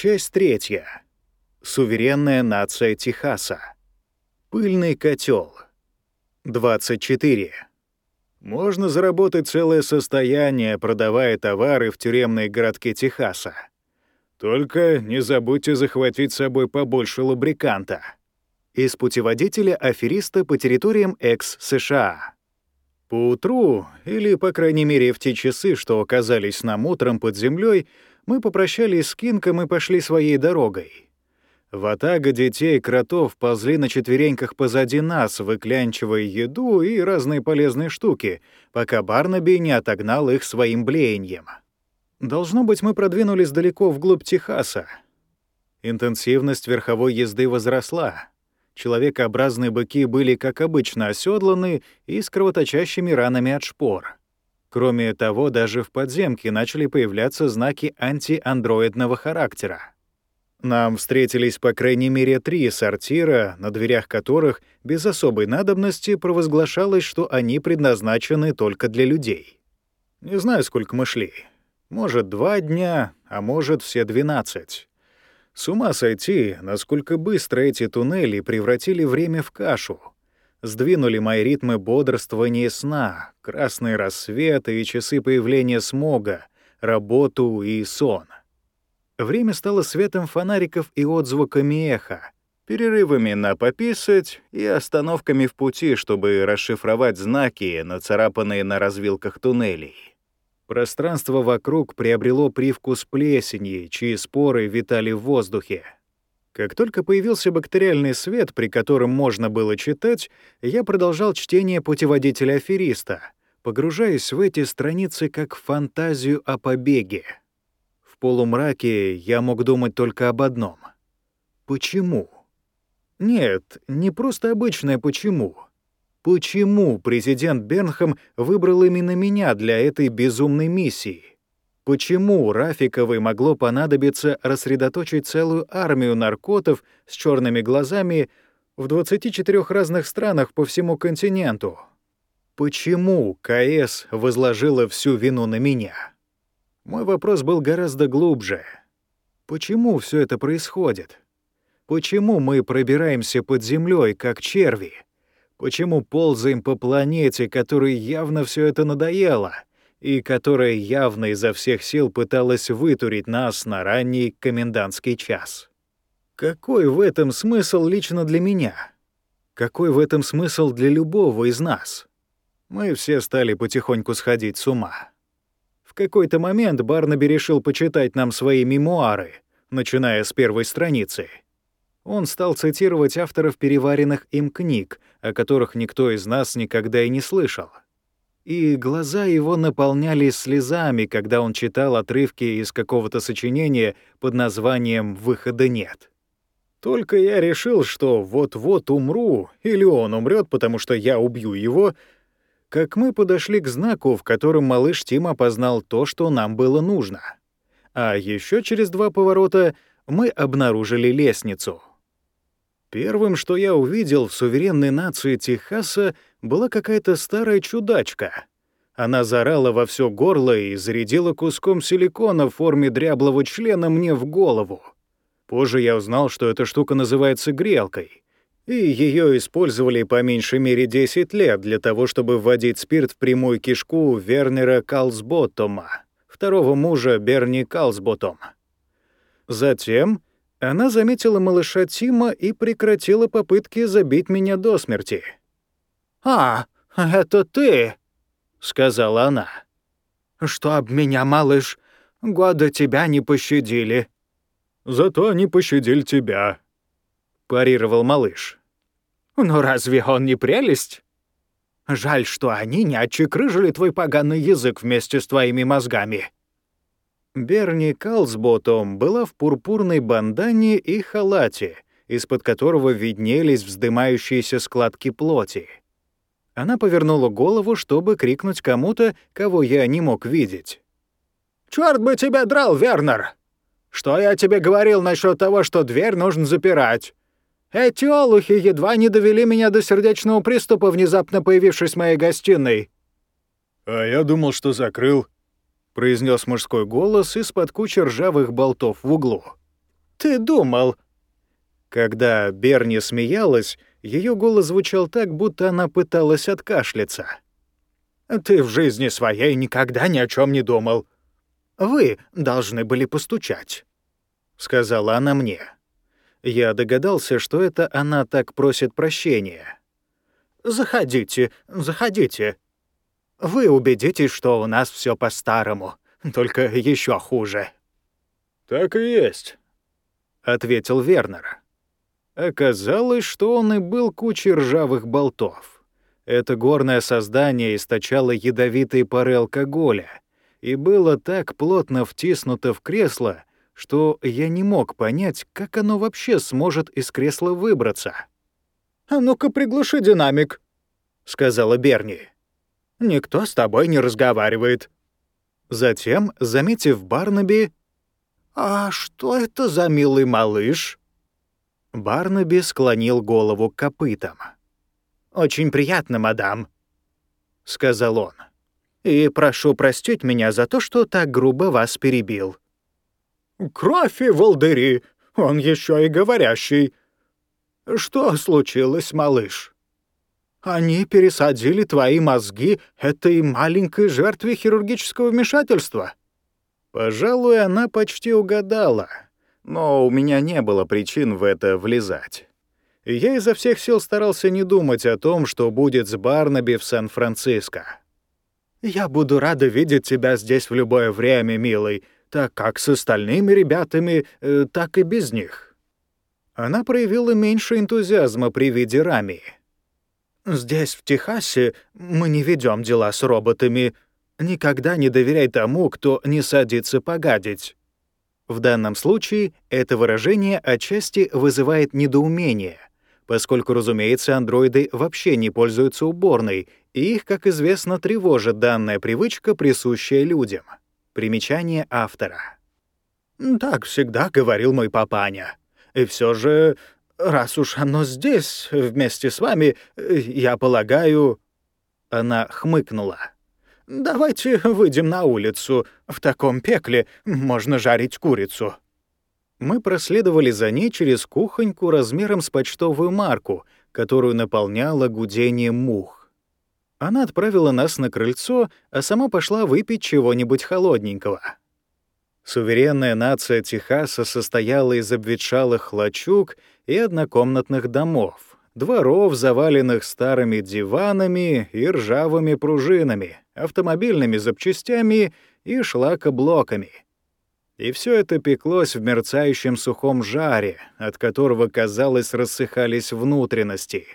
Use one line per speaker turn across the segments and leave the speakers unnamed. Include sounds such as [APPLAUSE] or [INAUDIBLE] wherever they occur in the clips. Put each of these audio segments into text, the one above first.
Часть третья. Суверенная нация Техаса. Пыльный котел. 24. Можно заработать целое состояние, продавая товары в тюремной городке Техаса. Только не забудьте захватить с собой побольше лубриканта. Из путеводителя афериста по территориям экс-США. Поутру, или, по крайней мере, в те часы, что оказались нам утром под землей, мы попрощались с Кинком и пошли своей дорогой. Ватага детей-кротов ползли на четвереньках позади нас, выклянчивая еду и разные полезные штуки, пока Барнаби не отогнал их своим блеянием. Должно быть, мы продвинулись далеко вглубь Техаса. Интенсивность верховой езды возросла. Человекообразные быки были, как обычно, оседланы и с кровоточащими ранами от шпор. Кроме того, даже в подземке начали появляться знаки антиандроидного характера. Нам встретились по крайней мере три сортира, на дверях которых без особой надобности провозглашалось, что они предназначены только для людей. Не знаю, сколько мы шли. Может, два дня, а может, все двенадцать. С ума сойти, насколько быстро эти туннели превратили время в кашу. Сдвинули мои ритмы бодрствования и сна, красные рассветы и часы появления смога, работу и сон. Время стало светом фонариков и отзвуками эха, перерывами на пописать и остановками в пути, чтобы расшифровать знаки, нацарапанные на развилках туннелей. Пространство вокруг приобрело привкус плесени, чьи споры витали в воздухе. Как только появился бактериальный свет, при котором можно было читать, я продолжал чтение путеводителя афериста, погружаясь в эти страницы как в фантазию о побеге. В полумраке я мог думать только об одном. Почему? Нет, не просто обычное «почему». Почему президент Бернхэм выбрал именно меня для этой безумной миссии? Почему Рафиковой могло понадобиться рассредоточить целую армию наркотов с черными глазами в 24 разных странах по всему континенту? Почему КС возложила всю вину на меня? Мой вопрос был гораздо глубже. Почему все это происходит? Почему мы пробираемся под землей, как черви? Почему ползаем по планете, которой явно все это надоело, и которая явно изо всех сил пыталась вытурить нас на ранний комендантский час? Какой в этом смысл лично для меня? Какой в этом смысл для любого из нас? Мы все стали потихоньку сходить с ума какой-то момент Барнаби решил почитать нам свои мемуары, начиная с первой страницы. Он стал цитировать авторов переваренных им книг, о которых никто из нас никогда и не слышал. И глаза его наполнялись слезами, когда он читал отрывки из какого-то сочинения под названием «Выхода нет». Только я решил, что вот-вот умру, или он умрет, потому что я убью его — как мы подошли к знаку, в котором малыш Тим опознал то, что нам было нужно. А еще через два поворота мы обнаружили лестницу. Первым, что я увидел в суверенной нации Техаса, была какая-то старая чудачка. Она зарала во все горло и зарядила куском силикона в форме дряблого члена мне в голову. Позже я узнал, что эта штука называется грелкой — и ее использовали по меньшей мере 10 лет для того, чтобы вводить спирт в прямую кишку Вернера Калсботтома, второго мужа Берни Калсботтома. Затем она заметила малыша Тима и прекратила попытки забить меня до смерти. «А, это ты!» — сказала она. «Чтоб меня, малыш, года тебя не пощадили». «Зато они пощадили тебя», — парировал малыш. Но разве он не прелесть? Жаль, что они не отчекрыжили твой поганый язык вместе с твоими мозгами». Берни Калсботом была в пурпурной бандане и халате, из-под которого виднелись вздымающиеся складки плоти. Она повернула голову, чтобы крикнуть кому-то, кого я не мог видеть. «Чёрт бы тебя драл, Вернер! Что я тебе говорил насчет того, что дверь нужно запирать? Эти олухи едва не довели меня до сердечного приступа, внезапно появившись в моей гостиной».
«А я думал, что закрыл», —
произнес мужской голос из-под кучи ржавых болтов в углу. ты думал?» Когда Берни смеялась, ее голос звучал так, будто она пыталась откашляться. «Ты в жизни своей никогда ни о чем не думал. Вы должны были постучать», — сказала она мне. Я догадался, что это она так просит прощения. «Заходите, заходите. Вы убедитесь, что у нас все по-старому, только еще хуже».
«Так и есть», —
ответил Вернер. Оказалось, что он и был кучей ржавых болтов. Это горное создание источало ядовитые пары алкоголя и было так плотно втиснуто в кресло, что я не мог понять, как оно вообще сможет из кресла выбраться. «А ну-ка приглуши динамик», — сказала Берни. «Никто с тобой не разговаривает». Затем, заметив Барнаби, «А что это за милый малыш?» Барнаби склонил голову к копытам. «Очень приятно, мадам», — сказал он. «И прошу простить меня за то, что так грубо вас перебил». «Кровь и волдыри, он еще и говорящий. Что случилось, малыш?» «Они пересадили твои мозги этой маленькой жертве хирургического вмешательства». Пожалуй, она почти угадала но у меня не было причин в это влезать. Я изо всех сил старался не думать о том, что будет с Барнаби в Сан-Франциско. «Я буду рада видеть тебя здесь в любое время, милый, так как с остальными ребятами, э, так и без них». Она проявила меньше энтузиазма при виде Рами. «Здесь, в Техасе, мы не ведем дела с роботами. Никогда не доверяй тому, кто не садится погадить. В данном случае это выражение отчасти вызывает недоумение, поскольку, разумеется, андроиды вообще не пользуются уборной, и их, как известно, тревожит данная привычка, присущая людям. Примечание автора. «Так всегда говорил мой папаня. И все же, раз уж оно здесь, вместе с вами, я полагаю...» Она хмыкнула. «Давайте выйдем на улицу. В таком пекле можно жарить курицу». Мы проследовали за ней через кухоньку размером с почтовую марку, которую наполняло гудение мух. Она отправила нас на крыльцо, а сама пошла выпить чего-нибудь холодненького. Суверенная нация Техаса состояла из обветшалых лачуг и однокомнатных домов, дворов, заваленных старыми диванами и ржавыми пружинами, автомобильными запчастями и шлакоблоками. И все это пеклось в мерцающем сухом жаре, от которого, казалось, рассыхались внутренности.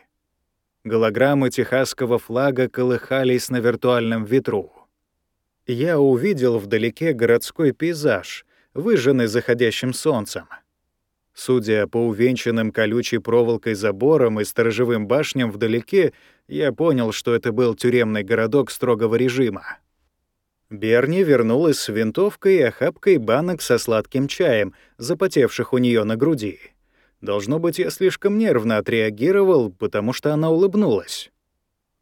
Голограммы техасского флага колыхались на виртуальном ветру. Я увидел вдалеке городской пейзаж, выжженный заходящим солнцем — Судя по увенчанным колючей проволокой заборам и сторожевым башням вдалеке, я понял, что это был тюремный городок строгого режима. Берни вернулась с винтовкой и охапкой банок со сладким чаем, запотевших у нее на груди. Должно быть, я слишком нервно отреагировал, потому что она улыбнулась.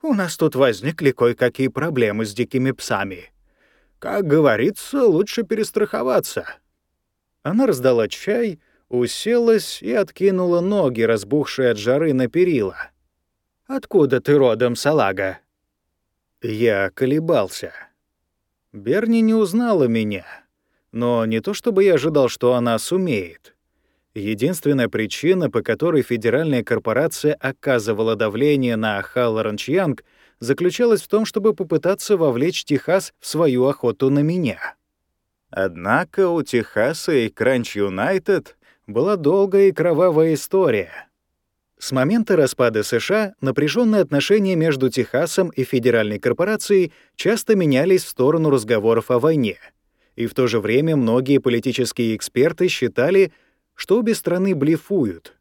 «У нас тут возникли кое-какие проблемы с дикими псами. Как говорится, лучше перестраховаться». Она раздала чай — уселась и откинула ноги, разбухшие от жары на перила. «Откуда ты родом, салага?» Я колебался. Берни не узнала меня, но не то чтобы я ожидал, что она сумеет. Единственная причина, по которой федеральная корпорация оказывала давление на Халлоранч Янг, заключалась в том, чтобы попытаться вовлечь Техас в свою охоту на меня. Однако у Техаса и Кранч Юнайтед была долгая и кровавая история. С момента распада США напряженные отношения между Техасом и федеральной корпорацией часто менялись в сторону разговоров о войне. И в то же время многие политические эксперты считали, что обе страны блефуют.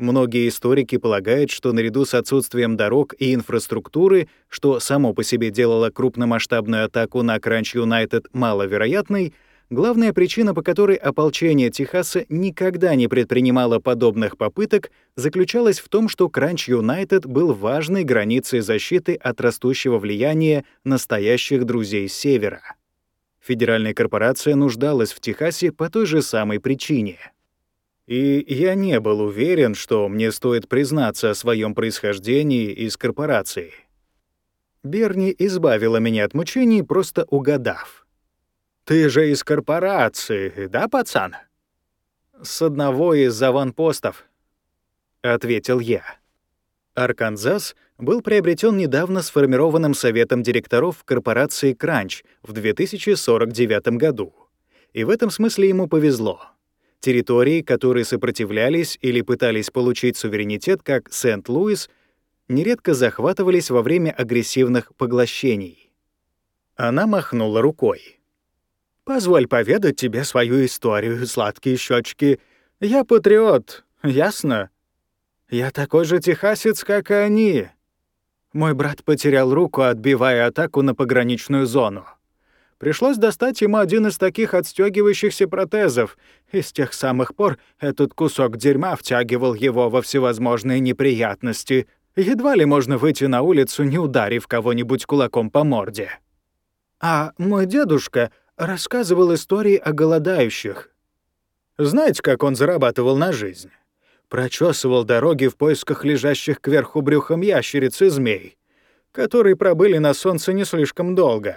Многие историки полагают, что наряду с отсутствием дорог и инфраструктуры, что само по себе делало крупномасштабную атаку на Кранч Юнайтед маловероятной, Главная причина, по которой ополчение Техаса никогда не предпринимало подобных попыток, заключалась в том, что Кранч Юнайтед был важной границей защиты от растущего влияния настоящих друзей Севера. Федеральная корпорация нуждалась в Техасе по той же самой причине. и я не был уверен, что мне стоит признаться о своем происхождении из корпорации. Берни избавила меня от мучений, просто угадав. «Ты же из корпорации, да, пацан?» «С одного из аванпостов», — ответил я. Арканзас был приобретен недавно сформированным советом директоров корпорации «Кранч» в 2049 году. И в этом смысле ему повезло. Территории, которые сопротивлялись или пытались получить суверенитет, как Сент-Луис, нередко захватывались во время агрессивных поглощений. Она махнула рукой. «Позволь поведать тебе свою историю, сладкие щечки. Я патриот, ясно? Я такой же техасец, как и они. Мой брат потерял руку, отбивая атаку на пограничную зону. Пришлось достать ему один из таких отстегивающихся протезов, и с тех самых пор этот кусок дерьма втягивал его во всевозможные неприятности. Едва ли можно выйти на улицу, не ударив кого-нибудь кулаком по морде. А мой дедушка рассказывал истории о голодающих. Знаете, как он зарабатывал на жизнь? Прочесывал дороги в поисках лежащих кверху брюхом ящериц и змей, которые пробыли на солнце не слишком долго.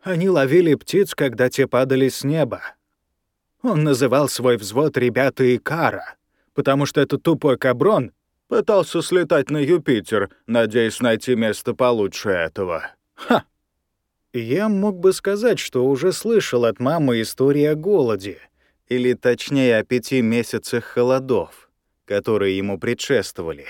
Они ловили птиц, когда те падали с неба. Он называл свой взвод ребята Икара, потому что этот тупой каброн пытался слетать на Юпитер, надеясь найти место получше этого. Ха! Я мог бы сказать, что уже слышал от мамы истории о голоде, или точнее о пяти месяцах холодов, которые ему предшествовали.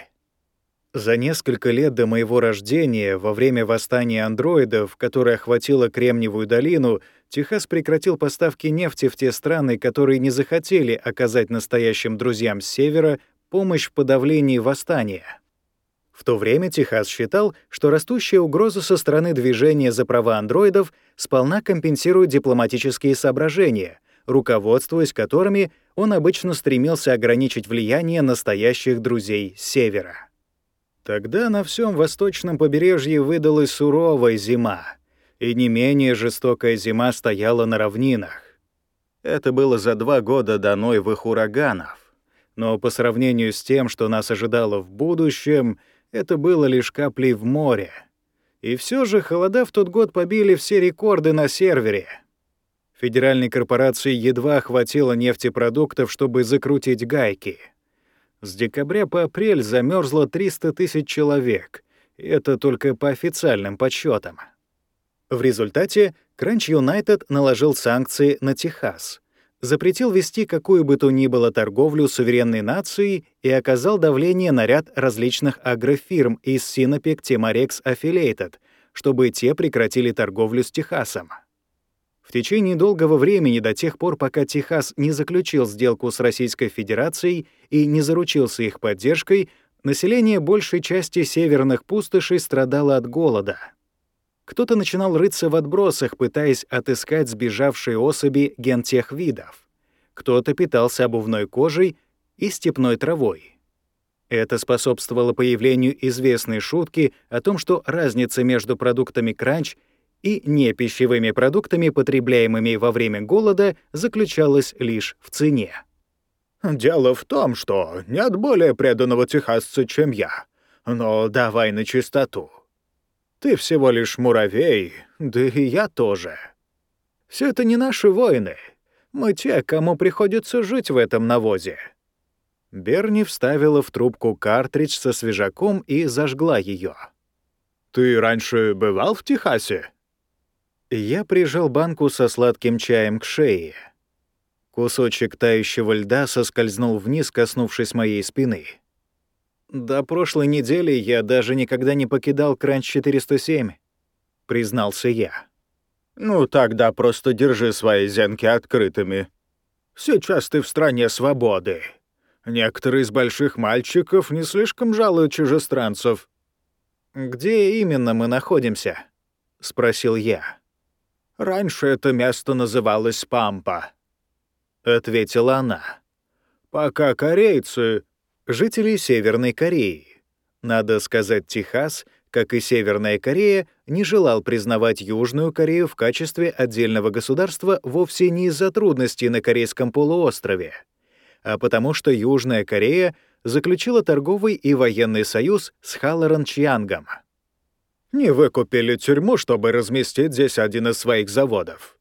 За несколько лет до моего рождения, во время восстания андроидов, которое охватило Кремниевую долину, Техас прекратил поставки нефти в те страны, которые не захотели оказать настоящим друзьям с севера помощь в подавлении восстания. В то время Техас считал, что растущая угроза со стороны движения за права андроидов сполна компенсирует дипломатические соображения, руководствуясь которыми он обычно стремился ограничить влияние настоящих друзей севера. Тогда на всем восточном побережье выдалась суровая зима, и не менее жестокая зима стояла на равнинах. Это было за два года до новых ураганов, но по сравнению с тем, что нас ожидало в будущем, это было лишь каплей в море. И все же холода в тот год побили все рекорды на сервере. Федеральной корпорации едва хватило нефтепродуктов, чтобы закрутить гайки — с декабря по апрель замерзло 300 тысяч человек, это только по официальным подсчетам. В результате Crunch United наложил санкции на Техас, запретил вести какую бы то ни было торговлю суверенной нацией и оказал давление на ряд различных агрофирм из Sinopec Temarex Affiliated, чтобы те прекратили торговлю с Техасом. В течение долгого времени, до тех пор, пока Техас не заключил сделку с Российской Федерацией и не заручился их поддержкой, население большей части северных пустошей страдало от голода. Кто-то начинал рыться в отбросах, пытаясь отыскать сбежавшие особи гентех видов. Кто-то питался обувной кожей и степной травой. Это способствовало появлению известной шутки о том, что разница между продуктами кранч — и непищевыми продуктами, потребляемыми во время голода, заключалась лишь в цене.
«Дело в том, что нет более преданного техасца, чем я. Но давай на чистоту. Ты всего лишь муравей, да и я тоже. Все это не наши воины. Мы те, кому приходится жить в этом навозе».
Берни вставила в трубку картридж со свежаком и зажгла ее.
«Ты раньше бывал в Техасе?»
Я прижал банку со сладким чаем к шее. Кусочек тающего льда соскользнул вниз, коснувшись моей спины. «До прошлой недели я даже никогда не покидал Кранч-407», — признался я.
«Ну, тогда просто держи свои зенки открытыми. Сейчас ты в стране свободы. Некоторые из больших мальчиков не слишком жалуют чужестранцев».
«Где именно мы находимся?» — спросил я.
Раньше это место называлось Пампа», — ответила она. «Пока корейцы —
жители Северной Кореи. Надо сказать, Техас, как и Северная Корея, не желал признавать Южную Корею в качестве отдельного государства вовсе не из-за трудностей на Корейском полуострове, а потому что Южная Корея заключила торговый и военный союз с Халлоран Чьянгом.
Не выкупили тюрьму, чтобы разместить здесь один из своих заводов.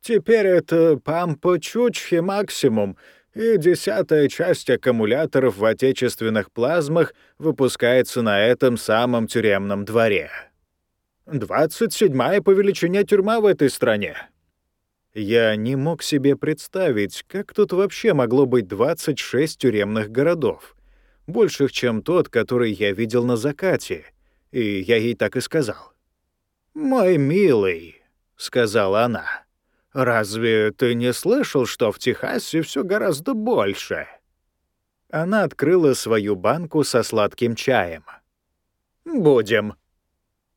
Теперь это Пампо Чучхи максимум, и десятая часть аккумуляторов в отечественных плазмах выпускается на этом самом тюремном дворе. 27-я по величине тюрьма в этой стране.
Я не мог себе представить, как тут вообще могло быть 26 тюремных городов, больших, чем тот, который я видел на закате, и я ей так и сказал.
«Мой милый», — сказала она, — «разве ты не слышал, что в Техасе все гораздо больше?»
Она открыла свою банку со сладким чаем.
«Будем».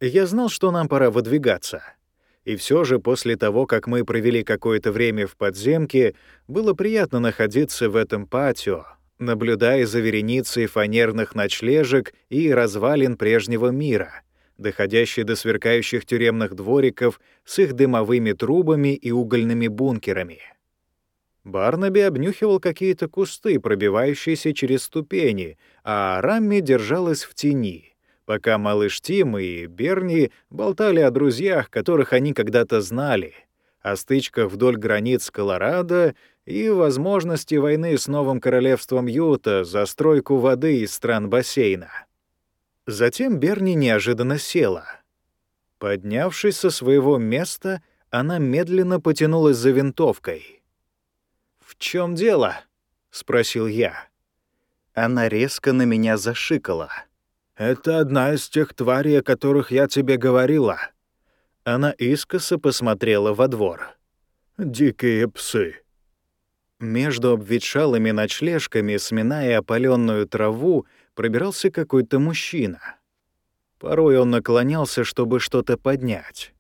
Я знал, что нам пора выдвигаться — и все же после того, как мы провели какое-то время в подземке, было приятно находиться в этом патио, наблюдая за вереницей фанерных ночлежек и развалин прежнего мира, доходящей до сверкающих тюремных двориков с их дымовыми трубами и угольными бункерами. Барнаби обнюхивал какие-то кусты, пробивающиеся через ступени, а Рамми держалась в тени — пока малыш Тим и Берни болтали о друзьях, которых они когда-то знали, о стычках вдоль границ Колорадо и возможности войны с новым королевством Юта за стройку воды из стран бассейна. Затем Берни неожиданно села. Поднявшись со своего места, она медленно потянулась за винтовкой. «В чем дело?» — спросил я. Она резко на меня зашикала —
это одна из тех тварей, о которых я тебе говорила».
Она искоса посмотрела во двор.
«Дикие псы».
Между обветшалыми ночлежками, сминая опаленную траву, пробирался какой-то мужчина. Порой он наклонялся, чтобы что-то поднять.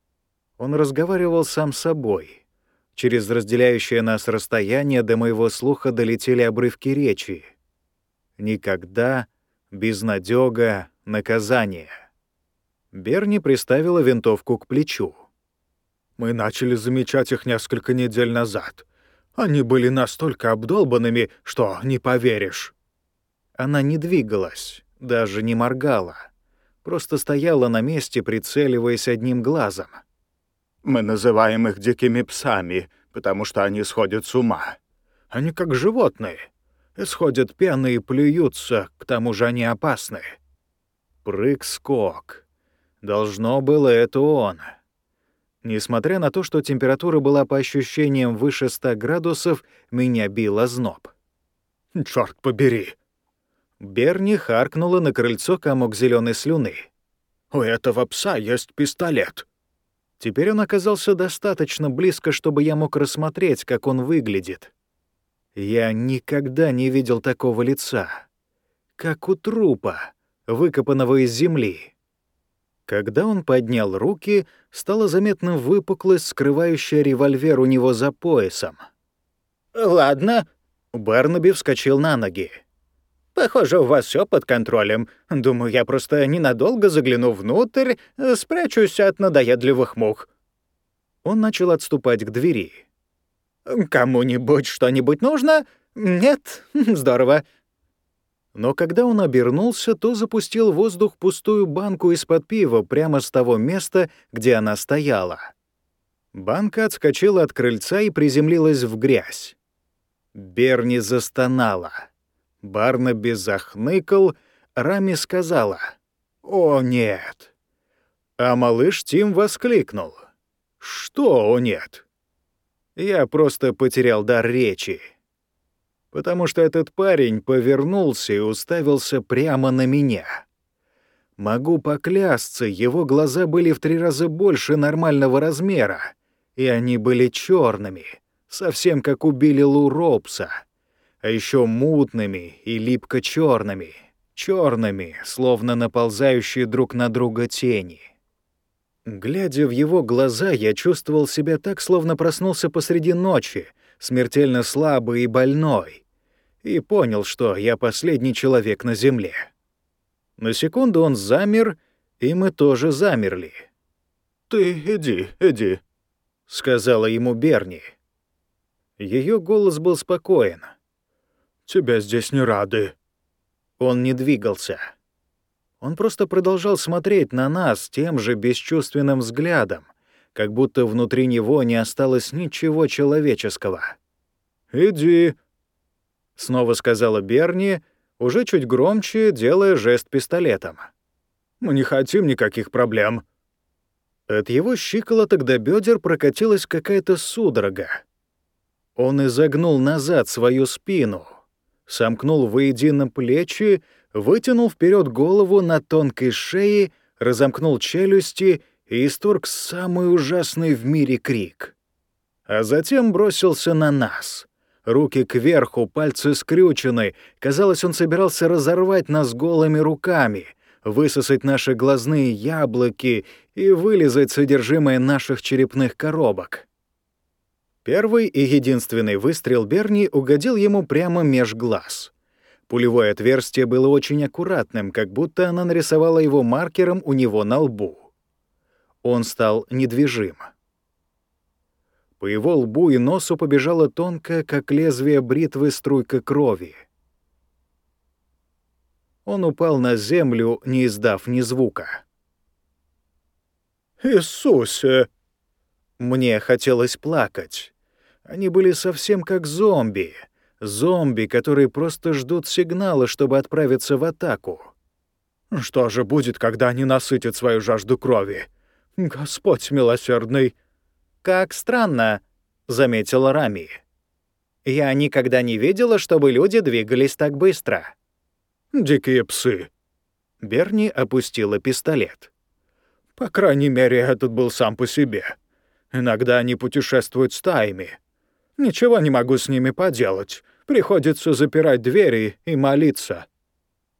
Он разговаривал сам с собой. Через разделяющее нас расстояние до моего слуха долетели обрывки речи. «Никогда безнадёга, наказание. Берни приставила винтовку к плечу.
«Мы начали замечать их несколько недель назад. Они были настолько обдолбанными, что не поверишь».
Она не двигалась, даже не моргала. Просто стояла на месте, прицеливаясь одним глазом.
«Мы называем их дикими псами, потому что они сходят с ума. Они как животные исходят пены и плюются, к тому же они опасны.
Прыг-скок. Должно было это он. Несмотря на то, что температура была по ощущениям выше 100 градусов, меня бил озноб.
«Чёрт побери!»
Берни харкнула на крыльцо комок зеленой слюны.
«У этого пса есть пистолет».
Теперь он оказался достаточно близко, чтобы я мог рассмотреть, как он выглядит. Я никогда не видел такого лица. Как у трупа, выкопанного из земли. Когда он поднял руки, стало заметно выпуклость, скрывающая револьвер у него за поясом.
«Ладно».
Барнаби вскочил на ноги.
«Похоже, у вас все под контролем. Думаю, я просто ненадолго загляну внутрь, спрячусь от надоедливых мух».
Он начал отступать к двери.
«Кому-нибудь что-нибудь нужно? Нет? [LAUGHS] Здорово».
Но когда он обернулся, то запустил в воздух пустую банку из-под пива прямо с того места, где она стояла. Банка отскочила от крыльца и приземлилась в грязь. Берни застонала. Барнаби захныкал, Рами сказала «О, нет!» А малыш Тим воскликнул «Что, о, нет?» Я просто потерял дар речи. Потому что этот парень повернулся и уставился прямо на меня. Могу поклясться, его глаза были в три раза больше нормального размера, и они были черными, совсем как у Билли Лу Робса, а еще мутными и липко черными, черными, словно наползающие друг на друга тени. Глядя в его глаза, я чувствовал себя так, словно проснулся посреди ночи, смертельно слабый и больной, и понял, что я последний человек на Земле. На секунду он замер, и мы тоже замерли.
«Ты иди, иди», —
сказала ему Берни. Ее голос был спокоен.
Тебя здесь не рады».
Он не двигался. Он просто продолжал смотреть на нас тем же бесчувственным взглядом, как будто внутри него не осталось ничего человеческого.
«Иди», —
снова сказала Берни, уже чуть громче, делая жест пистолетом.
«Мы не хотим никаких проблем».
От его щиколоток до бедер прокатилась какая-то судорога. Он изогнул назад свою спину, сомкнул воедино плечи, вытянул вперед голову на тонкой шее, разомкнул челюсти и исторг самый ужасный в мире крик. А затем бросился на нас. Руки кверху, пальцы скрючены. Казалось, он собирался разорвать нас голыми руками, высосать наши глазные яблоки и вылезать содержимое наших черепных коробок. Первый и единственный выстрел Берни угодил ему прямо меж глаз. Пулевое отверстие было очень аккуратным, как будто она нарисовала его маркером у него на лбу. Он стал недвижим. По его лбу и носу побежала тонкая, как лезвие бритвы, струйка крови. Он упал на землю, не издав ни звука.
«Иисусе!»
Мне хотелось плакать. Они были совсем как зомби. Зомби, которые просто ждут сигнала, чтобы отправиться в атаку.
«Что же будет, когда они насытят свою жажду крови? Господь милосердный!»
«Как странно», — заметила Рами. «Я никогда не видела, чтобы люди двигались так быстро».
«Дикие псы».
Берни опустила пистолет.
«По крайней мере, этот был сам по себе. Иногда они путешествуют стаями. Ничего не могу с ними поделать. Приходится запирать двери и молиться».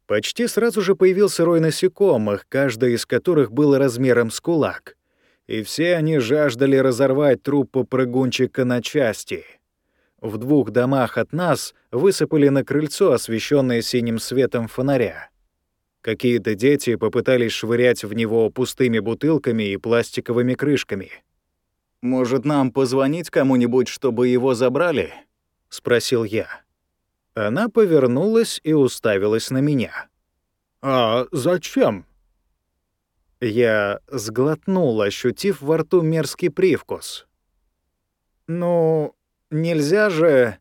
Почти сразу же появился рой насекомых, каждая из которых был размером с кулак и все они жаждали разорвать труп попрыгунчика на части. В двух домах от нас высыпали на крыльцо, освещенное синим светом фонаря. Какие-то дети попытались швырять в него пустыми бутылками и пластиковыми крышками. «Может, нам позвонить кому-нибудь, чтобы его забрали?» — спросил я. Она повернулась и уставилась на меня.
«А зачем?»
Я сглотнул, ощутив во рту мерзкий привкус. «Ну, нельзя же...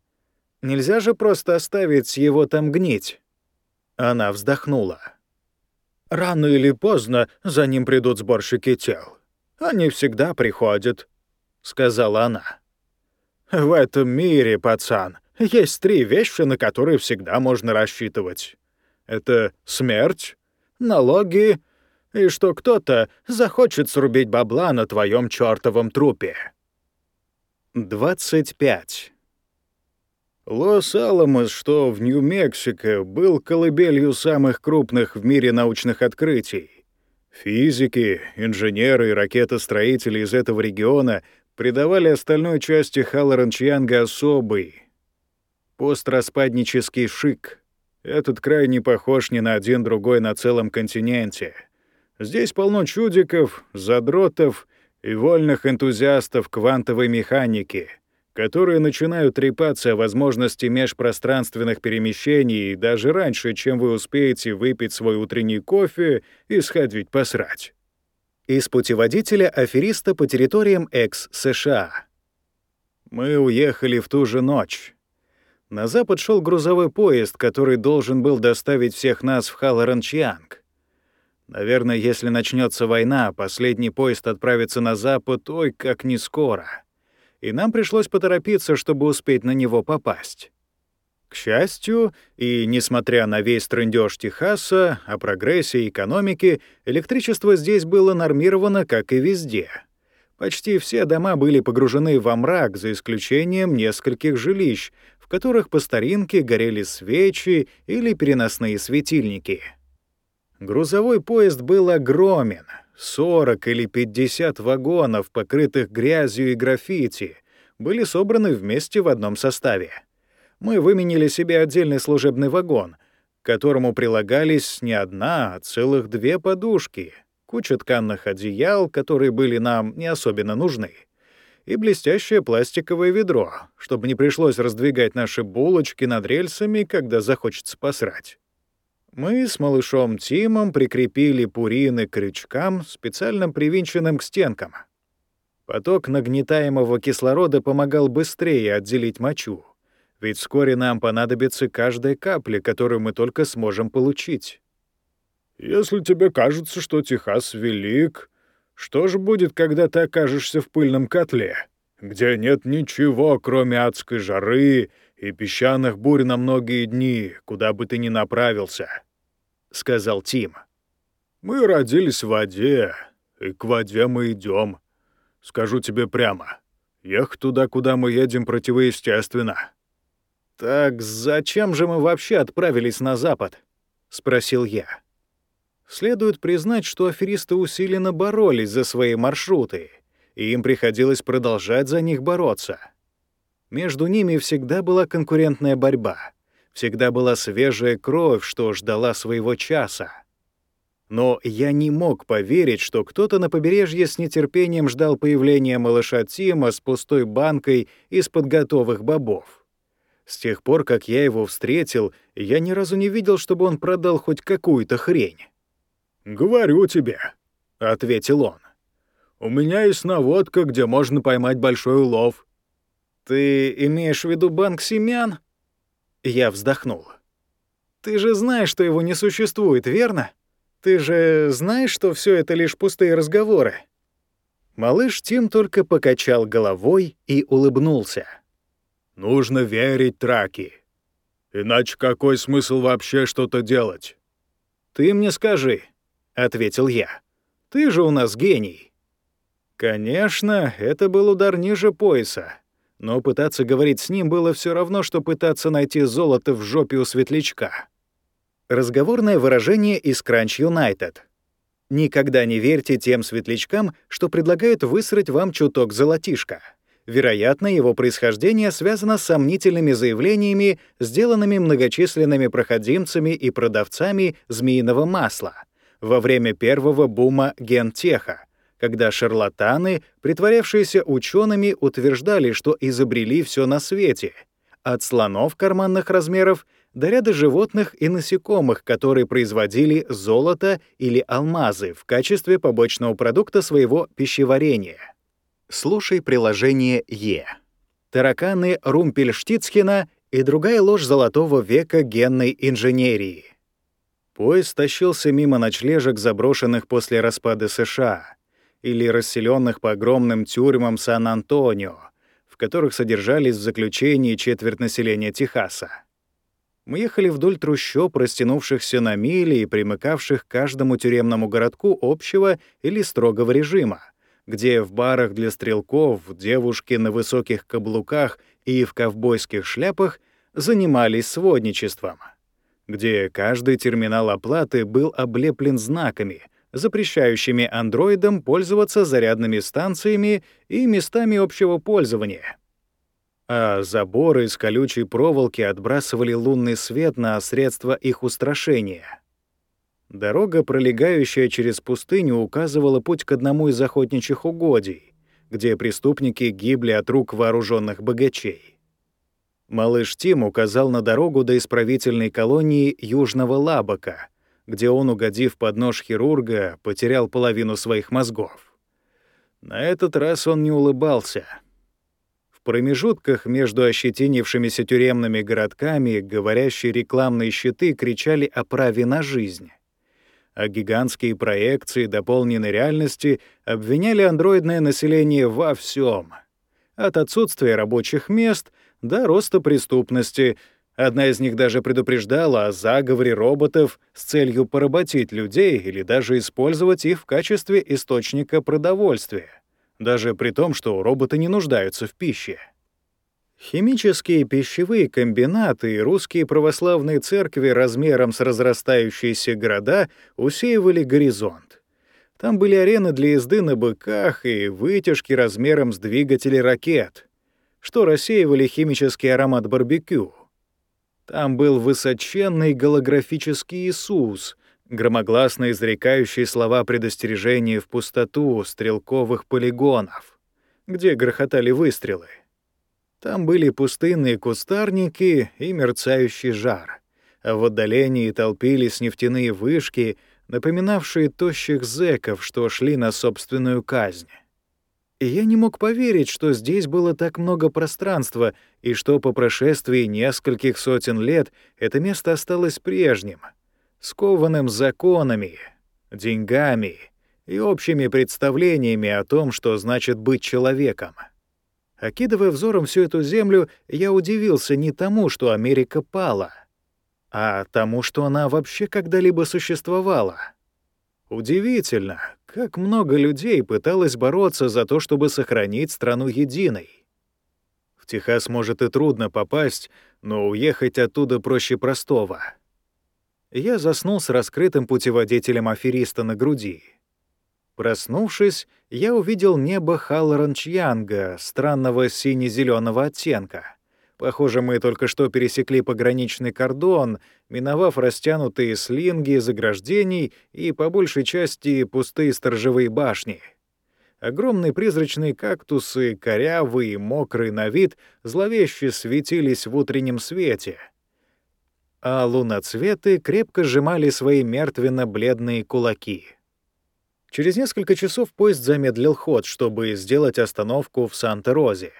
Нельзя же просто оставить его там гнить». Она вздохнула.
«Рано или поздно за ним придут сборщики тел. Они всегда приходят», — сказала она. «В этом мире, пацан, есть три вещи, на которые всегда можно рассчитывать. Это смерть, налоги и что кто-то захочет срубить бабла на твоем чёртовом трупе.
25.
Лос-Аламос, что в Нью-Мексико, был колыбелью самых крупных в мире научных открытий. Физики, инженеры и ракетостроители из этого региона придавали остальной части Халаранчьянга особый постраспаднический шик. Этот край не похож ни на один другой на целом континенте — Здесь полно чудиков, задротов и вольных энтузиастов квантовой механики, которые начинают трепаться о возможности межпространственных перемещений даже раньше, чем вы успеете выпить свой утренний кофе и сходить посрать.
Из путеводителя афериста по территориям экс-США. Мы уехали в ту же ночь. На запад шел грузовой поезд, который должен был доставить всех нас в Халаранчьянг. Наверное, если начнется война, последний поезд отправится на запад, ой, как не скоро. И нам пришлось поторопиться, чтобы успеть на него попасть. К счастью, и несмотря на весь трындёж Техаса, о прогрессе экономики, электричество здесь было нормировано, как и везде. Почти все дома были погружены во мрак, за исключением нескольких жилищ, в которых по старинке горели свечи или переносные светильники — Грузовой поезд был огромен. 40 или 50 вагонов, покрытых грязью и граффити, были собраны вместе в одном составе. Мы выменили себе отдельный служебный вагон, к которому прилагались не одна, а целых две подушки, куча тканных одеял, которые были нам не особенно нужны, и блестящее пластиковое ведро, чтобы не пришлось раздвигать наши булочки над рельсами, когда захочется посрать. Мы с малышом Тимом прикрепили пурины к крючкам, специально привинченным к стенкам. Поток нагнетаемого кислорода помогал быстрее отделить мочу, ведь вскоре нам понадобится каждая капля, которую мы только сможем получить.
«Если тебе кажется, что Техас велик, что же будет, когда ты окажешься в пыльном котле, где нет ничего, кроме адской жары и песчаных бурь на многие дни, куда бы ты ни направился?» — сказал Тим. «Мы родились в воде, и к воде мы идем. Скажу тебе прямо, ехать туда, куда мы едем, противоестественно».
«Так зачем же мы вообще отправились на запад?» — спросил я. Следует признать, что аферисты усиленно боролись за свои маршруты, и им приходилось продолжать за них бороться. Между ними всегда была конкурентная борьба, всегда была свежая кровь, что ждала своего часа. Но я не мог поверить, что кто-то на побережье с нетерпением ждал появления малыша Тима с пустой банкой из-под готовых бобов. С тех пор, как я его встретил, я ни разу не видел, чтобы он продал хоть какую-то хрень.
«Говорю тебе», — ответил он. «У меня есть наводка, где можно поймать большой улов».
«Ты имеешь в виду банк семян?» Я вздохнул. «Ты же знаешь, что его не существует, верно? Ты же знаешь, что все это лишь пустые разговоры?» Малыш Тим только покачал головой и улыбнулся.
Нужно верить Траки. Иначе какой смысл вообще что-то делать?
«Ты мне скажи», — ответил я. «Ты же у нас гений». Конечно, это был удар ниже пояса, но пытаться говорить с ним было все равно, что пытаться найти золото в жопе у светлячка. Разговорное выражение из Crunch United. Никогда не верьте тем светлячкам, что предлагают высрать вам чуток золотишка. Вероятно, его происхождение связано с сомнительными заявлениями, сделанными многочисленными проходимцами и продавцами змеиного масла во время первого бума гентеха, когда шарлатаны, притворявшиеся учеными, утверждали, что изобрели все на свете, от слонов карманных размеров до ряда животных и насекомых, которые производили золото или алмазы в качестве побочного продукта своего пищеварения. Слушай приложение Е. Тараканы Румпельштицхена и другая ложь золотого века генной инженерии. Поезд тащился мимо ночлежек, заброшенных после распада США, или расселенных по огромным тюрьмам Сан-Антонио, в которых содержались в заключении четверть населения Техаса. Мы ехали вдоль трущоб, растянувшихся на мили и примыкавших к каждому тюремному городку общего или строгого режима, где в барах для стрелков девушки на высоких каблуках и в ковбойских шляпах занимались сводничеством, где каждый терминал оплаты был облеплен знаками, запрещающими андроидам пользоваться зарядными станциями и местами общего пользования. А заборы из колючей проволоки отбрасывали лунный свет на средства их устрашения — Дорога, пролегающая через пустыню, указывала путь к одному из охотничьих угодий, где преступники гибли от рук вооруженных богачей. Малыш Тим указал на дорогу до исправительной колонии Южного Лабака, где он, угодив под нож хирурга, потерял половину своих мозгов. На этот раз он не улыбался. В промежутках между ощетинившимися тюремными городками говорящие рекламные щиты кричали о праве на жизнь а гигантские проекции дополненной реальности обвиняли андроидное население во всем, От отсутствия рабочих мест до роста преступности. Одна из них даже предупреждала о заговоре роботов с целью поработить людей или даже использовать их в качестве источника продовольствия, даже при том, что роботы не нуждаются в пище. Химические пищевые комбинаты и русские православные церкви размером с разрастающиеся города усеивали горизонт. Там были арены для езды на быках и вытяжки размером с двигатели ракет, что рассеивали химический аромат барбекю. Там был высоченный голографический Иисус, громогласно изрекающий слова предостережения в пустоту стрелковых полигонов — где грохотали выстрелы. Там были пустынные кустарники и мерцающий жар, а в отдалении толпились нефтяные вышки, напоминавшие тощих зэков, что шли на собственную казнь. И я не мог поверить, что здесь было так много пространства, и что по прошествии нескольких сотен лет это место осталось прежним, скованным законами, деньгами и общими представлениями о том, что значит быть человеком. Окидывая взором всю эту землю, я удивился не тому, что Америка пала, а тому, что она вообще когда-либо существовала. Удивительно, как много людей пыталось бороться за то, чтобы сохранить страну единой. В Техас, может, и трудно попасть, но уехать оттуда проще простого. Я заснул с раскрытым путеводителем афериста на груди. Проснувшись, я увидел небо Халлоранчьянга, странного сине-зеленого оттенка — Похоже, мы только что пересекли пограничный кордон, миновав растянутые слинги заграждений и, по большей части, пустые сторожевые башни. Огромные призрачные кактусы, корявые мокрые на вид, зловеще светились в утреннем свете. А луноцветы крепко сжимали свои мертвенно-бледные кулаки. Через несколько часов поезд замедлил ход, чтобы сделать остановку в Санта-Розе.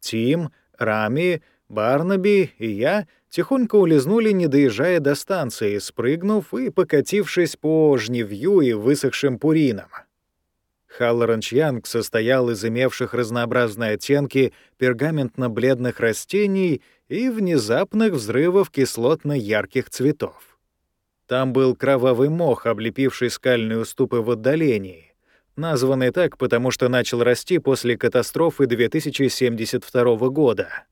Тим, Рами, Барнаби и я тихонько улизнули, не доезжая до станции, спрыгнув и покатившись по жневью и высохшим пуринам. Халлоранчьянг состоял из имевших разнообразные оттенки пергаментно-бледных растений и внезапных взрывов кислотно-ярких цветов. Там был кровавый мох, облепивший скальные уступы в отдалении, названный так, потому что начал расти после катастрофы 2072 года.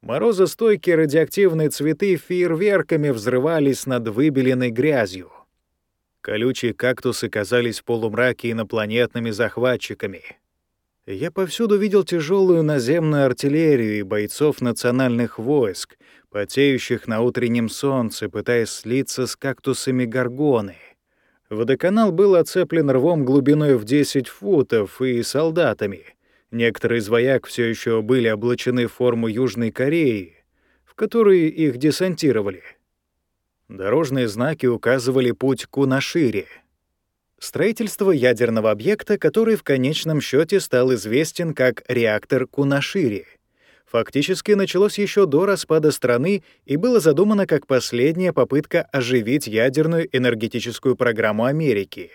Морозостойкие радиоактивные цветы фейерверками взрывались над выбеленной грязью. Колючие кактусы казались полумраке инопланетными захватчиками. Я повсюду видел тяжелую наземную артиллерию и бойцов национальных войск, потеющих на утреннем солнце, пытаясь слиться с кактусами горгоны — Водоканал был оцеплен рвом глубиной в 10 футов и солдатами. Некоторые из вояк все еще были облачены в форму Южной Кореи, в которой их десантировали. Дорожные знаки указывали путь к Кунашире. Строительство ядерного объекта, который в конечном счете стал известен как реактор Кунашири — фактически началось еще до распада страны и было задумано как последняя попытка оживить ядерную энергетическую программу Америки.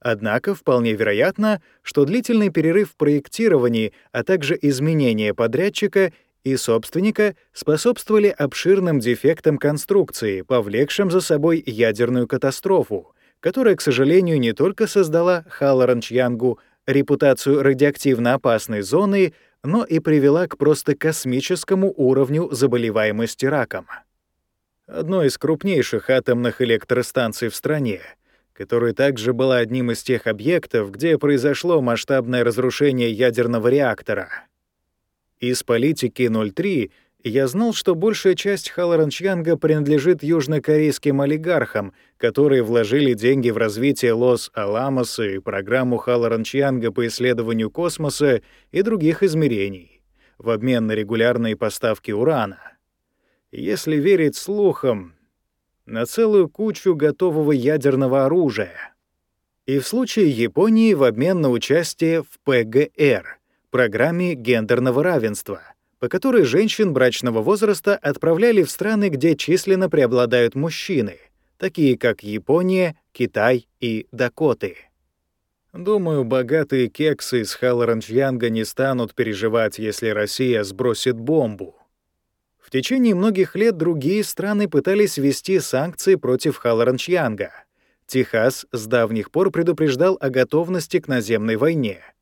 Однако вполне вероятно, что длительный перерыв в проектировании, а также изменения подрядчика и собственника способствовали обширным дефектам конструкции, повлекшим за собой ядерную катастрофу, которая, к сожалению, не только создала Халлоранчьянгу репутацию радиоактивно опасной зоны, но и привела к просто космическому уровню заболеваемости раком. Одной из крупнейших атомных электростанций в стране, которая также была одним из тех объектов, где произошло масштабное разрушение ядерного реактора. Из политики 03 я знал, что большая часть Халаранчьянга принадлежит южнокорейским олигархам, которые вложили деньги в развитие Лос-Аламоса и программу Халаранчьянга по исследованию космоса и других измерений в обмен на регулярные поставки урана. Если верить слухам, на целую кучу готового ядерного оружия. И в случае Японии в обмен на участие в ПГР — программе гендерного равенства — по которой женщин брачного возраста отправляли в страны, где численно преобладают мужчины, такие как Япония, Китай и Дакоты. Думаю, богатые кексы из Халаранчьянга не станут переживать, если Россия сбросит бомбу. В течение многих лет другие страны пытались ввести санкции против Халаранчьянга. Техас с давних пор предупреждал о готовности к наземной войне —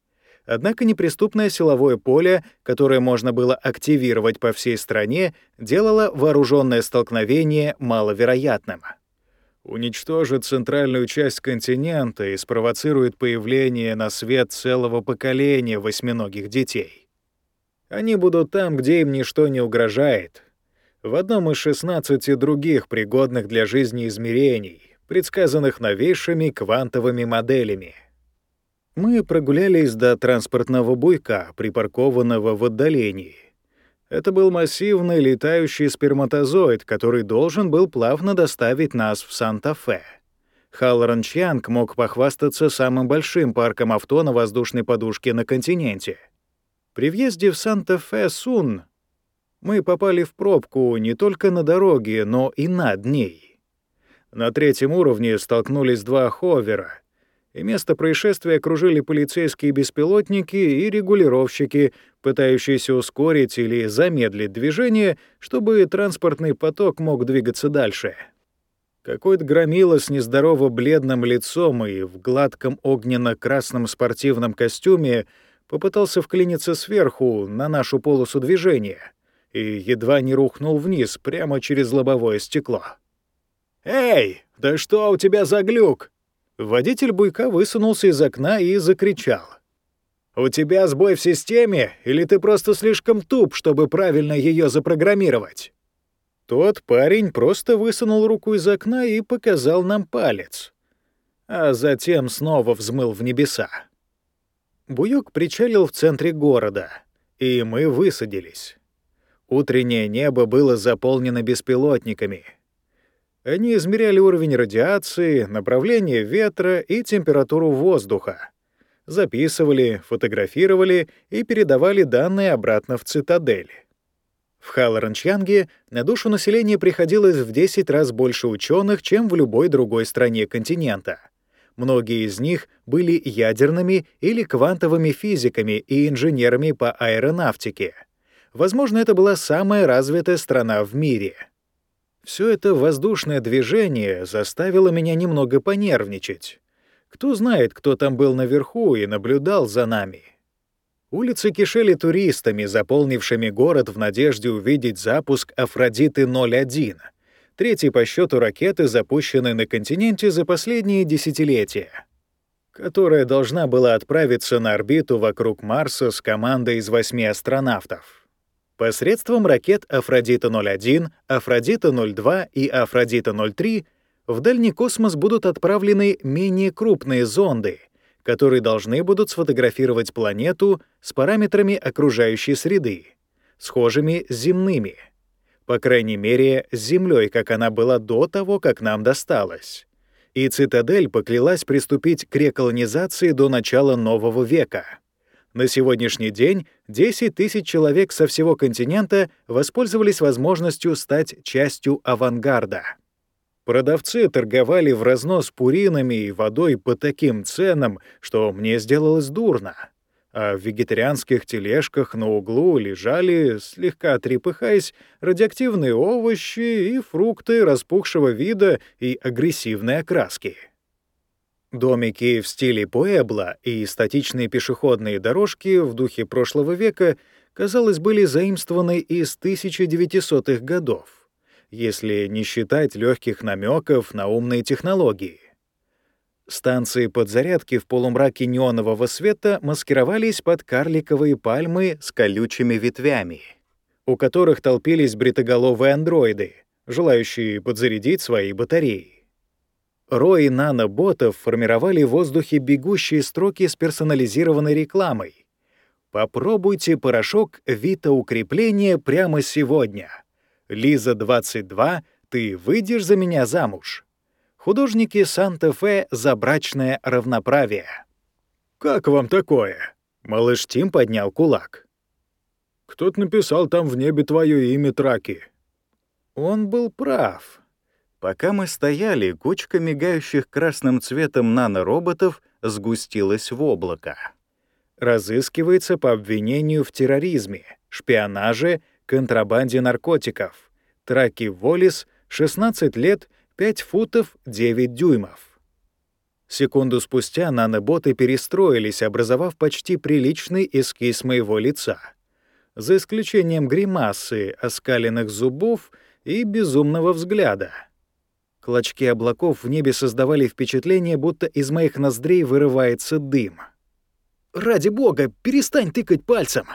Однако неприступное силовое поле, которое можно было активировать по всей стране, делало вооруженное столкновение маловероятным. Уничтожит центральную часть континента и спровоцирует появление на свет целого поколения восьминогих детей. Они будут там, где им ничто не угрожает, в одном из 16 других пригодных для жизни измерений, предсказанных новейшими квантовыми моделями — Мы прогулялись до транспортного буйка, припаркованного в отдалении. Это был массивный летающий сперматозоид, который должен был плавно доставить нас в Санта-Фе. Халлоран Чьянг мог похвастаться самым большим парком авто на воздушной подушке на континенте. При въезде в Санта-Фе-Сун мы попали в пробку не только на дороге, но и над ней. На третьем уровне столкнулись два ховера, и место происшествия окружили полицейские беспилотники и регулировщики, пытающиеся ускорить или замедлить движение, чтобы транспортный поток мог двигаться дальше. Какой-то громила с нездорово бледным лицом и в гладком огненно-красном спортивном костюме попытался вклиниться сверху на нашу полосу движения и едва не рухнул вниз прямо через лобовое стекло. «Эй, да что у тебя за глюк?» Водитель буйка высунулся из окна и закричал. «У тебя сбой в системе, или ты просто слишком туп, чтобы правильно ее запрограммировать?» Тот парень просто высунул руку из окна и показал нам палец, а затем снова взмыл в небеса. Буёк причалил в центре города, и мы высадились. Утреннее небо было заполнено беспилотниками — они измеряли уровень радиации, направление ветра и температуру воздуха. Записывали, фотографировали и передавали данные обратно в цитадель. В Халаранчьянге на душу населения приходилось в 10 раз больше ученых, чем в любой другой стране континента. Многие из них были ядерными или квантовыми физиками и инженерами по аэронавтике. Возможно, это была самая развитая страна в мире — все это воздушное движение заставило меня немного понервничать. Кто знает, кто там был наверху и наблюдал за нами. Улицы кишели туристами, заполнившими город в надежде увидеть запуск Афродиты-01, третьей по счету ракеты, запущенной на континенте за последние десятилетия, которая должна была отправиться на орбиту вокруг Марса с командой из восьми астронавтов. Посредством ракет Афродита-01, Афродита-02 и Афродита-03 в дальний космос будут отправлены менее крупные зонды, которые должны будут сфотографировать планету с параметрами окружающей среды, схожими с земными. По крайней мере, с Землей, как она была до того, как нам досталось. И Цитадель поклялась приступить к реколонизации до начала нового века. На сегодняшний день 10 тысяч человек со всего континента воспользовались возможностью стать частью авангарда. Продавцы торговали в разнос пуринами и водой по таким ценам, что мне сделалось дурно. А в вегетарианских тележках на углу лежали, слегка трепыхаясь, радиоактивные овощи и фрукты распухшего вида и агрессивной окраски. Домики в стиле Пуэбло и статичные пешеходные дорожки в духе прошлого века, казалось, были заимствованы из 1900-х годов, если не считать легких намеков на умные технологии. Станции подзарядки в полумраке неонового света маскировались под карликовые пальмы с колючими ветвями, у которых толпились бритоголовые андроиды, желающие подзарядить свои батареи. Рои наноботов формировали в воздухе бегущие строки с персонализированной рекламой. Попробуйте порошок Вита-укрепления прямо сегодня. Лиза 22, ты выйдешь за меня замуж. Художники Санта-Фе за брачное равноправие. Как вам такое? Малыш Тим поднял кулак. Кто-то написал там в небе твое имя Траки. Он был прав. Пока мы стояли, кучка мигающих красным цветом нанороботов сгустилась в облако. Разыскивается по обвинению в терроризме, шпионаже, контрабанде наркотиков. Траки Волис, 16 лет, 5 футов 9 дюймов. Секунду спустя наноботы перестроились, образовав почти приличный эскиз моего лица. За исключением гримасы, оскаленных зубов и безумного взгляда — Клочки облаков в небе создавали впечатление, будто из моих ноздрей вырывается дым. «Ради бога, перестань тыкать пальцем!»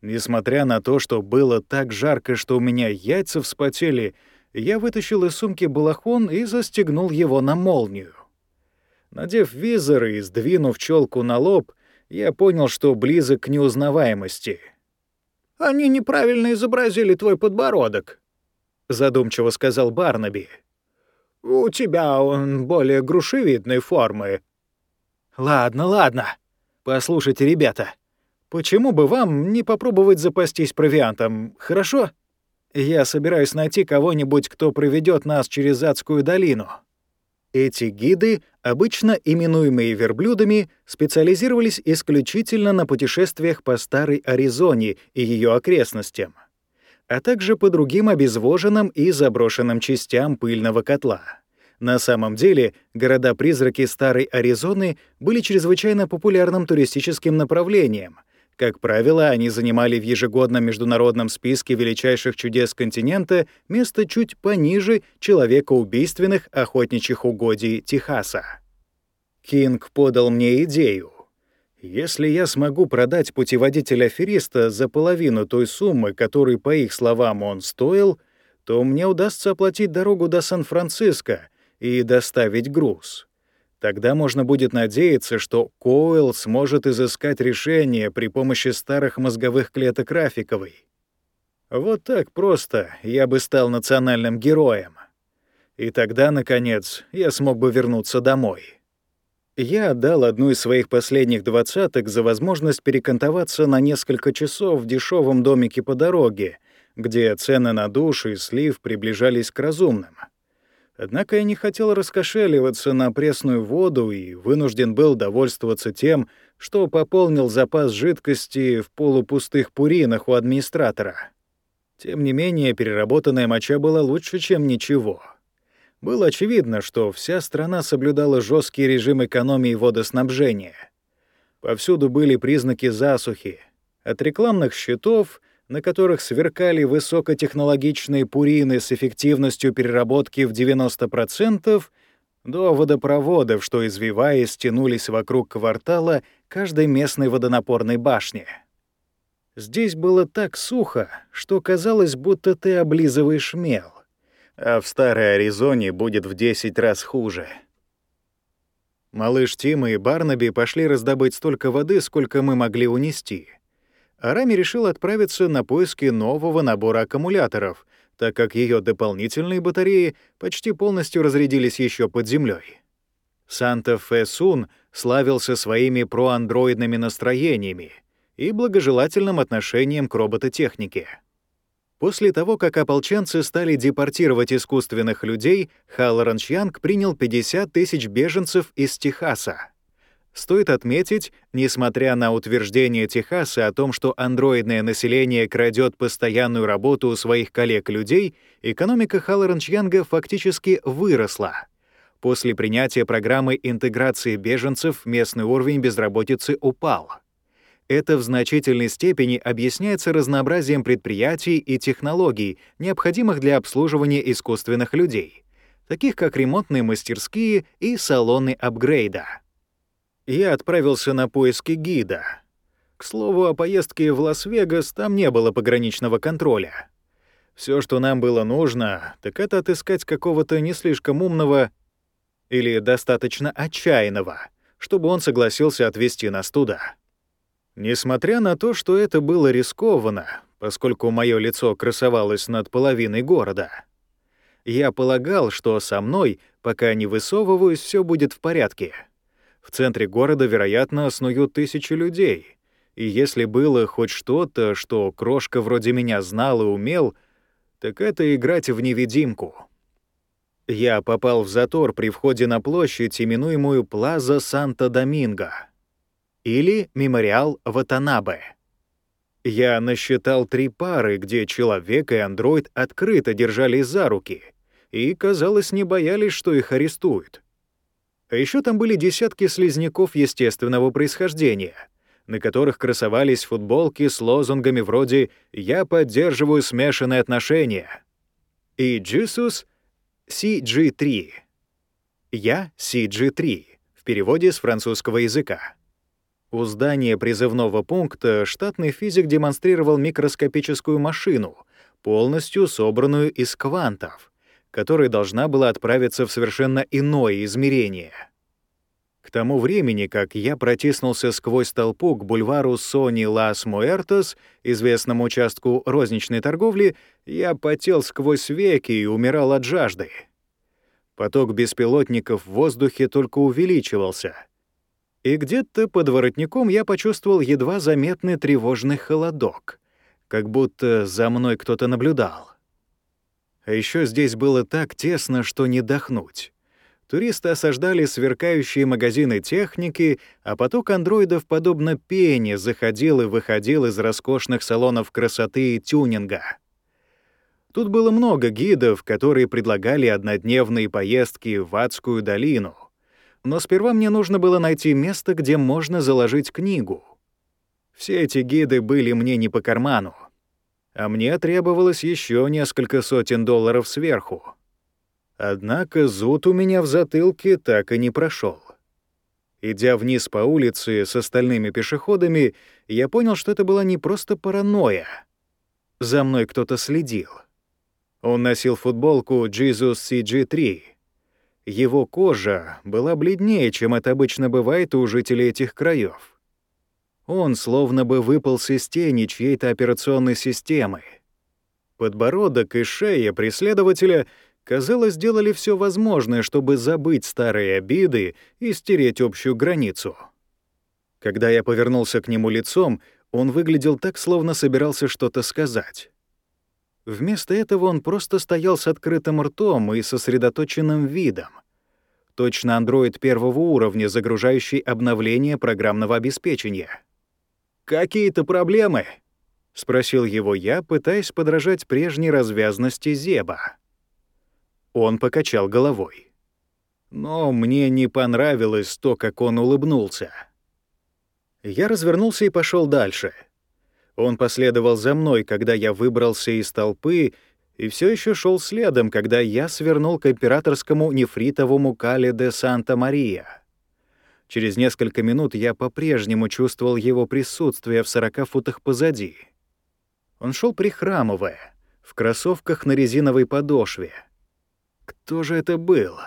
Несмотря на то, что было так жарко, что у меня яйца вспотели, я вытащил из сумки балахон и застегнул его на молнию. Надев визор и сдвинув челку на лоб, я понял, что близок к неузнаваемости.
«Они неправильно изобразили твой подбородок», —
задумчиво сказал Барнаби.
«У тебя он более грушевидной формы».
«Ладно, ладно. Послушайте, ребята, почему бы вам не попробовать запастись провиантом, хорошо? Я собираюсь найти кого-нибудь, кто проведет нас через Адскую долину». Эти гиды, обычно именуемые верблюдами, специализировались исключительно на путешествиях по Старой Аризоне и ее окрестностям, а также по другим обезвоженным и заброшенным частям пыльного котла. На самом деле, города-призраки Старой Аризоны были чрезвычайно популярным туристическим направлением — как правило, они занимали в ежегодном международном списке величайших чудес континента место чуть пониже человекоубийственных охотничьих угодий Техаса. Кинг подал мне идею. Если я смогу продать путеводитель афериста за половину той суммы, которой, по их словам, он стоил, то мне удастся оплатить дорогу до Сан-Франциско и доставить груз. Тогда можно будет надеяться, что Коуэлл сможет изыскать решение при помощи старых мозговых клеток Рафиковой. Вот так просто я бы стал национальным героем. И тогда, наконец, я смог бы вернуться домой. Я отдал одну из своих последних двадцаток за возможность перекантоваться на несколько часов в дешевом домике по дороге, где цены на душ и слив приближались к разумным — Однако я не хотел раскошеливаться на пресную воду и вынужден был довольствоваться тем, что пополнил запас жидкости в полупустых пуринах у администратора. Тем не менее, переработанная моча была лучше, чем ничего. Было очевидно, что вся страна соблюдала жесткий режим экономии водоснабжения. Повсюду были признаки засухи. От рекламных щитов на которых сверкали высокотехнологичные пурины с эффективностью переработки в 90%, до водопроводов, что, извиваясь, тянулись вокруг квартала каждой местной водонапорной башни. Здесь было так сухо, что казалось, будто ты облизываешь мел. А в Старой Аризоне будет в 10 раз хуже. Малыш Тима и Барнаби пошли раздобыть столько воды, сколько мы могли унести — Арами решил отправиться на поиски нового набора аккумуляторов, так как ее дополнительные батареи почти полностью разрядились еще под землей. Санта-Фе Сун славился своими проандроидными настроениями и благожелательным отношением к робототехнике. После того, как ополченцы стали депортировать искусственных людей, Халлоран Чьянг принял 50 тысяч беженцев из Техаса. Стоит отметить, несмотря на утверждение Техаса о том, что андроидное население крадет постоянную работу у своих коллег-людей, экономика Халлоранчьянга фактически выросла. После принятия программы интеграции беженцев местный уровень безработицы упал. Это в значительной степени объясняется разнообразием предприятий и технологий, необходимых для обслуживания искусственных людей, таких как ремонтные мастерские и салоны апгрейда я отправился на поиски гида. К слову, о поездке в Лас-Вегас там не было пограничного контроля. Все, что нам было нужно, так это отыскать какого-то не слишком умного или достаточно отчаянного, чтобы он согласился отвезти нас туда. Несмотря на то, что это было рискованно, поскольку мое лицо красовалось над половиной города, я полагал, что со мной, пока не высовываюсь, все будет в порядке. В центре города, вероятно, снуют тысячи людей. И если было хоть что-то, что крошка вроде меня знал и умел, так это играть в невидимку. Я попал в затор при входе на площадь, именуемую Плаза Санта-Доминго или Мемориал Ватанабе. Я насчитал три пары, где человек и андроид открыто держались за руки и, казалось, не боялись, что их арестуют. А еще там были десятки слизняков естественного происхождения, на которых красовались футболки с лозунгами вроде «Я поддерживаю смешанные отношения» и «Jesus CG3» «Я CG3» в переводе с французского языка. У здания призывного пункта штатный физик демонстрировал микроскопическую машину, полностью собранную из квантов, которая должна была отправиться в совершенно иное измерение. К тому времени, как я протиснулся сквозь толпу к бульвару Сони Лас Муэртос, известному участку розничной торговли, я потел сквозь веки и умирал от жажды. Поток беспилотников в воздухе только увеличивался. И где-то под воротником я почувствовал едва заметный тревожный холодок, как будто за мной кто-то наблюдал. А еще здесь было так тесно, что не дохнуть. Туристы осаждали сверкающие магазины техники, а поток андроидов, подобно пене, заходил и выходил из роскошных салонов красоты и тюнинга. Тут было много гидов, которые предлагали однодневные поездки в Адскую долину. Но сперва мне нужно было найти место, где можно заложить книгу. Все эти гиды были мне не по карману, а мне требовалось еще несколько сотен долларов сверху. Однако зуд у меня в затылке так и не прошел. Идя вниз по улице с остальными пешеходами, я понял, что это была не просто паранойя. За мной кто-то следил. Он носил футболку Jesus CG3. Его кожа была бледнее, чем это обычно бывает у жителей этих краев. Он словно бы выполз из тени чьей-то операционной системы. Подбородок и шея преследователя — казалось, сделали все возможное, чтобы забыть старые обиды и стереть общую границу. Когда я повернулся к нему лицом, он выглядел так, словно собирался что-то сказать. Вместо этого он просто стоял с открытым ртом и сосредоточенным видом. Точно андроид первого уровня, загружающий обновление программного обеспечения. «Какие-то проблемы?» — спросил его я, пытаясь подражать прежней развязности Зеба. Он покачал головой. Но мне не понравилось то, как он улыбнулся. Я развернулся и пошел дальше. Он последовал за мной, когда я выбрался из толпы, и все еще шел следом, когда я свернул к императорскому нефритовому кале де Санта-Мария. Через несколько минут я по-прежнему чувствовал его присутствие в сорока футах позади. Он шел прихрамывая, в кроссовках на резиновой подошве — кто же это был?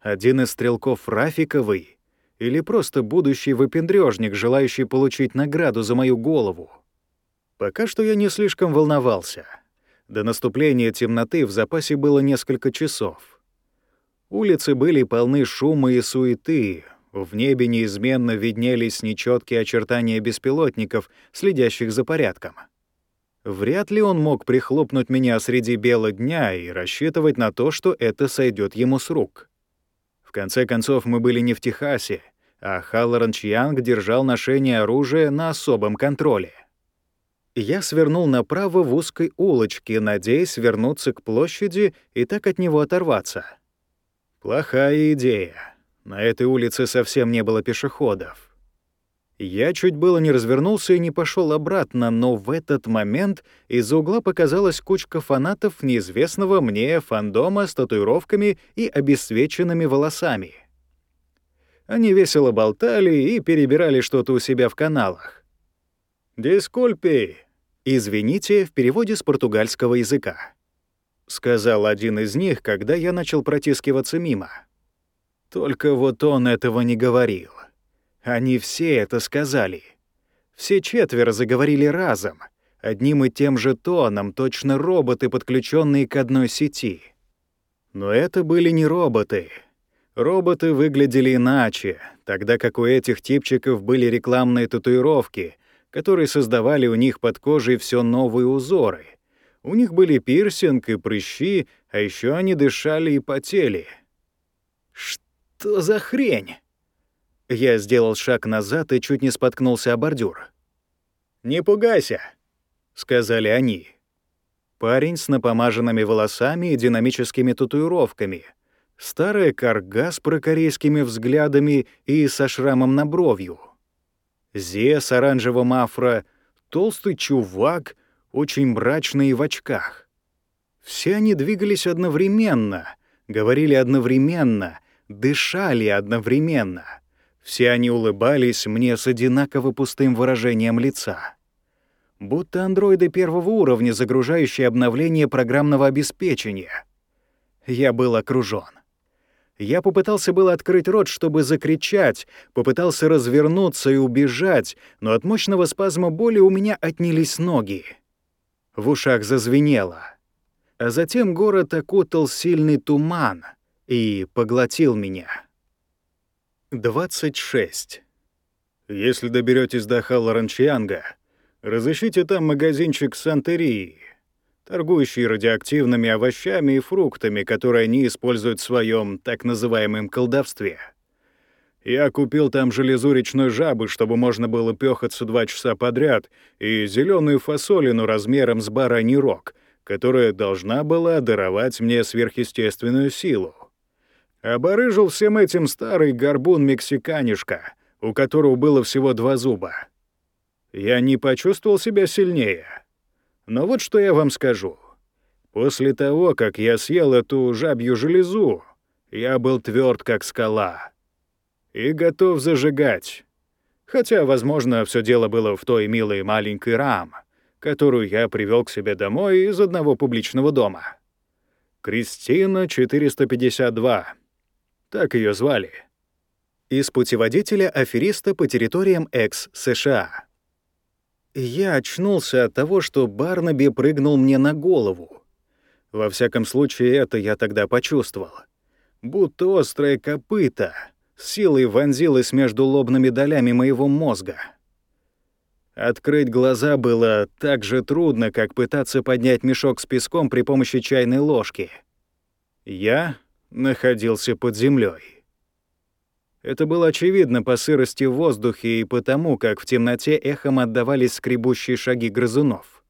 Один из стрелков Рафиковой? Или просто будущий выпендрёжник, желающий получить награду за мою голову? Пока что я не слишком волновался. До наступления темноты в запасе было несколько часов. Улицы были полны шума и суеты, в небе неизменно виднелись нечеткие очертания беспилотников, следящих за порядком. Вряд ли он мог прихлопнуть меня среди бела дня и рассчитывать на то, что это сойдет ему с рук. В конце концов, мы были не в Техасе, а Халлоран Чьянг держал ношение оружия на особом контроле. Я свернул направо в узкой улочке, надеясь вернуться к площади и так от него оторваться. Плохая идея. На этой улице совсем не было пешеходов. Я чуть было не развернулся и не пошел обратно, но в этот момент из-за угла показалась кучка фанатов неизвестного мне фандома с татуировками и обесцвеченными волосами. Они весело болтали и перебирали что-то у себя в каналах. «Дискульпи!» «Извините» в переводе с португальского языка. Сказал один из них, когда я начал протискиваться мимо. Только вот он этого не говорил. Они все это сказали. Все четверо заговорили разом, одним и тем же тоном, точно роботы, подключенные к одной сети. Но это были не роботы. Роботы выглядели иначе, тогда как у этих типчиков были рекламные татуировки, которые создавали у них под кожей все новые узоры. У них были пирсинг и прыщи, а еще они дышали и потели. Что за хрень? Я сделал шаг назад и чуть не споткнулся о бордюр. «Не пугайся», — сказали они. Парень с напомаженными волосами и динамическими татуировками. Старая карга с прокорейскими взглядами и со шрамом на бровью. Зе с оранжевым афро, толстый чувак, очень мрачный в очках. Все они двигались одновременно, говорили одновременно, дышали одновременно — все они улыбались мне с одинаково пустым выражением лица. Будто андроиды первого уровня, загружающие обновление программного обеспечения. Я был окружён. Я попытался было открыть рот, чтобы закричать, попытался развернуться и убежать, но от мощного спазма боли у меня отнялись ноги. В ушах зазвенело. А затем город окутал сильный туман и поглотил меня. 26. Если доберетесь до Халлоранчианга, разыщите там магазинчик Сантерии, торгующий радиоактивными овощами и фруктами, которые они используют в своем так называемом колдовстве. Я купил там железу речной жабы, чтобы можно было пёхаться два часа подряд, и зеленую фасолину размером с бараний рог, которая должна была даровать мне сверхъестественную силу. Оборыжил всем этим старый горбун-мексиканишка, у которого было всего два зуба. Я не почувствовал себя сильнее. Но вот что я вам скажу. После того, как я съел эту жабью железу, я был тверд как скала. И готов зажигать. Хотя, возможно, все дело было в той милой маленькой рам, которую я привел к себе домой из одного публичного дома. Кристина 452. Так ее звали. Из путеводителя афериста по территориям экс-США. Я очнулся от того, что Барнаби прыгнул мне на голову. Во всяком случае, это я тогда почувствовал. Будто острое копыто силой вонзилось между лобными долями моего мозга. Открыть глаза было так же трудно, как пытаться поднять мешок с песком при помощи чайной ложки. Я находился под землей. Это было очевидно по сырости в воздухе и потому, как в темноте эхом отдавались скребущие шаги грызунов.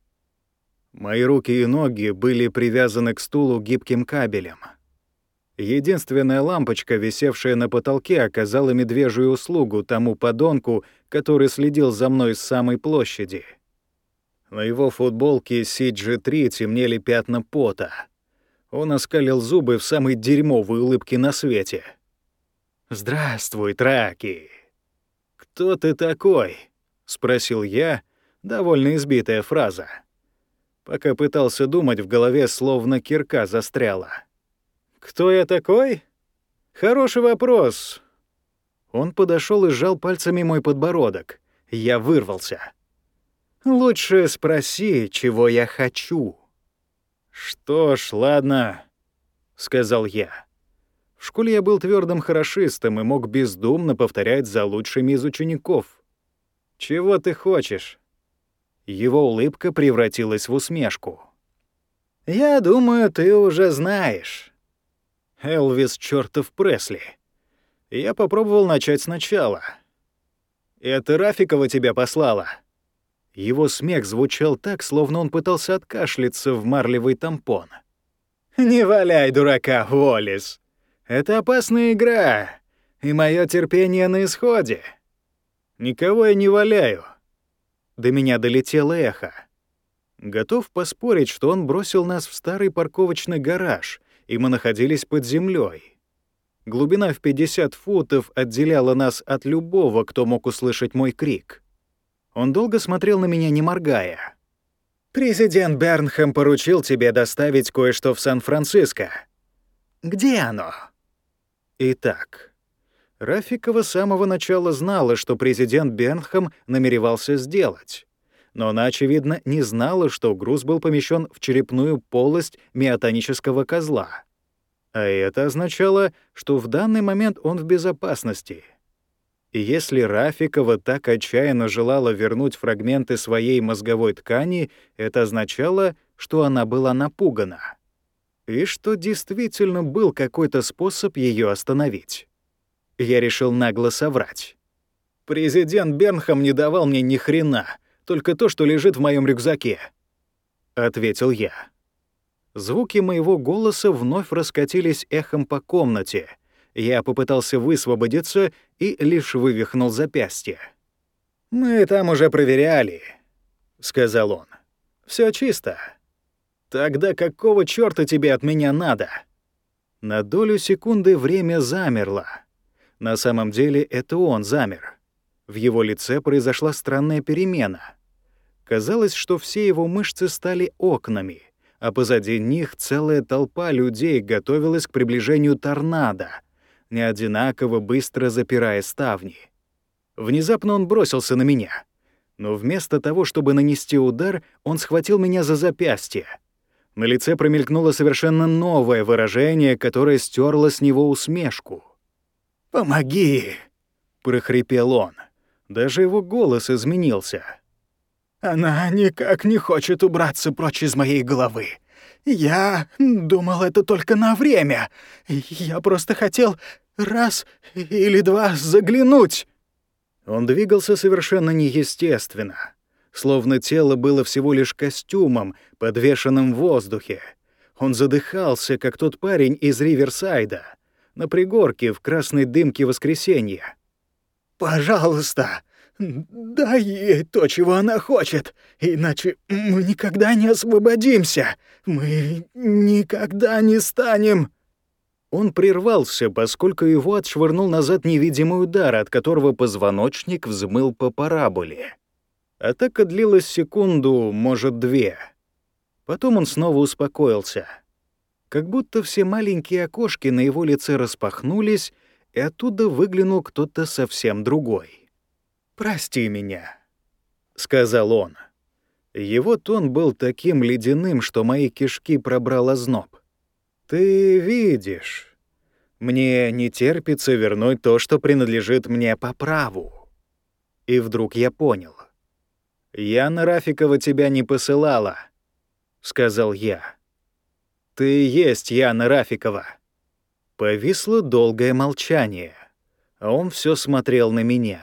Мои руки и ноги были привязаны к стулу гибким кабелем. Единственная лампочка, висевшая на потолке, оказала медвежью услугу тому подонку, который следил за мной с самой площади. На его футболке CG3 темнели пятна пота — он оскалил зубы в самой дерьмовой улыбке на свете. «Здравствуй, Траки!» «Кто ты такой?» — спросил я, довольно избитая фраза. Пока пытался думать, в голове словно кирка застряла. «Кто я такой?» «Хороший вопрос». Он подошел и сжал пальцами мой подбородок. Я вырвался. «Лучше спроси, чего я хочу». «Что ж, ладно», — сказал я. В школе я был твердым хорошистом и мог бездумно повторять за лучшими из учеников. «Чего ты хочешь?» Его улыбка превратилась в усмешку. «Я думаю, ты уже знаешь». Элвис чертов Пресли. Я попробовал начать сначала. «Это Рафикова тебя послала?» Его смех звучал так, словно он пытался откашляться в марлевый тампон. «Не валяй дурака, Уоллес. Это опасная игра, и мое терпение на исходе. Никого я не валяю». До меня долетело эхо. Готов поспорить, что он бросил нас в старый парковочный гараж, и мы находились под землей. Глубина в 50 футов отделяла нас от любого, кто мог услышать мой крик. Он долго смотрел на меня, не моргая. «Президент Бернхэм поручил тебе доставить кое-что в Сан-Франциско. Где оно?» Итак, Рафикова с самого начала знала, что президент Бернхэм намеревался сделать. Но она, очевидно, не знала, что груз был помещен в черепную полость миотонического козла. А это означало, что в данный момент он в безопасности — и если Рафикова так отчаянно желала вернуть фрагменты своей мозговой ткани, это означало, что она была напугана. И что действительно был какой-то способ ее остановить. Я решил нагло соврать. «Президент Бернхам не давал мне ни хрена, только то, что лежит в моем рюкзаке», — ответил я. Звуки моего голоса вновь раскатились эхом по комнате — я попытался высвободиться и лишь вывихнул запястье. «Мы там уже проверяли», — сказал он. Все чисто. Тогда какого чёрта тебе от меня надо?» На долю секунды время замерло. На самом деле это он замер. В его лице произошла странная перемена. Казалось, что все его мышцы стали окнами, а позади них целая толпа людей готовилась к приближению торнадо — не одинаково быстро запирая ставни. Внезапно он бросился на меня. Но вместо того, чтобы нанести удар, он схватил меня за запястье. На лице промелькнуло совершенно новое выражение, которое стерло с него усмешку.
«Помоги!» — прохрипел он. Даже его голос изменился. «Она никак не хочет убраться прочь из моей головы. Я думал, это только на время. Я просто хотел раз или два заглянуть».
Он двигался совершенно неестественно, словно тело было всего лишь костюмом, подвешенным в воздухе. Он задыхался, как тот парень из Риверсайда, на пригорке в красной дымке воскресенья.
«Пожалуйста, дай ей то, чего она хочет, иначе мы никогда не освободимся. Мы никогда не станем...»
Он прервался, поскольку его отшвырнул назад невидимый удар, от которого позвоночник взмыл по параболе. Атака длилась секунду, может, две. Потом он снова успокоился. Как будто все маленькие окошки на его лице распахнулись, и оттуда выглянул кто-то совсем другой. «Прости меня», — сказал он. Его тон был таким ледяным, что мои кишки пробрал озноб. «Ты видишь, мне не терпится вернуть то, что принадлежит мне по праву». И вдруг я понял. «Яна Рафикова тебя не посылала», — сказал я. «Ты есть Яна Рафикова». Повисло долгое молчание, а он все смотрел на меня.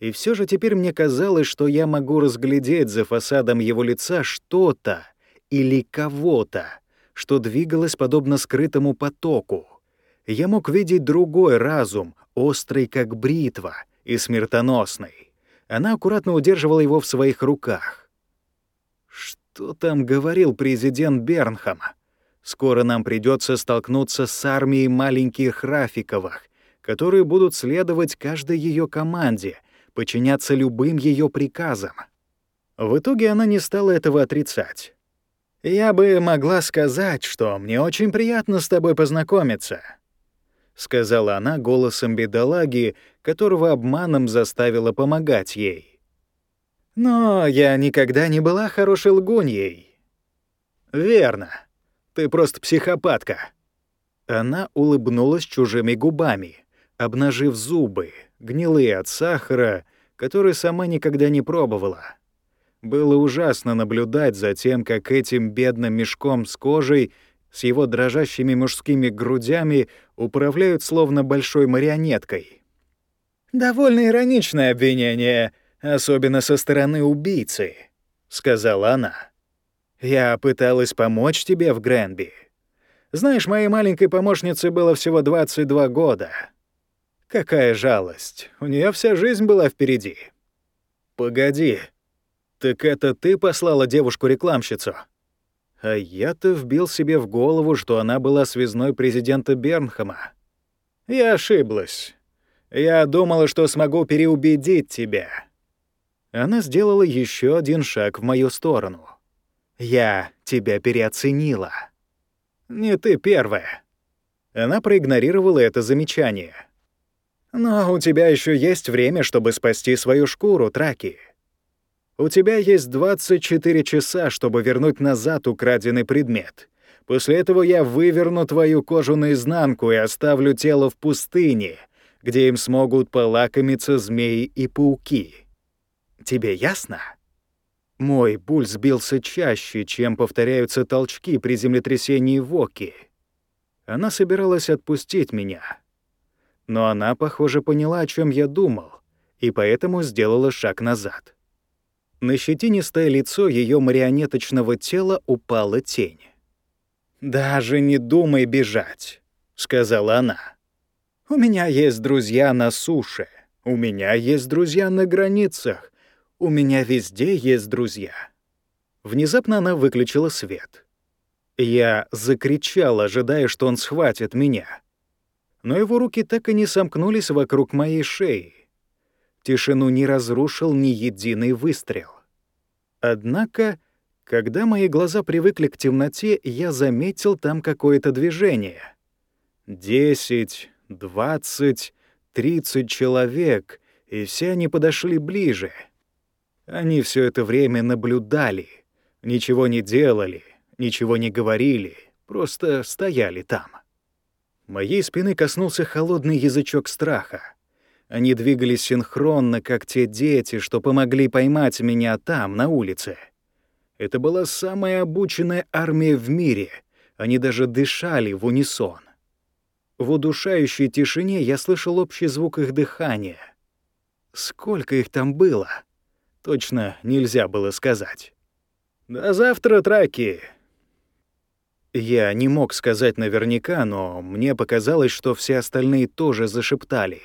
И все же теперь мне казалось, что я могу разглядеть за фасадом его лица что-то или кого-то, что двигалось подобно скрытому потоку. Я мог видеть другой разум, острый как бритва и смертоносный. Она аккуратно удерживала его в своих руках. Что там говорил президент Бернхама? Скоро нам придется столкнуться с армией маленьких Рафиковых, которые будут следовать каждой ее команде, подчиняться любым ее приказам. В итоге она не стала этого отрицать. «Я бы могла сказать, что мне очень приятно с тобой познакомиться», — сказала она голосом бедолаги, которого обманом заставила помогать ей. «Но я никогда не была хорошей лгуньей». «Верно. Ты просто психопатка». Она улыбнулась чужими губами, обнажив зубы, гнилые от сахара, который сама никогда не пробовала. Было ужасно наблюдать за тем, как этим бедным мешком с кожей с его дрожащими мужскими грудями управляют словно большой марионеткой. «Довольно ироничное обвинение, особенно со стороны убийцы», — сказала она. «Я пыталась помочь тебе в Гренби. Знаешь, моей маленькой помощнице было всего 22 года. Какая жалость, у нее вся жизнь была впереди». «Погоди», «Так это ты послала девушку-рекламщицу?» А я-то вбил себе в голову, что она была связной президента Бернхама. Я ошиблась. Я думала, что смогу переубедить тебя. Она сделала еще один шаг в мою сторону. Я тебя переоценила. Не ты первая. Она проигнорировала это замечание. Но у тебя еще есть время, чтобы спасти свою шкуру, Траки. У тебя есть 24 часа, чтобы вернуть назад украденный предмет. После этого я выверну твою кожу наизнанку и оставлю тело в пустыне, где им смогут полакомиться змеи и пауки. Тебе ясно? Мой пульс бился чаще, чем повторяются толчки при землетрясении в Оке. Она собиралась отпустить меня. Но она, похоже, поняла, о чем я думал, и поэтому сделала шаг назад. На щетинистое лицо ее марионеточного тела упала тень. «Даже не думай бежать», — сказала она. «У меня есть друзья на суше, у меня есть друзья на границах, у меня везде есть друзья». Внезапно она выключила свет. Я закричал, ожидая, что он схватит меня. Но его руки так и не сомкнулись вокруг моей шеи. Тишину не разрушил ни единый выстрел. Однако, когда мои глаза привыкли к темноте, я заметил там какое-то движение. Десять, Двадцать, тридцать человек, и все они подошли ближе. Они все это время наблюдали, ничего не делали, ничего не говорили, просто стояли там. Моей спины коснулся холодный язычок страха. Они двигались синхронно, как те дети, что помогли поймать меня там, на улице. Это была самая обученная армия в мире. Они даже дышали в унисон. В удушающей тишине я слышал общий звук их дыхания. Сколько их там было? Точно нельзя было сказать. «До завтра, траки!» Я не мог сказать наверняка, но мне показалось, что все остальные тоже зашептали.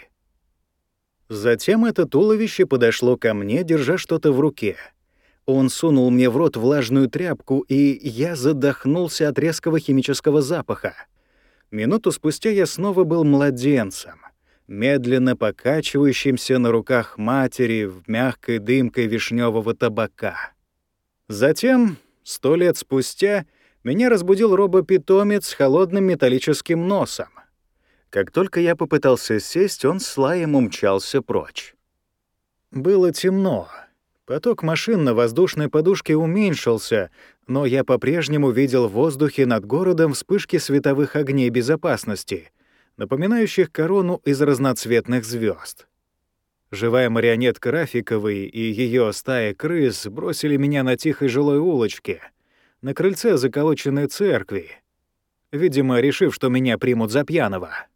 Затем это туловище подошло ко мне, держа что-то в руке. Он сунул мне в рот влажную тряпку, и я задохнулся от резкого химического запаха. Минуту спустя я снова был младенцем, медленно покачивающимся на руках матери в мягкой дымкой вишневого табака. Затем, сто лет спустя, меня разбудил робопитомец с холодным металлическим носом. Как только я попытался сесть, он с лаем умчался прочь. Было темно. Поток машин на воздушной подушке уменьшился, но я по-прежнему видел в воздухе над городом вспышки световых огней безопасности, напоминающих корону из разноцветных звезд. Живая марионетка Рафиковой и ее стая крыс бросили меня на тихой жилой улочке — на крыльце заколоченной церкви, видимо, решив, что меня примут за пьяного.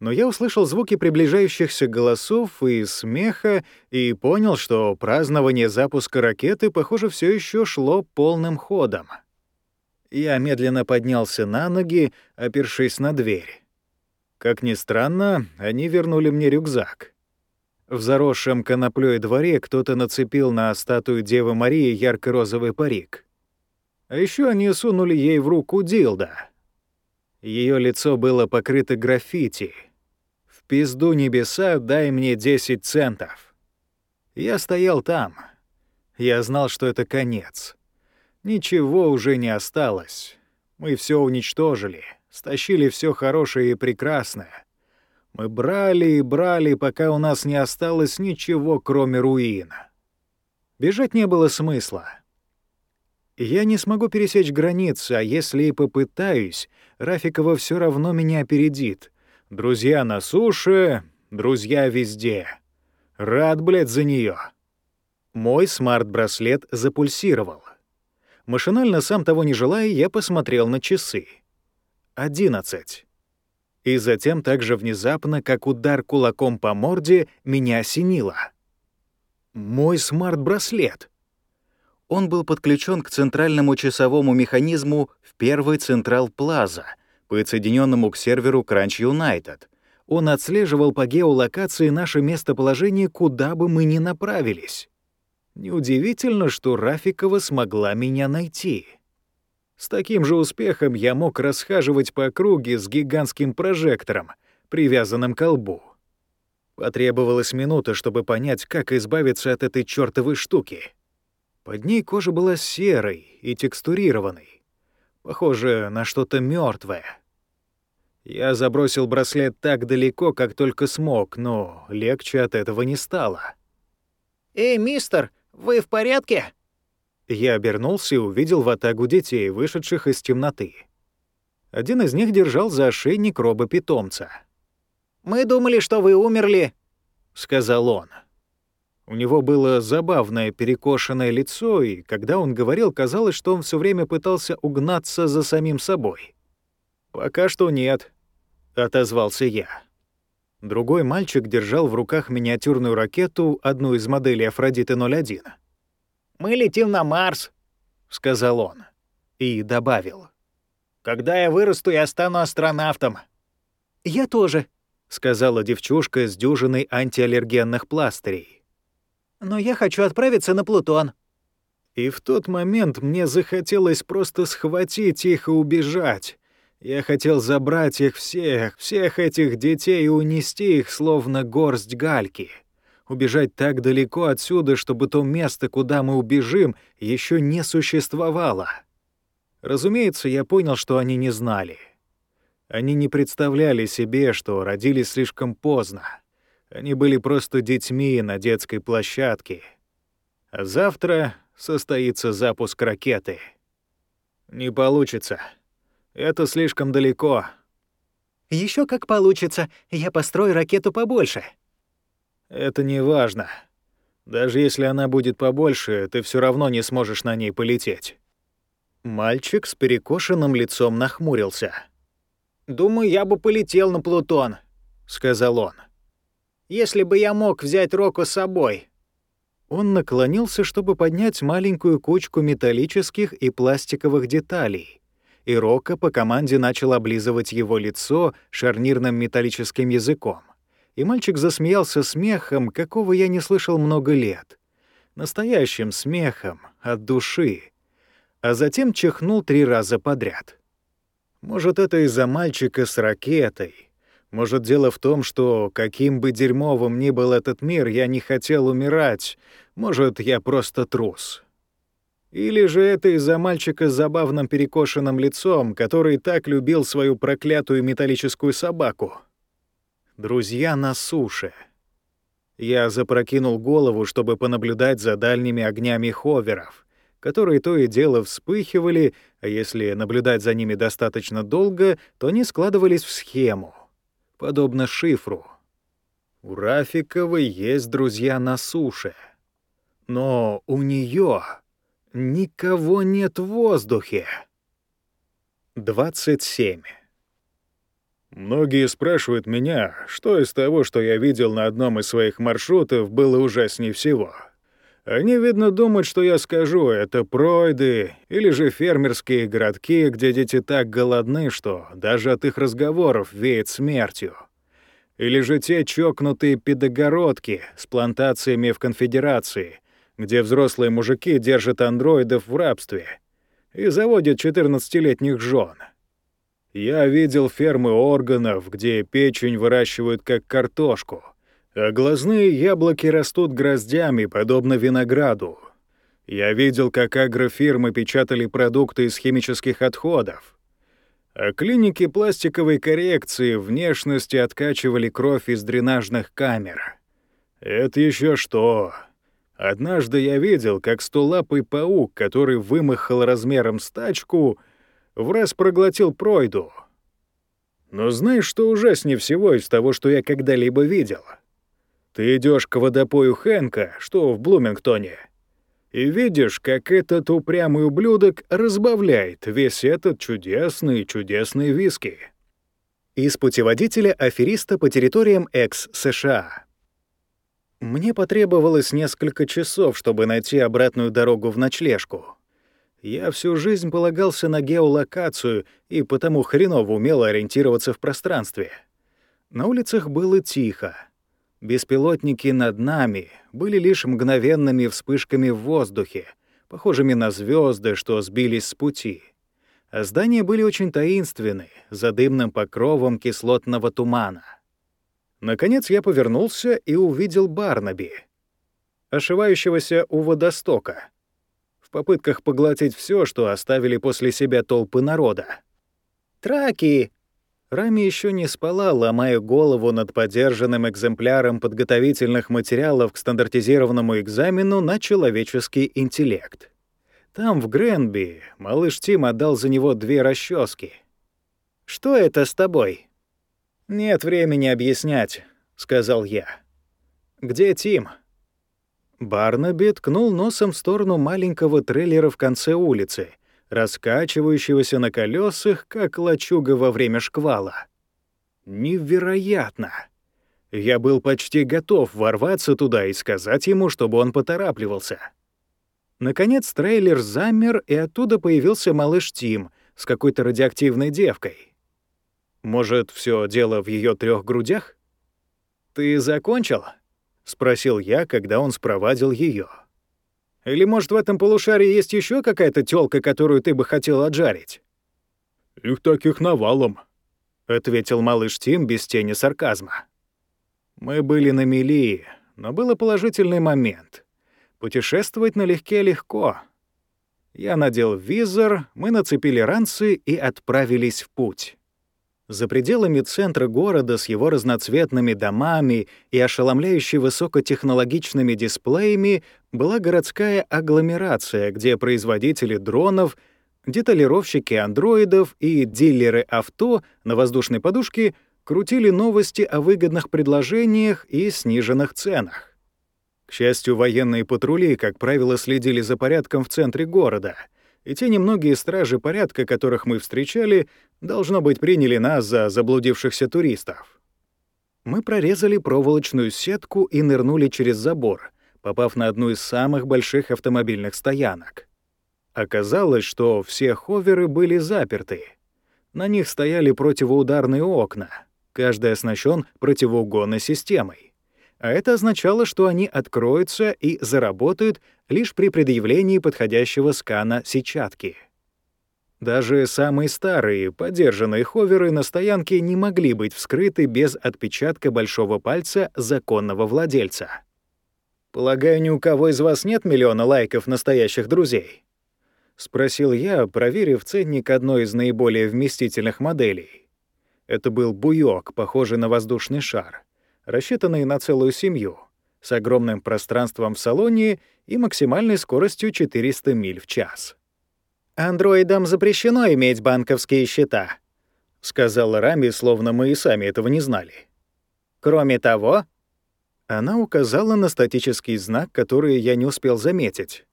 Но я услышал звуки приближающихся голосов и смеха и понял, что празднование запуска ракеты, похоже, все еще шло полным ходом. Я медленно поднялся на ноги, опершись на дверь. Как ни странно, они вернули мне рюкзак. В заросшем коноплёй дворе кто-то нацепил на статую Девы Марии ярко-розовый парик. А еще они сунули ей в руку дилда. Ее лицо было покрыто граффити. «В пизду небеса дай мне 10 центов». Я стоял там. Я знал, что это конец. Ничего уже не осталось. Мы все уничтожили, стащили все хорошее и прекрасное. Мы брали и брали, пока у нас не осталось ничего, кроме руин. Бежать не было смысла. Я не смогу пересечь границы, а если и попытаюсь, Рафикова все равно меня опередит. Друзья на суше, друзья везде. Рад, блядь, за нее. Мой смарт-браслет запульсировал. Машинально, сам того не желая, я посмотрел на часы. Одиннадцать. И затем так же внезапно, как удар кулаком по морде, меня осенило. Мой смарт-браслет — он был подключен к центральному часовому механизму в первый Централ Плаза, подсоединенному к серверу Crunch United. Он отслеживал по геолокации наше местоположение, куда бы мы ни направились. Неудивительно, что Рафикова смогла меня найти. С таким же успехом я мог расхаживать по округе с гигантским прожектором, привязанным к лбу. Потребовалась минута, чтобы понять, как избавиться от этой чёртовой штуки. Под ней кожа была серой и текстурированной, похоже на что-то мертвое. Я забросил браслет так далеко, как только смог, но легче от этого не стало.
«Эй, мистер, вы в порядке?»
Я обернулся и увидел ватагу детей, вышедших из темноты. Один из них держал за ошейник роба-питомца.
«Мы думали, что вы умерли», —
сказал он. У него было забавное перекошенное лицо, и когда он говорил, казалось, что он все время пытался угнаться за самим собой. «Пока что нет», — отозвался я. Другой мальчик держал в руках миниатюрную ракету, одну из моделей Афродиты-01.
«Мы летим на Марс», —
сказал он. И добавил.
«Когда я вырасту, я стану астронавтом».
«Я тоже», —
сказала девчушка с дюжиной антиаллергенных пластырей.
Но я хочу отправиться на Плутон».
И в тот момент мне захотелось просто схватить их и убежать. Я хотел забрать их всех, всех этих детей и унести их, словно горсть гальки. Убежать так далеко отсюда, чтобы то место, куда мы убежим, еще не существовало. Разумеется, я понял, что они не знали. Они не представляли себе, что родились слишком поздно. Они были просто детьми на детской площадке. А завтра состоится запуск ракеты. Не получится. Это слишком далеко.
Еще как получится. Я построю ракету побольше.
Это не важно. Даже если она будет побольше, ты все равно не сможешь на ней полететь. Мальчик с перекошенным лицом нахмурился.
«Думаю, я бы полетел на Плутон», — сказал он. «Если бы я мог взять Року с собой».
Он наклонился, чтобы поднять маленькую кучку металлических и пластиковых деталей, и Рока по команде начал облизывать его лицо шарнирным металлическим языком. И мальчик засмеялся смехом, какого я не слышал много лет. Настоящим смехом, от души. А затем чихнул три раза подряд. Может, это из-за мальчика с ракетой. Может, дело в том, что каким бы дерьмовым ни был этот мир, я не хотел умирать. Может, я просто трус. Или же это из-за мальчика с забавным перекошенным лицом, который так любил свою проклятую металлическую собаку. Друзья на суше. Я запрокинул голову, чтобы понаблюдать за дальними огнями ховеров — которые то и дело вспыхивали, а если наблюдать за ними достаточно долго, то они складывались в схему, подобно шифру. У Рафиковой есть друзья на суше, но у нее никого нет в воздухе. 27. Многие спрашивают меня, что из того, что я видел на одном из своих маршрутов, было ужаснее всего — они, видно, думают, что я скажу, это пройды или же фермерские городки, где дети так голодны, что даже от их разговоров веет смертью. Или же те чокнутые педогородки с плантациями в конфедерации, где взрослые мужики держат андроидов в рабстве и заводят 14-летних жен. Я видел фермы органов, где печень выращивают как картошку — а глазные яблоки растут гроздями, подобно винограду. Я видел, как агрофирмы печатали продукты из химических отходов, а клиники пластиковой коррекции внешности откачивали кровь из дренажных камер. Это еще что? Однажды я видел, как столапый паук, который вымахал размером с тачку, в раз проглотил пройду. Но знаешь, что ужаснее всего из того, что я когда-либо видел — ты идешь к водопою Хэнка, что в Блумингтоне, и видишь, как этот упрямый ублюдок разбавляет весь этот чудесный-чудесный виски. Из путеводителя афериста по территориям экс-США. Мне потребовалось несколько часов, чтобы найти обратную дорогу в ночлежку. Я всю жизнь полагался на геолокацию и потому хреново умел ориентироваться в пространстве. На улицах было тихо. Беспилотники над нами были лишь мгновенными вспышками в воздухе, похожими на звезды, что сбились с пути. А здания были очень таинственны, за дымным покровом кислотного тумана. Наконец я повернулся и увидел Барнаби, ошивающегося у водостока, в попытках поглотить все, что оставили после себя толпы народа. «Траки!» Рами еще не спала, ломая голову над подержанным экземпляром подготовительных материалов к стандартизированному экзамену на человеческий интеллект. Там, в Гренби, малыш Тим отдал за него две расчески. «Что это с тобой?» «Нет времени объяснять», — сказал я. «Где Тим?» Барнаби ткнул носом в сторону маленького трейлера в конце улицы — раскачивающегося на колесах, как лачуга во время шквала. Невероятно! Я был почти готов ворваться туда и сказать ему, чтобы он поторапливался. Наконец трейлер замер, и оттуда появился малыш Тим с какой-то радиоактивной девкой. Может, все дело в ее трех грудях? «Ты закончил?» — спросил я, когда он спровадил ее. Или, может, в этом полушарии есть еще какая-то тёлка, которую ты бы хотел отжарить?»
«Их таких навалом», —
ответил малыш Тим без тени сарказма. Мы были на мели, но был положительный момент. Путешествовать налегке легко. Я надел визор, мы нацепили ранцы и отправились в путь. За пределами центра города с его разноцветными домами и ошеломляющей высокотехнологичными дисплеями была городская агломерация, где производители дронов, деталировщики андроидов и дилеры авто на воздушной подушке крутили новости о выгодных предложениях и сниженных ценах. К счастью, военные патрули, как правило, следили за порядком в центре города — и те немногие стражи порядка, которых мы встречали, должно быть, приняли нас за заблудившихся туристов. Мы прорезали проволочную сетку и нырнули через забор, попав на одну из самых больших автомобильных стоянок. Оказалось, что все ховеры были заперты. На них стояли противоударные окна, каждый оснащен противоугонной системой. А это означало, что они откроются и заработают лишь при предъявлении подходящего скана сетчатки. Даже самые старые, подержанные ховеры на стоянке не могли быть вскрыты без отпечатка большого пальца законного владельца. «Полагаю, ни у кого из вас нет миллиона лайков настоящих друзей?» — спросил я, проверив ценник одной из наиболее вместительных моделей. Это был буёк, похожий на воздушный шар, рассчитанный на целую семью, с огромным пространством в салоне и максимальной скоростью 400 миль в час.
«Андроидам запрещено иметь банковские счета», —
сказала Рами, словно мы и сами этого не знали.
«Кроме того...»
Она указала на статический знак, который я не успел заметить.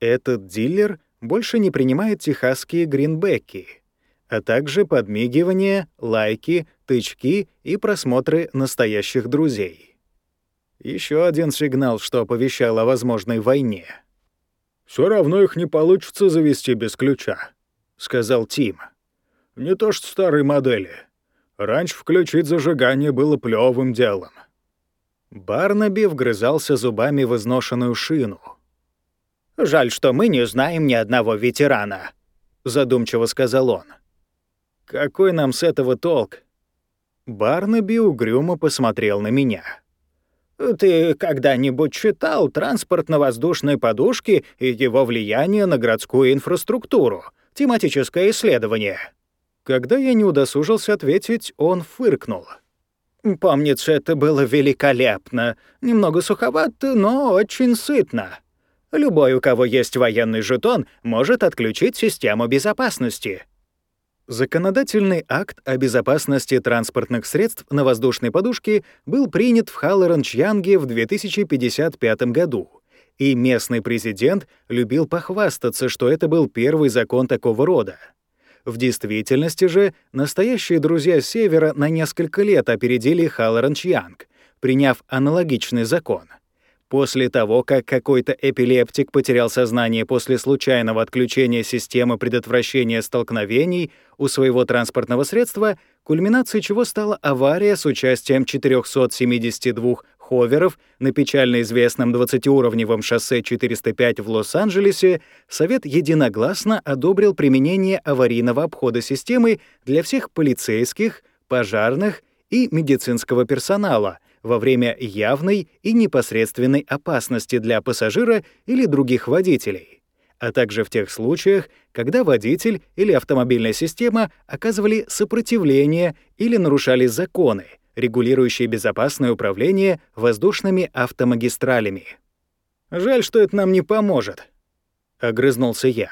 Этот дилер больше не принимает техасские гринбеки, а также подмигивания, лайки, тычки и просмотры настоящих друзей. Еще один сигнал, что оповещал о возможной войне.
Все равно их не получится завести без ключа», — сказал Тим. «Не то что старой модели. Раньше включить зажигание было плевым делом».
Барнаби вгрызался зубами в изношенную шину.
«Жаль, что мы не знаем ни одного ветерана», — задумчиво сказал он.
«Какой нам с этого толк?» Барнаби угрюмо посмотрел на меня.
Ты когда-нибудь читал «Транспортно-воздушной подушки» и его влияние на городскую инфраструктуру? Тематическое исследование.
Когда я не удосужился ответить, он фыркнул.
Помнится, это было великолепно. Немного суховато, но очень сытно. Любой, у кого есть военный жетон, может отключить систему безопасности.
Законодательный акт о безопасности транспортных средств на воздушной подушке был принят в Халлоранчьянге в 2055 году, и местный президент любил похвастаться, что это был первый закон такого рода. В действительности же настоящие друзья Севера на несколько лет опередили Халлоранчьянг, приняв аналогичный закон — После того, как какой-то эпилептик потерял сознание после случайного отключения системы предотвращения столкновений у своего транспортного средства, кульминацией чего стала авария с участием 472 ховеров на печально известном 20-уровневом шоссе 405 в Лос-Анджелесе, Совет единогласно одобрил применение аварийного обхода системы для всех полицейских, пожарных и медицинского персонала — во время явной и непосредственной опасности для пассажира или других водителей, а также в тех случаях, когда водитель или автомобильная система оказывали сопротивление или нарушали законы, регулирующие безопасное управление воздушными автомагистралями.
«Жаль, что это нам не поможет», —
огрызнулся я.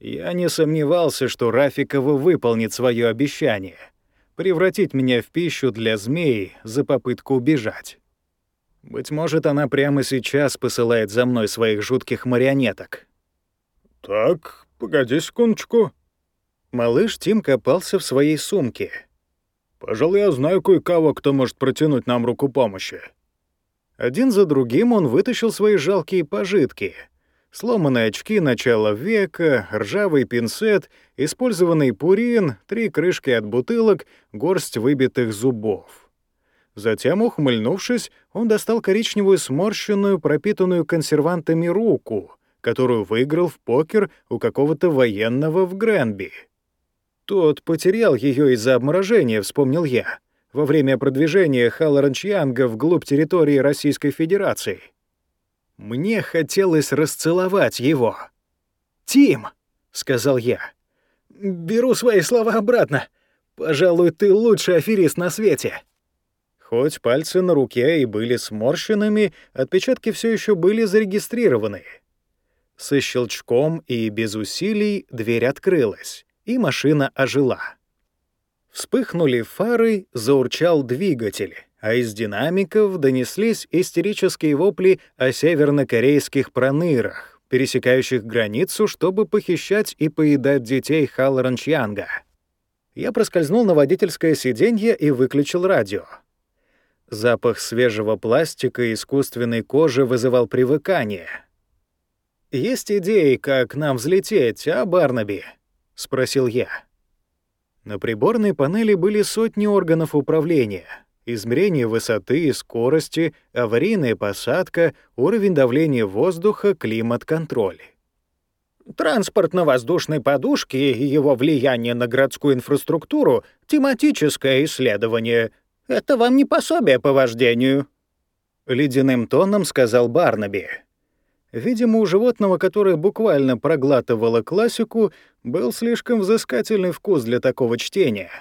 Я не сомневался, что Рафикова выполнит свое обещание — превратить меня в пищу для змеи за попытку убежать. Быть может, она прямо сейчас посылает за мной своих жутких марионеток.
«Так, погоди секундочку».
Малыш Тим копался в своей сумке.
«Пожалуй, я знаю кое-кого, кто может протянуть нам руку помощи».
Один за другим он вытащил свои жалкие пожитки — сломанные очки начала века, ржавый пинцет, использованный пурин, три крышки от бутылок, горсть выбитых зубов. Затем, ухмыльнувшись, он достал коричневую сморщенную, пропитанную консервантами руку, которую выиграл в покер у какого-то военного в Гренби. Тот потерял ее из-за обморожения, вспомнил я, во время продвижения Халлоранчьянга вглубь территории Российской Федерации. Мне хотелось расцеловать его.
«Тим», — сказал я, — «беру свои слова обратно. Пожалуй, ты лучший аферист на свете». Хоть пальцы на руке и были сморщенными, отпечатки все еще были зарегистрированы. Со щелчком и без усилий дверь открылась, и машина ожила. Вспыхнули фары, заурчал двигатель, а из динамиков донеслись истерические вопли о севернокорейских пронырах, пересекающих границу, чтобы похищать и поедать детей Халлоранчьянга. Я проскользнул на водительское сиденье и выключил радио. Запах свежего пластика и искусственной кожи вызывал привыкание. «Есть идеи, как нам взлететь, а, Барнаби?» — спросил я. На приборной панели были сотни органов управления. Измерение высоты и скорости, аварийная посадка, уровень давления воздуха, климат-контроль. Транспорт на воздушной подушке и его влияние на городскую инфраструктуру — тематическое исследование. Это вам не пособие по вождению. Ледяным тоном сказал Барнаби. Видимо, у животного, которое буквально проглатывало классику, был слишком взыскательный вкус для такого чтения.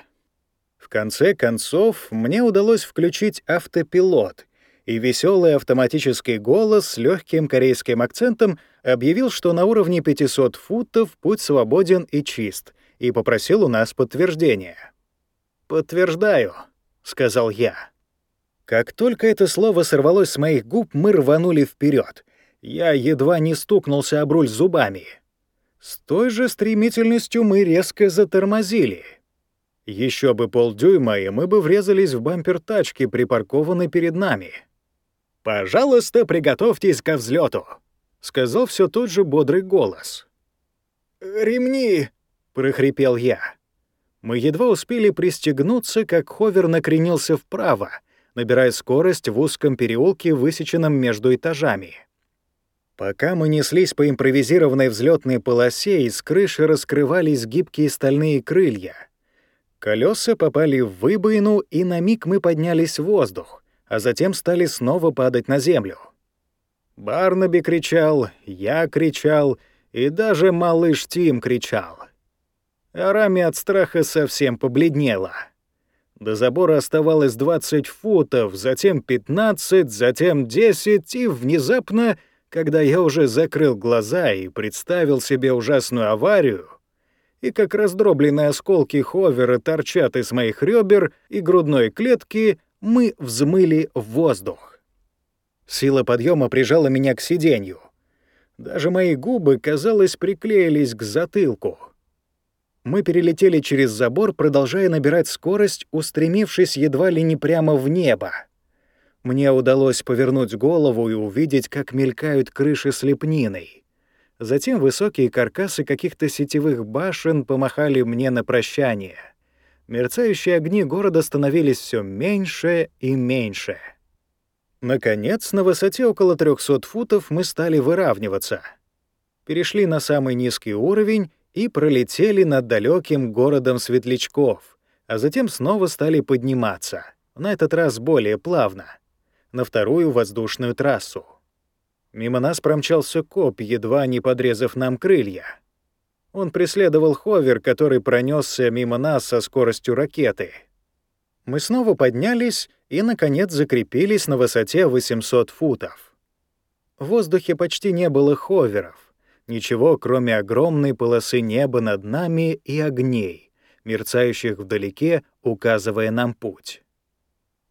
В конце концов, мне удалось включить автопилот, и веселый автоматический голос с легким корейским акцентом объявил, что на уровне 500 футов путь свободен и чист, и попросил у нас подтверждения. «Подтверждаю», — сказал я. Как только это слово сорвалось с моих губ, мы рванули вперед — я едва не стукнулся об руль зубами. С той же стремительностью мы резко затормозили. Еще бы полдюйма, и мы бы врезались в бампер тачки, припаркованной перед нами. «Пожалуйста, приготовьтесь ко взлету, сказал все тот же бодрый голос. «Ремни!» — прохрипел я. Мы едва успели пристегнуться, как ховер накренился вправо, набирая скорость в узком переулке, высеченном между этажами. Пока мы неслись по импровизированной взлетной полосе, из крыши раскрывались гибкие стальные крылья. Колеса попали в выбоину, и на миг мы поднялись в воздух, а затем стали снова падать на землю. Барнаби кричал, я кричал, и даже малыш Тим кричал. Арами от страха совсем побледнела. До забора оставалось 20 футов, затем 15, затем 10, и внезапно — когда я уже закрыл глаза и представил себе ужасную аварию, и как раздробленные осколки ховера торчат из моих ребер и грудной клетки, мы взмыли в воздух. Сила подъема прижала меня к сиденью. Даже мои губы, казалось, приклеились к затылку. Мы перелетели через забор, продолжая набирать скорость, устремившись едва ли не прямо в небо. Мне удалось повернуть голову и увидеть, как мелькают крыши с лепниной. Затем высокие каркасы каких-то сетевых башен помахали мне на прощание. Мерцающие огни города становились все меньше и меньше. Наконец, на высоте около 300 футов мы стали выравниваться. Перешли на самый низкий уровень и пролетели над далеким городом светлячков, а затем снова стали подниматься, на этот раз более плавно — на вторую воздушную трассу. Мимо нас промчался коп, едва не подрезав нам крылья. Он преследовал ховер, который пронесся мимо нас со скоростью ракеты. Мы снова поднялись и, наконец, закрепились на высоте 800 футов. В воздухе почти не было ховеров, ничего, кроме огромной полосы неба над нами и огней, мерцающих вдалеке, указывая нам путь.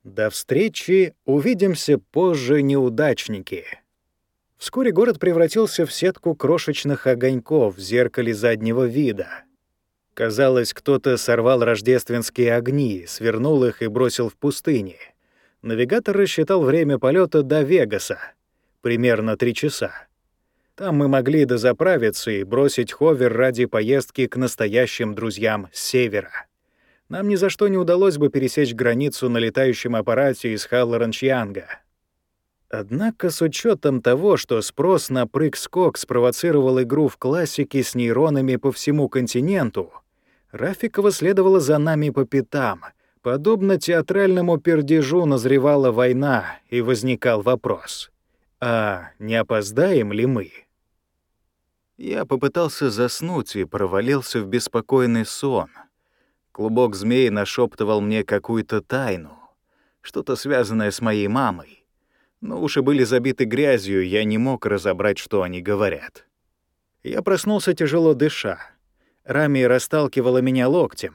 До встречи, увидимся позже, неудачники. Вскоре город превратился в сетку крошечных огоньков в зеркале заднего вида. Казалось, кто-то сорвал рождественские огни, свернул их и бросил в пустыне. Навигатор рассчитал время полета до Вегаса, примерно три часа. Там мы могли дозаправиться и бросить ховер ради поездки к настоящим друзьям с севера нам ни за что не удалось бы пересечь границу на летающем аппарате из Халлоранчьянга. Однако с учетом того, что спрос на прыг-скок спровоцировал игру в классике с нейронами по всему континенту, Рафикова следовала за нами по пятам. Подобно театральному пердежу назревала война, и возникал вопрос. А не опоздаем ли мы? Я попытался заснуть и провалился в беспокойный сон —
Клубок змей нашептывал мне какую-то тайну, что-то связанное с моей мамой. Но уши были забиты грязью, я не мог разобрать, что они говорят. Я проснулся тяжело дыша. Рами расталкивала меня локтем.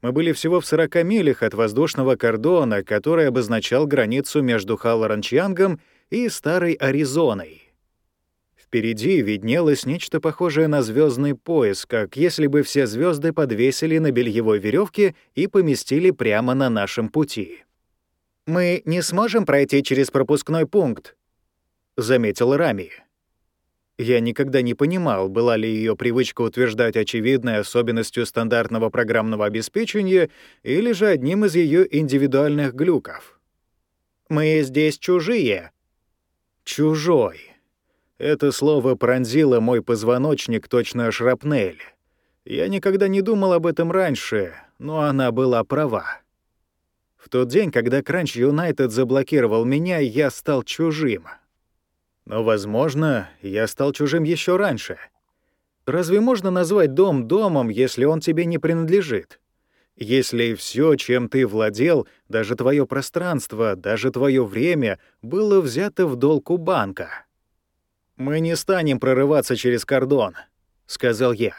Мы были всего в 40 милях от воздушного кордона, который обозначал границу между Халлоранчьянгом и Старой Аризоной. Впереди виднелось нечто похожее на звездный пояс, как если бы все звезды подвесили на бельевой веревке и поместили прямо на нашем пути.
«Мы не сможем пройти через пропускной пункт», — заметил Рами.
Я никогда не понимал, была ли ее привычка утверждать очевидной особенностью стандартного программного обеспечения или же одним из ее индивидуальных глюков.
«Мы здесь чужие».
«Чужой». Это слово пронзило мой позвоночник точно шрапнель. Я никогда не думал об этом раньше, но она была права. В тот день, когда Кранч Юнайтед заблокировал меня, я стал чужим — но, возможно, я стал чужим еще раньше. Разве можно назвать дом домом, если он тебе не принадлежит? Если все, чем ты владел, даже твое пространство, даже твое время, было взято в долг у банка? «Мы не станем прорываться через кордон», — сказал я.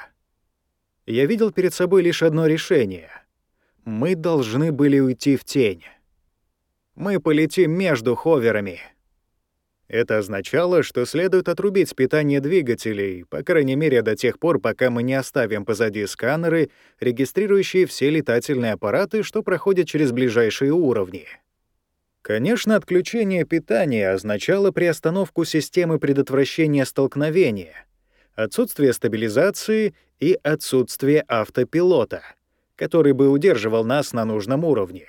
Я видел перед собой лишь одно решение. Мы должны были уйти в тень. Мы полетим между ховерами — это означало, что следует отрубить питание двигателей, по крайней мере до тех пор, пока мы не оставим позади сканеры, регистрирующие все летательные аппараты, что проходят через ближайшие уровни. Конечно, отключение питания означало приостановку системы предотвращения столкновения, отсутствие стабилизации и отсутствие автопилота, который бы удерживал нас на нужном уровне.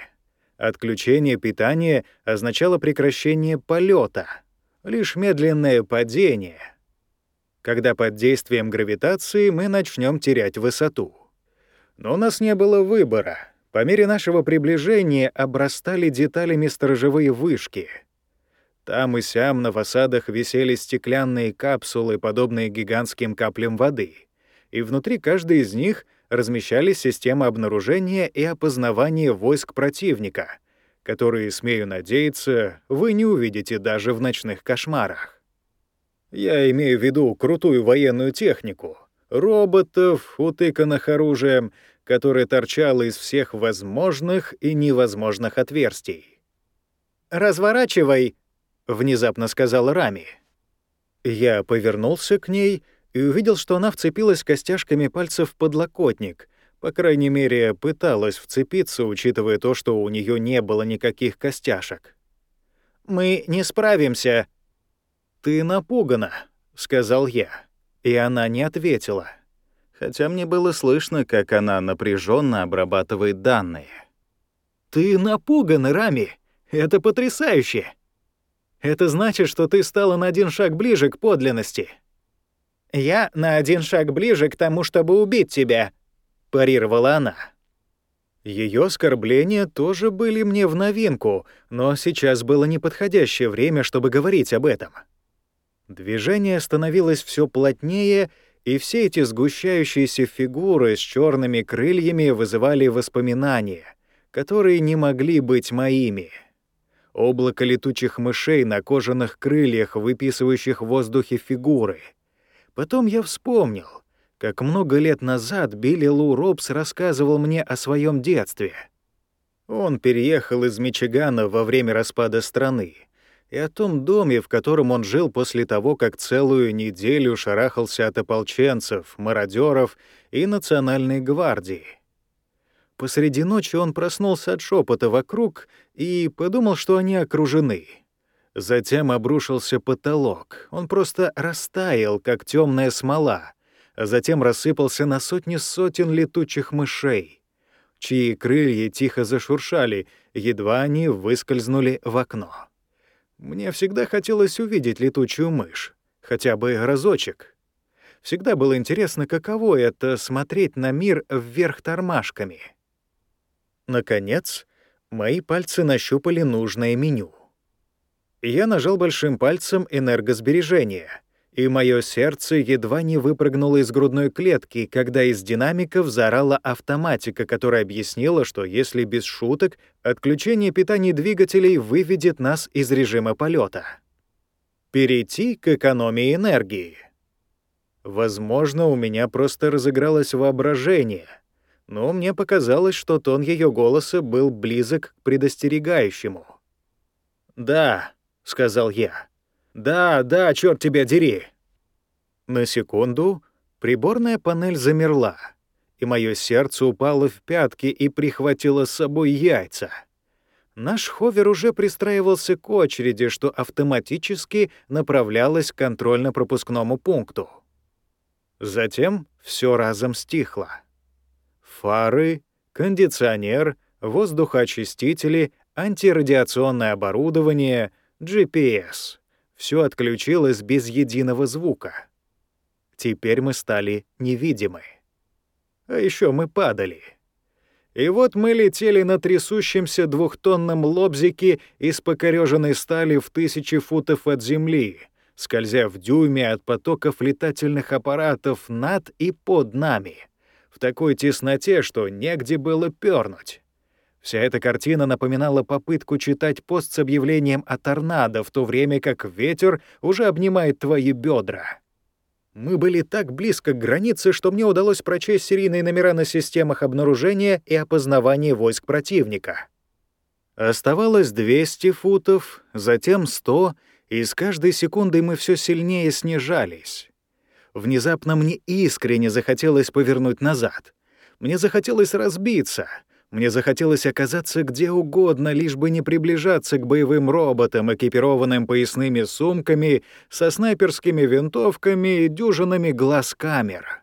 Отключение питания означало прекращение полета — лишь медленное падение, когда под действием гравитации мы начнем терять высоту. Но у нас не было выбора. По мере нашего приближения обрастали деталями сторожевые вышки. Там и сям на фасадах висели стеклянные капсулы, подобные гигантским каплям воды, и внутри каждой из них размещались системы обнаружения и опознавания войск противника — которые, смею надеяться, вы не увидите даже в ночных кошмарах. Я имею в виду крутую военную технику, роботов, утыканных оружием, которое торчало из всех возможных и невозможных отверстий.
«Разворачивай», — внезапно сказала Рами.
Я повернулся к ней и увидел, что она вцепилась костяшками пальцев в подлокотник — по крайней мере, пыталась вцепиться, учитывая то, что у нее не было никаких костяшек.
«Мы не справимся».
«Ты напугана», — сказал я. И она не ответила. Хотя мне было слышно, как она напряженно обрабатывает данные.
«Ты напуган, Рами. Это потрясающе. Это значит, что ты стала на один шаг ближе к подлинности». «Я на один шаг ближе к тому, чтобы убить тебя», — парировала она.
Ее оскорбления тоже были мне в новинку, но сейчас было неподходящее время, чтобы говорить об этом. Движение становилось все плотнее, и все эти сгущающиеся фигуры с черными крыльями вызывали воспоминания, которые не могли быть моими. Облако летучих мышей на кожаных крыльях, выписывающих в воздухе фигуры. Потом я вспомнил — как много лет назад Билли Лу Робс рассказывал мне о своем детстве. Он переехал из Мичигана во время распада страны и о том доме, в котором он жил после того, как целую неделю шарахался от ополченцев, мародеров и Национальной гвардии. Посреди ночи он проснулся от шепота вокруг и подумал, что они окружены. Затем обрушился потолок. Он просто растаял, как темная смола, а затем рассыпался на сотни сотен летучих мышей, чьи крылья тихо зашуршали, едва они выскользнули в окно. Мне всегда хотелось увидеть летучую мышь, хотя бы разочек. Всегда было интересно, каково это — смотреть на мир вверх тормашками. Наконец, мои пальцы нащупали нужное меню. Я нажал большим пальцем энергосбережения — и мое сердце едва не выпрыгнуло из грудной клетки, когда из динамиков заорала автоматика, которая объяснила, что если без шуток, отключение питания двигателей выведет нас из режима полета. Перейти к экономии энергии. Возможно, у меня просто разыгралось воображение, но мне показалось, что тон ее голоса был близок к предостерегающему. «Да», — сказал я, «Да, да, черт тебя дери!» На секунду приборная панель замерла, и мое сердце упало в пятки и прихватило с собой яйца. Наш ховер уже пристраивался к очереди, что автоматически направлялась к контрольно-пропускному пункту. Затем все разом стихло. Фары, кондиционер, воздухоочистители, антирадиационное оборудование, GPS — все отключилось без единого звука. Теперь мы стали невидимы. А еще мы падали. И вот мы летели на трясущемся двухтонном лобзике из покореженной стали в тысячи футов от земли, скользя в дюйме от потоков летательных аппаратов над и под нами, в такой тесноте, что негде было пернуть. Вся эта картина напоминала попытку читать пост с объявлением о торнадо, в то время как ветер уже обнимает твои бедра. Мы были так близко к границе, что мне удалось прочесть серийные номера на системах обнаружения и опознавания войск противника. Оставалось 200 футов, затем 100, и с каждой секундой мы все сильнее снижались. Внезапно мне искренне захотелось повернуть назад. Мне захотелось разбиться — мне захотелось оказаться где угодно, лишь бы не приближаться к боевым роботам, экипированным поясными сумками, со снайперскими винтовками и дюжинами глаз-камер.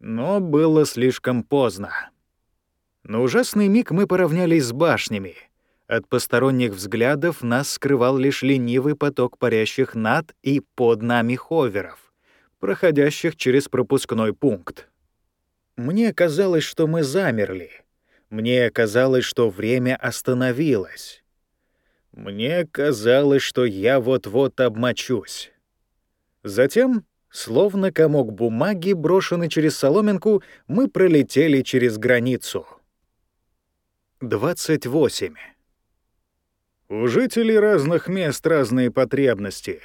Но было слишком поздно. На ужасный миг мы поравнялись с башнями. От посторонних взглядов нас скрывал лишь ленивый поток парящих над и под нами ховеров, проходящих через пропускной пункт. Мне казалось, что мы замерли — мне казалось, что время остановилось. Мне казалось, что я вот-вот обмочусь. Затем, словно комок бумаги, брошенный через соломинку, мы пролетели через границу. 28. У жителей разных мест разные потребности.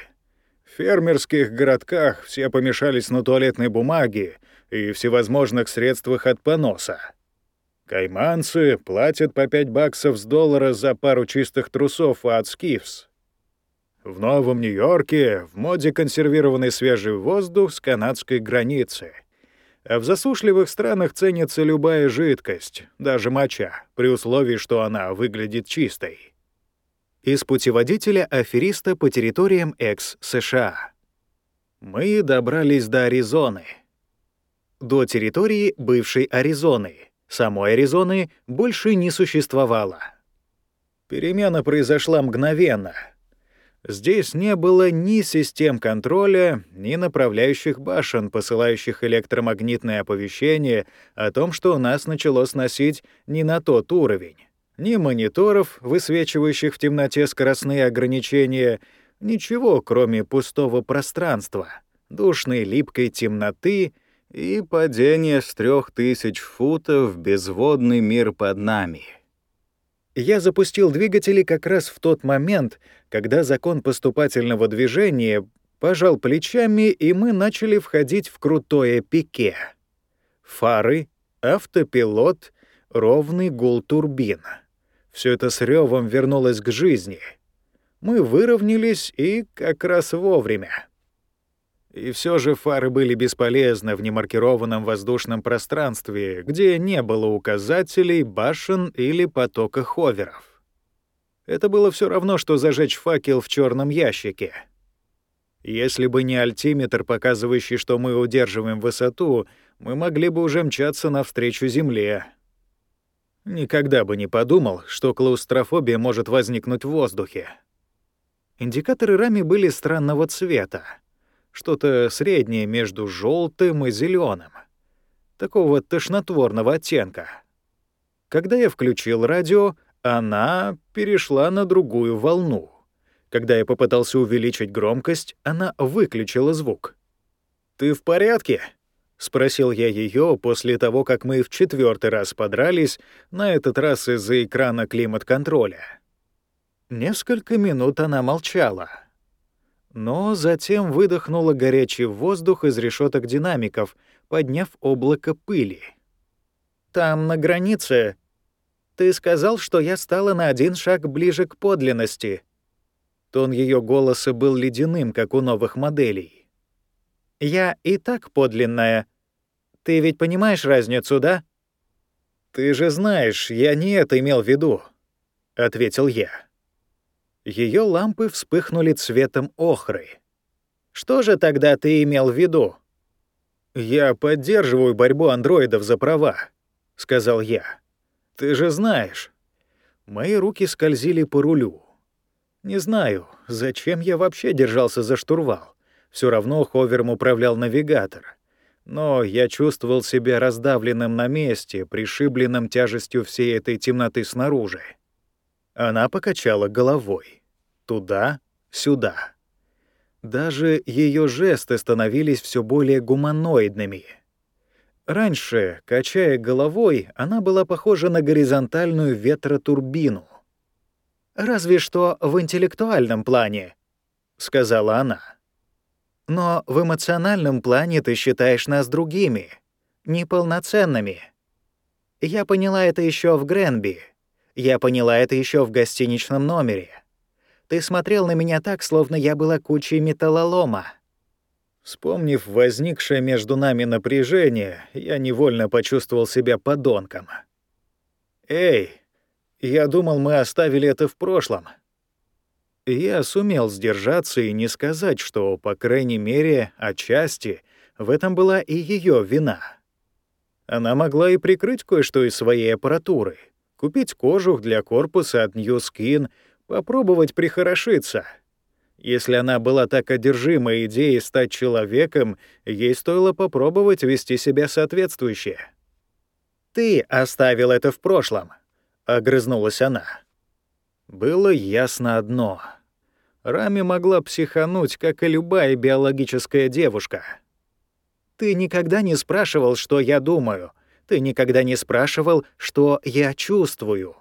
В фермерских городках все помешались на туалетной бумаге и всевозможных средствах от поноса. Кайманцы платят по 5 баксов с доллара за пару чистых трусов от Скифс. В Новом Нью-Йорке в моде консервированный свежий воздух с канадской границы. А в засушливых странах ценится любая жидкость, даже моча, при условии, что она выглядит чистой. Из путеводителя афериста по территориям экс-США. Мы добрались до Аризоны. До территории бывшей Аризоны — Самой Аризоны больше не существовало. Перемена произошла мгновенно. Здесь не было ни систем контроля, ни направляющих башен, посылающих электромагнитное оповещение о том, что нас начало сносить не на тот уровень, ни мониторов, высвечивающих в темноте скоростные ограничения, ничего, кроме пустого пространства, душной липкой темноты — и падение с трех тысяч футов в безводный мир под нами. Я запустил двигатели как раз в тот момент, когда закон поступательного движения пожал плечами, и мы начали входить в крутое пике. Фары, автопилот, ровный гул турбин. Все это с ревом вернулось к жизни. Мы выровнялись и как раз вовремя. И все же фары были бесполезны в немаркированном воздушном пространстве, где не было указателей, башен или потока ховеров. Это было все равно, что зажечь факел в черном ящике. Если бы не альтиметр, показывающий, что мы удерживаем высоту, мы могли бы уже мчаться навстречу Земле. Никогда бы не подумал, что клаустрофобия может возникнуть в воздухе. Индикаторы рами были странного цвета что-то среднее между желтым и зеленым, такого тошнотворного оттенка. Когда я включил радио, она перешла на другую волну. Когда я попытался увеличить громкость, она выключила звук. «Ты в порядке?» — спросил я ее после того, как мы в четвертый раз подрались, на этот раз из-за экрана климат-контроля. Несколько минут она молчала. Но затем выдохнула горячий воздух из решеток динамиков, подняв облако пыли. «Там, на границе, ты сказал, что я стала на один шаг ближе к подлинности». Тон ее голоса был ледяным, как у новых моделей. «Я и так подлинная. Ты ведь понимаешь разницу, да?» «Ты же знаешь, я не это имел в виду», — ответил я. Ее лампы вспыхнули цветом охры. «Что же тогда ты имел в виду?» «Я поддерживаю борьбу андроидов за права», — сказал я. Ты же знаешь. Мои руки скользили по рулю. Не знаю, зачем я вообще держался за штурвал. Все равно ховером управлял навигатор. Но я чувствовал себя раздавленным на месте, пришибленным тяжестью всей этой темноты снаружи. Она покачала головой. Туда, сюда. Даже ее жесты становились все более гуманоидными — Раньше, качая головой, она была похожа на горизонтальную ветротурбину. «Разве что в интеллектуальном плане», — сказала она. «Но в эмоциональном плане ты считаешь нас другими, неполноценными. Я поняла это еще в Гренби. Я поняла это еще в гостиничном номере. Ты смотрел на меня так, словно я была кучей металлолома. Вспомнив возникшее между нами напряжение, я невольно почувствовал себя подонком. «Эй, я думал, мы оставили это в прошлом». Я сумел сдержаться и не сказать, что, по крайней мере, отчасти в этом была и ее вина. Она могла и прикрыть кое-что из своей аппаратуры, купить кожух для корпуса от New Skin, попробовать прихорошиться — если она была так одержима идеей стать человеком, ей стоило попробовать вести себя соответствующе. «Ты оставил это в прошлом», — огрызнулась она. Было ясно одно. Рами могла психануть, как и любая биологическая девушка. «Ты никогда не спрашивал, что я думаю. Ты никогда не спрашивал, что я чувствую».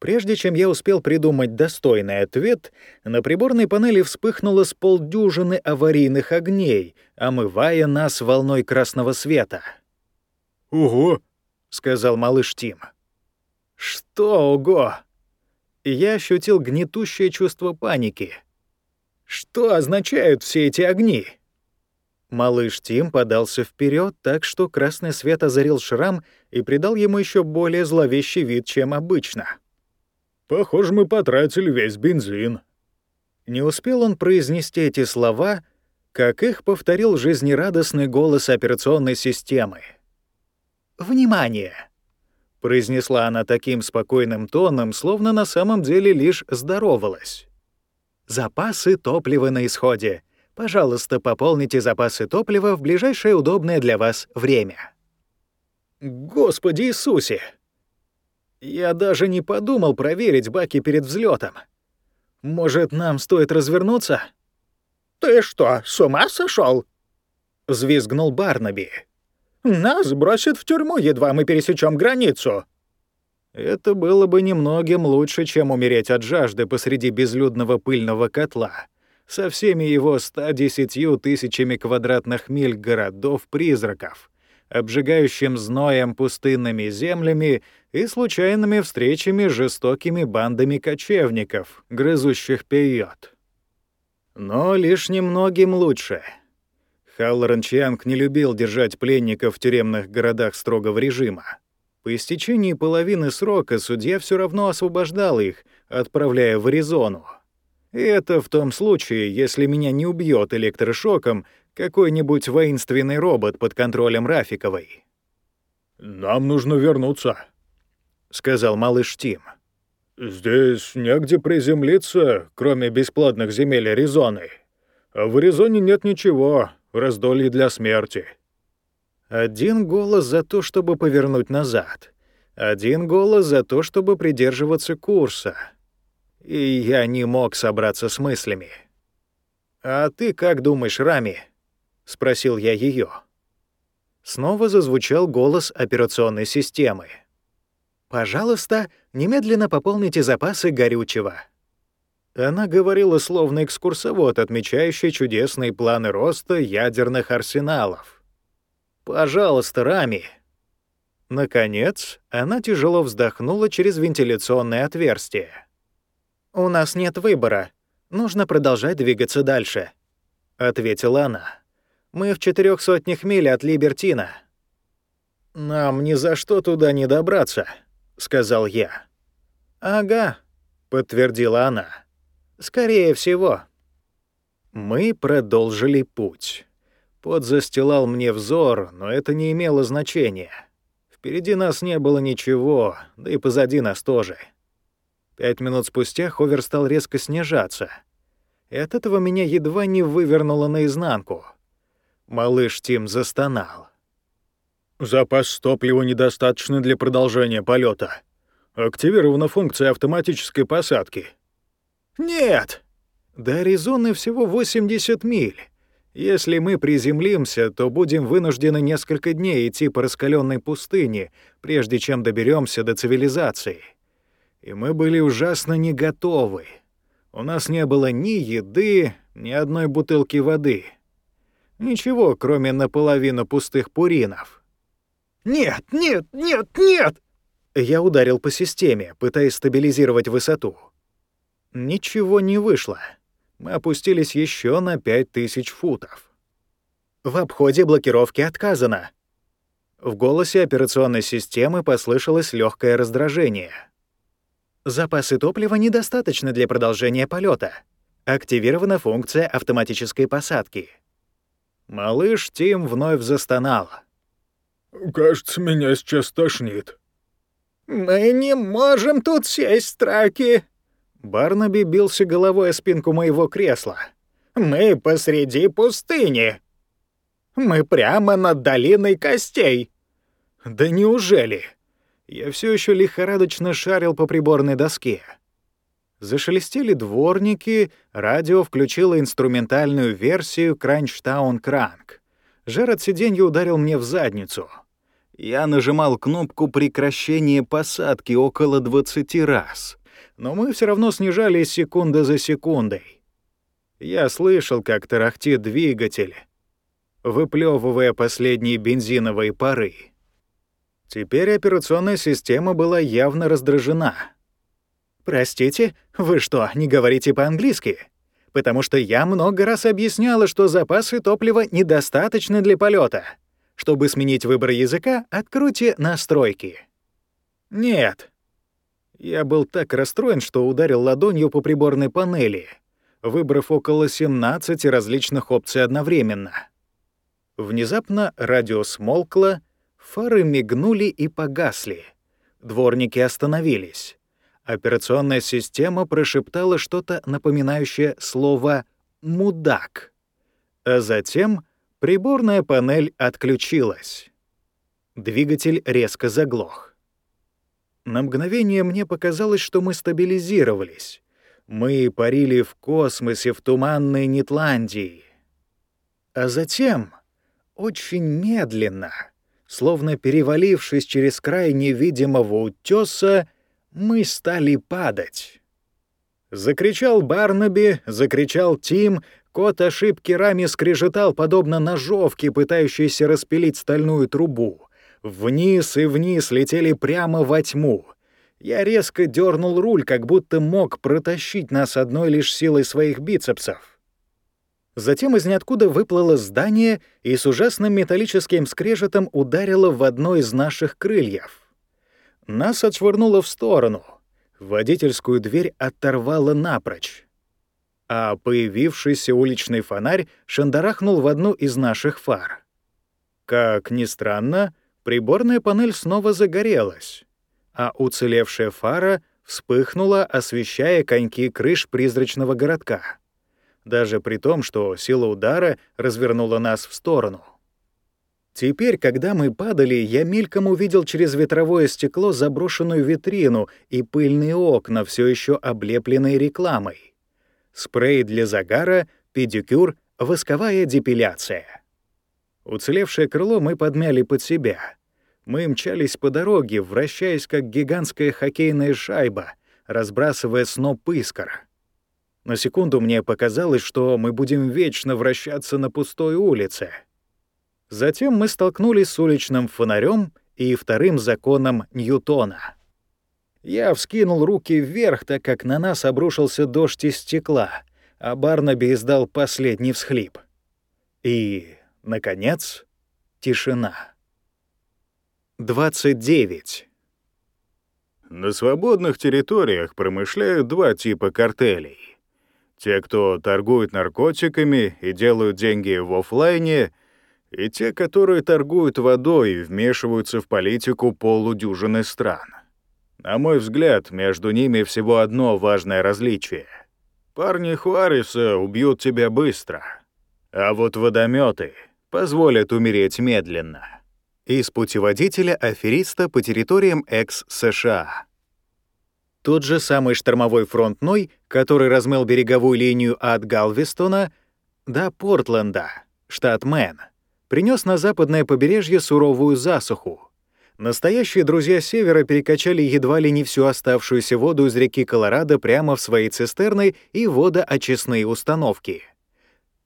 Прежде чем я успел придумать достойный ответ, на приборной панели вспыхнуло с полдюжины аварийных огней, омывая нас волной красного света.
«Ого!»
— сказал малыш Тим. «Что ого?» Я ощутил гнетущее чувство паники. «Что означают все эти огни?» Малыш Тим подался вперед, так что красный свет озарил шрам и придал ему еще более зловещий вид, чем обычно.
Похоже, мы потратили весь бензин».
Не успел он произнести эти слова, как их повторил жизнерадостный голос операционной системы. «Внимание!» — произнесла она таким спокойным тоном, словно на самом деле лишь здоровалась. «Запасы топлива на исходе. Пожалуйста, пополните запасы топлива в ближайшее удобное для вас время». «Господи Иисусе!» Я даже не подумал проверить баки перед взлетом. Может, нам стоит развернуться?
Ты что, с ума сошел?
взвизгнул Барнаби.
Нас бросят в тюрьму, едва мы пересечем границу.
Это было бы немногим лучше, чем умереть от жажды посреди безлюдного пыльного котла со всеми его 110 тысячами квадратных миль городов-призраков, обжигающим зноем пустынными землями и случайными встречами с жестокими бандами кочевников, грызущих пейот. Но лишь немногим лучше. Халлоран Чанг не любил держать пленников в тюремных городах строгого режима. По истечении половины срока судья все равно освобождал их, отправляя в Аризону. И это в том случае, если меня не убьет электрошоком какой-нибудь воинственный робот под контролем Рафиковой.
«Нам нужно вернуться», — сказал малыш Тим. «Здесь негде приземлиться, кроме бесплатных земель Аризоны. А в Аризоне нет ничего, раздолье для смерти».
Один голос за то, чтобы повернуть назад. Один голос за то, чтобы придерживаться курса. и я не мог собраться с мыслями. «А ты как думаешь, Рами?» — спросил я ее. Снова зазвучал голос операционной системы.
«Пожалуйста, немедленно пополните запасы горючего».
Она говорила словно экскурсовод, отмечающий чудесные планы роста ядерных арсеналов. «Пожалуйста, Рами». Наконец, она тяжело вздохнула через вентиляционное отверстие.
«У нас нет выбора. Нужно продолжать двигаться дальше», — ответила она. «Мы в четырех сотнях миль от Либертина».
«Нам ни за что туда не добраться», — сказал я.
«Ага», — подтвердила она.
«Скорее всего». Мы продолжили путь. Пот застилал мне взор, но это не имело значения. Впереди нас не было ничего, да и позади нас тоже. Пять минут спустя ховер стал резко снижаться. И от этого меня едва не вывернуло наизнанку. Малыш Тим застонал.
«Запас топлива недостаточно для продолжения полета. Активирована функция автоматической посадки».
«Нет! До Аризоны всего 80 миль. Если мы приземлимся, то будем вынуждены несколько дней идти по раскаленной пустыне, прежде чем доберемся до цивилизации. И мы были ужасно не готовы. У нас не было ни еды, ни одной бутылки воды. Ничего, кроме наполовину пустых пуринов. «Нет, нет, нет, нет!» Я ударил по системе, пытаясь стабилизировать высоту. Ничего не вышло. Мы опустились еще на 5000 футов.
В обходе блокировки отказано.
В голосе операционной системы послышалось легкое раздражение —
Запасы топлива недостаточно для продолжения полета. Активирована функция автоматической посадки.
Малыш Тим вновь застонал.
«Кажется, меня сейчас тошнит».
«Мы не можем тут сесть, Траки!» Барнаби бился головой о спинку моего кресла. «Мы посреди пустыни. Мы прямо над долиной костей». «Да неужели?» Я все еще лихорадочно шарил по приборной доске. Зашелестели дворники, радио включило инструментальную версию «Кранчтаун Кранк». Жар сиденья ударил мне в задницу. Я нажимал кнопку прекращения посадки около 20 раз, но мы все равно снижались секунда за секундой. Я слышал, как тарахтит двигатель, выплевывая последние бензиновые пары. Теперь операционная система была явно раздражена.
«Простите, вы что, не говорите по-английски? Потому что я много раз объясняла, что запасы топлива недостаточны для полета. Чтобы сменить выбор языка, откройте настройки».
«Нет». Я был так расстроен, что ударил ладонью по приборной панели, выбрав около 17 различных опций одновременно. Внезапно радио смолкло, Фары мигнули и погасли. Дворники остановились. Операционная система прошептала что-то напоминающее слово «мудак». А затем приборная панель отключилась. Двигатель резко заглох. На мгновение мне показалось, что мы стабилизировались. Мы парили в космосе в туманной Нетландии. А затем, очень медленно, Словно перевалившись через край невидимого утёса, мы стали падать. Закричал Барнаби, закричал Тим, кот ошибки раме скрежетал, подобно ножовке, пытающейся распилить стальную трубу. Вниз и вниз летели прямо во тьму. Я резко дернул руль, как будто мог протащить нас одной лишь силой своих бицепсов. Затем из ниоткуда выплыло здание и с ужасным металлическим скрежетом ударило в одно из наших крыльев. Нас отшвырнуло в сторону. Водительскую дверь оторвало напрочь. А появившийся уличный фонарь шандарахнул в одну из наших фар. Как ни странно, приборная панель снова загорелась, а уцелевшая фара вспыхнула, освещая коньки крыш призрачного городка даже при том, что сила удара развернула нас в сторону. Теперь, когда мы падали, я мельком увидел через ветровое стекло заброшенную витрину и пыльные окна, все еще облепленные рекламой. Спрей для загара, педикюр, восковая депиляция. Уцелевшее крыло мы подмяли под себя. Мы мчались по дороге, вращаясь как гигантская хоккейная шайба, разбрасывая сноп искр. На секунду мне показалось, что мы будем вечно вращаться на пустой улице. Затем мы столкнулись с уличным фонарем и вторым законом Ньютона. Я вскинул руки вверх, так как на нас обрушился дождь из стекла, а Барнаби издал последний всхлип. И, наконец, тишина. 29.
На свободных территориях промышляют два типа картелей. Те, кто торгует наркотиками и делают деньги в офлайне, и те, которые торгуют водой и вмешиваются в политику полудюжины стран. На мой взгляд, между ними всего одно важное различие. Парни Хуареса убьют тебя быстро, а вот водометы позволят умереть медленно.
Из путеводителя афериста по территориям экс-США. Тот же самый штормовой фронт Ной, который размыл береговую линию от Галвестона до Портленда, штат Мэн, принес на западное побережье суровую засуху. Настоящие друзья Севера перекачали едва ли не всю оставшуюся воду из реки Колорадо прямо в свои цистерны и водоочистные установки.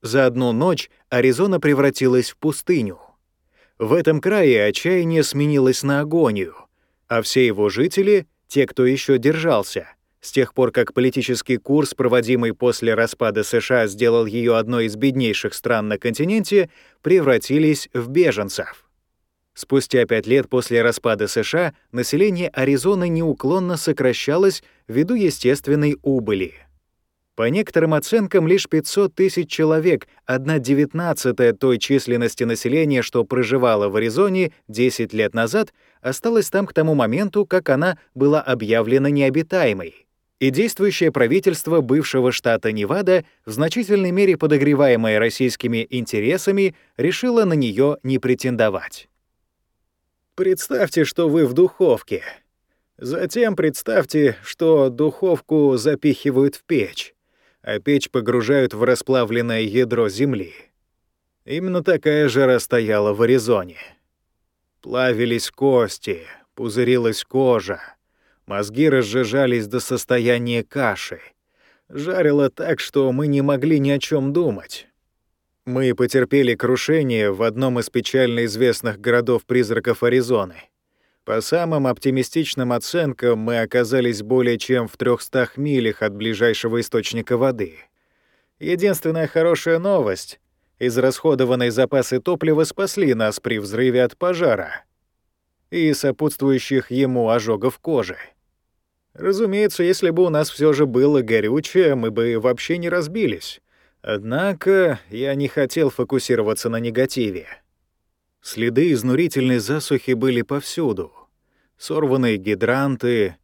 За одну ночь Аризона превратилась в пустыню. В этом крае отчаяние сменилось на агонию, а все его жители те, кто еще держался. С тех пор, как политический курс, проводимый после распада США, сделал ее одной из беднейших стран на континенте, превратились в беженцев. Спустя пять лет после распада США население Аризоны неуклонно сокращалось ввиду естественной убыли. По некоторым оценкам, лишь 500 тысяч человек, одна девятнадцатая той численности населения, что проживало в Аризоне 10 лет назад, осталась там к тому моменту, как она была объявлена необитаемой. И действующее правительство бывшего штата Невада, в значительной мере подогреваемое российскими интересами, решило на нее не претендовать. Представьте, что вы в духовке. Затем представьте, что духовку запихивают в печь а печь погружают в расплавленное ядро земли. Именно такая жара стояла в Аризоне. Плавились кости, пузырилась кожа, мозги разжижались до состояния каши. Жарило так, что мы не могли ни о чем думать. Мы потерпели крушение в одном из печально известных городов-призраков Аризоны — по самым оптимистичным оценкам, мы оказались более чем в 300 милях от ближайшего источника воды. Единственная хорошая новость — израсходованные запасы топлива спасли нас при взрыве от пожара и сопутствующих ему ожогов кожи. Разумеется, если бы у нас все же было горючее, мы бы вообще не разбились. Однако я не хотел фокусироваться на негативе. Следы изнурительной засухи были повсюду. Сорванные гидранты,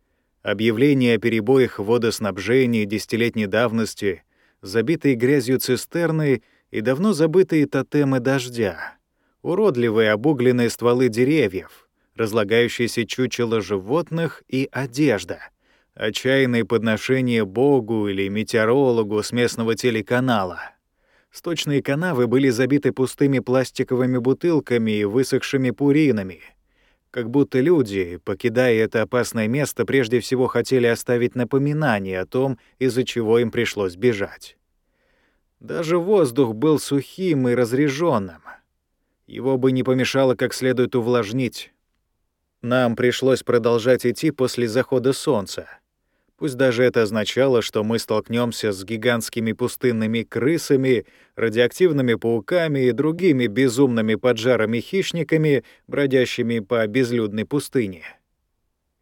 объявления о перебоях в водоснабжении десятилетней давности, забитые грязью цистерны и давно забытые тотемы дождя, уродливые обугленные стволы деревьев, разлагающиеся чучело животных и одежда, отчаянные подношения Богу или метеорологу с местного телеканала — Сточные канавы были забиты пустыми пластиковыми бутылками и высохшими пуринами. Как будто люди, покидая это опасное место, прежде всего хотели оставить напоминание о том, из-за чего им пришлось бежать. Даже воздух был сухим и разреженным. Его бы не помешало как следует увлажнить. Нам пришлось продолжать идти после захода солнца. Пусть даже это означало, что мы столкнемся с гигантскими пустынными крысами, радиоактивными пауками и другими безумными поджарами-хищниками, бродящими по безлюдной пустыне.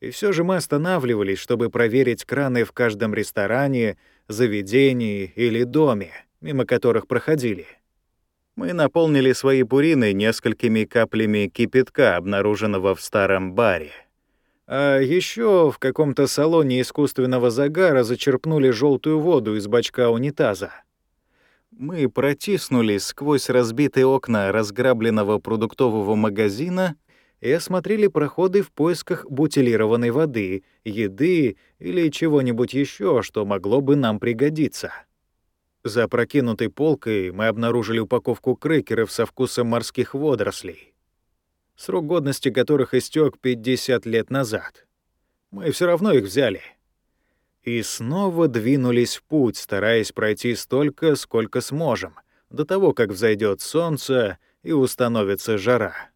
И все же мы останавливались, чтобы проверить краны в каждом ресторане, заведении или доме, мимо которых проходили. Мы наполнили свои пурины несколькими каплями кипятка, обнаруженного в старом баре. А еще в каком-то салоне искусственного загара зачерпнули желтую воду из бачка унитаза. Мы протиснулись сквозь разбитые окна разграбленного продуктового магазина и осмотрели проходы в поисках бутилированной воды, еды или чего-нибудь еще, что могло бы нам пригодиться. За прокинутой полкой мы обнаружили упаковку крекеров со вкусом морских водорослей, срок годности которых истек 50 лет назад. Мы все равно их взяли. И снова двинулись в путь, стараясь пройти столько, сколько сможем, до того, как взойдет солнце и установится жара.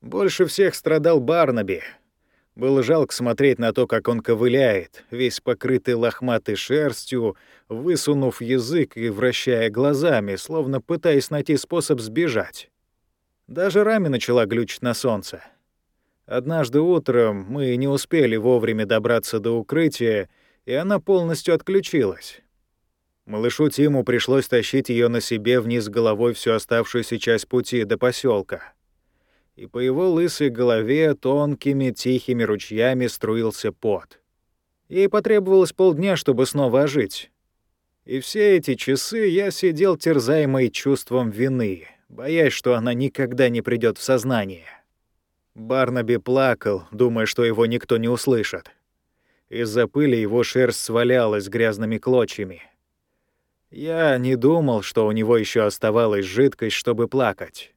Больше всех страдал Барнаби. Было жалко смотреть на то, как он ковыляет, весь покрытый лохматой шерстью, высунув язык и вращая глазами, словно пытаясь найти способ сбежать. Даже Рами начала глючить на солнце. Однажды утром мы не успели вовремя добраться до укрытия, и она полностью отключилась. Малышу Тиму пришлось тащить ее на себе вниз головой всю оставшуюся часть пути до поселка и по его лысой голове тонкими тихими ручьями струился пот. Ей потребовалось полдня, чтобы снова ожить. И все эти часы я сидел терзаемый чувством вины, боясь, что она никогда не придет в сознание. Барнаби плакал, думая, что его никто не услышит. Из-за пыли его шерсть свалялась грязными клочьями. Я не думал, что у него еще оставалась жидкость, чтобы плакать.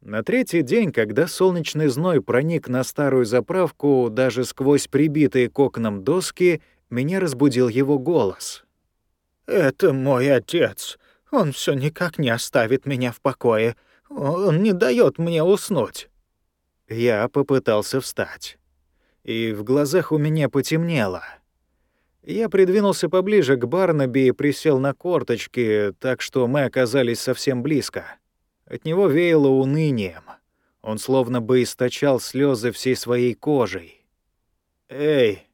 На третий день, когда солнечный зной проник на старую заправку даже сквозь прибитые к окнам доски, меня разбудил его голос.
«Это мой отец. Он все никак не оставит меня в покое. Он не дает мне уснуть».
Я попытался встать. И в глазах у меня потемнело. Я придвинулся поближе к Барнаби и присел на корточки, так что мы оказались совсем близко. От него веяло унынием. Он словно бы источал слезы всей своей кожей. «Эй,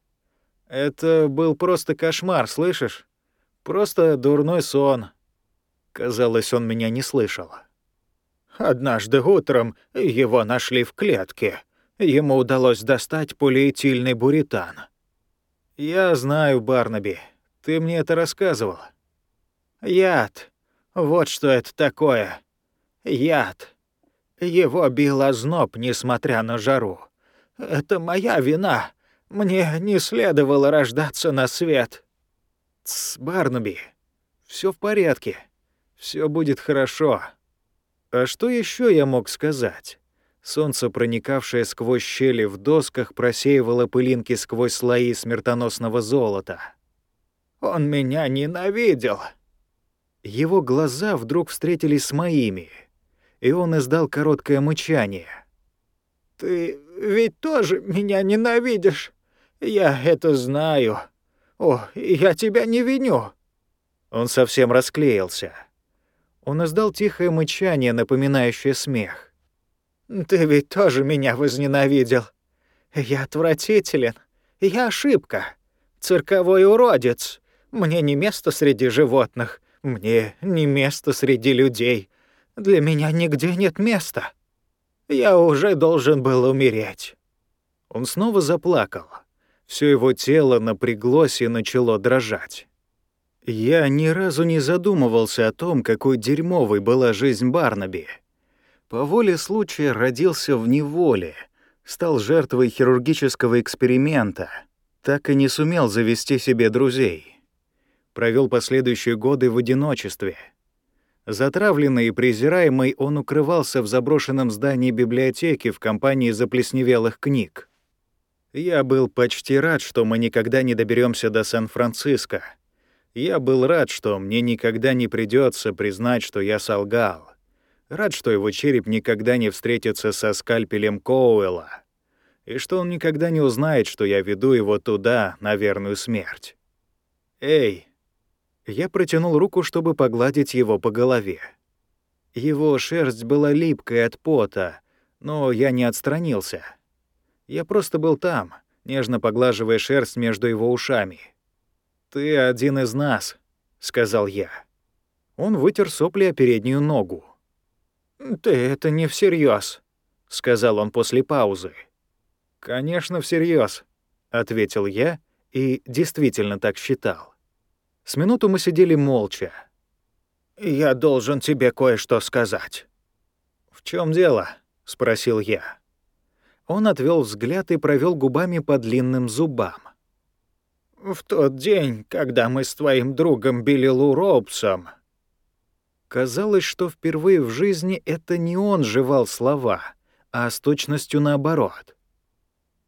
это был просто кошмар, слышишь? Просто дурной сон». Казалось, он меня не слышал.
Однажды утром его нашли в клетке. Ему удалось достать полиэтильный буритан.
«Я знаю, Барнаби. Ты мне это рассказывал».
«Яд. Вот что это такое. Яд. Его бил озноб, несмотря на жару. Это моя вина. Мне не следовало рождаться на свет.
Тс, Барнаби, все в порядке. Все будет хорошо. А что еще я мог сказать? Солнце, проникавшее сквозь щели в досках, просеивало пылинки сквозь слои смертоносного золота.
Он меня ненавидел.
Его глаза вдруг встретились с моими — и он издал короткое мычание.
«Ты ведь тоже меня ненавидишь. Я это знаю. О, я тебя не виню».
Он совсем расклеился. Он издал тихое мычание, напоминающее смех.
«Ты ведь тоже меня возненавидел. Я отвратителен. Я ошибка. Цирковой уродец. Мне не место среди животных. Мне не место среди людей. Для меня нигде нет места. Я уже должен был умереть».
Он снова заплакал. Все его тело напряглось и начало дрожать. Я ни разу не задумывался о том, какой дерьмовой была жизнь Барнаби. По воле случая родился в неволе, стал жертвой хирургического эксперимента, так и не сумел завести себе друзей. Провел последующие годы в одиночестве — Затравленный и презираемый, он укрывался в заброшенном здании библиотеки в компании заплесневелых книг. Я был почти рад, что мы никогда не доберемся до Сан-Франциско. Я был рад, что мне никогда не придется признать, что я солгал. Рад, что его череп никогда не встретится со скальпелем Коуэлла. И что он никогда не узнает, что я веду его туда, на верную смерть. «Эй, я протянул руку, чтобы погладить его по голове. Его шерсть была липкой от пота, но я не отстранился. Я просто был там, нежно поглаживая шерсть между его ушами. «Ты один из нас», — сказал я. Он вытер сопли о переднюю ногу.
«Ты это не всерьез, сказал он после паузы.
«Конечно, всерьез, ответил я и действительно так считал. С минуту мы сидели молча.
я должен тебе кое-что сказать».
«В чем дело?» — спросил я. Он отвел взгляд и провел губами по длинным зубам.
«В тот день, когда мы с твоим другом Билли Лу Робсом...»
Казалось, что впервые в жизни это не он жевал слова, а с точностью наоборот.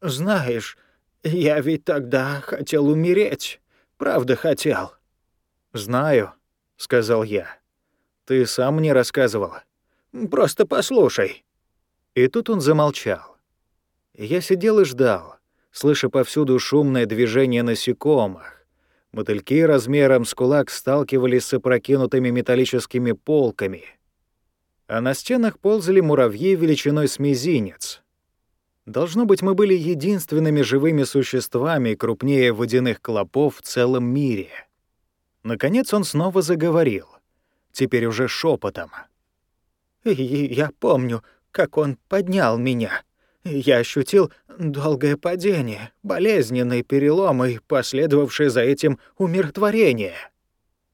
«Знаешь, я ведь тогда хотел умереть. Правда хотел».
«Знаю», — сказал я. «Ты сам мне рассказывал.
Просто послушай».
И тут он замолчал. Я сидел и ждал, слыша повсюду шумное движение насекомых. Мотыльки размером с кулак сталкивались с опрокинутыми металлическими полками. А на стенах ползали муравьи величиной с мизинец. Должно быть, мы были единственными живыми существами крупнее водяных клопов в целом мире. Наконец он снова заговорил, теперь уже шепотом.
«Я помню, как он поднял меня. Я ощутил долгое падение, болезненный перелом и последовавшее за этим умиротворение».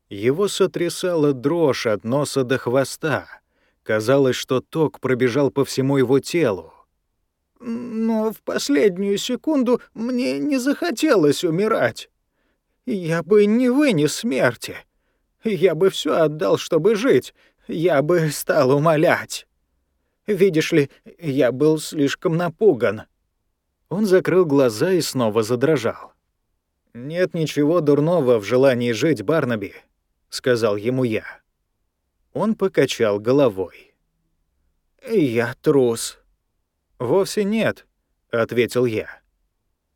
Его сотрясала дрожь от носа до хвоста. Казалось, что ток пробежал по всему его телу.
Но в последнюю секунду мне не захотелось умирать. Я бы не вынес смерти. Я бы все отдал, чтобы жить. Я бы стал умолять. Видишь ли, я был слишком напуган».
Он закрыл глаза и снова задрожал. «Нет ничего дурного в желании жить, Барнаби», — сказал ему я. Он покачал головой.
«Я трус».
«Вовсе нет», — ответил я.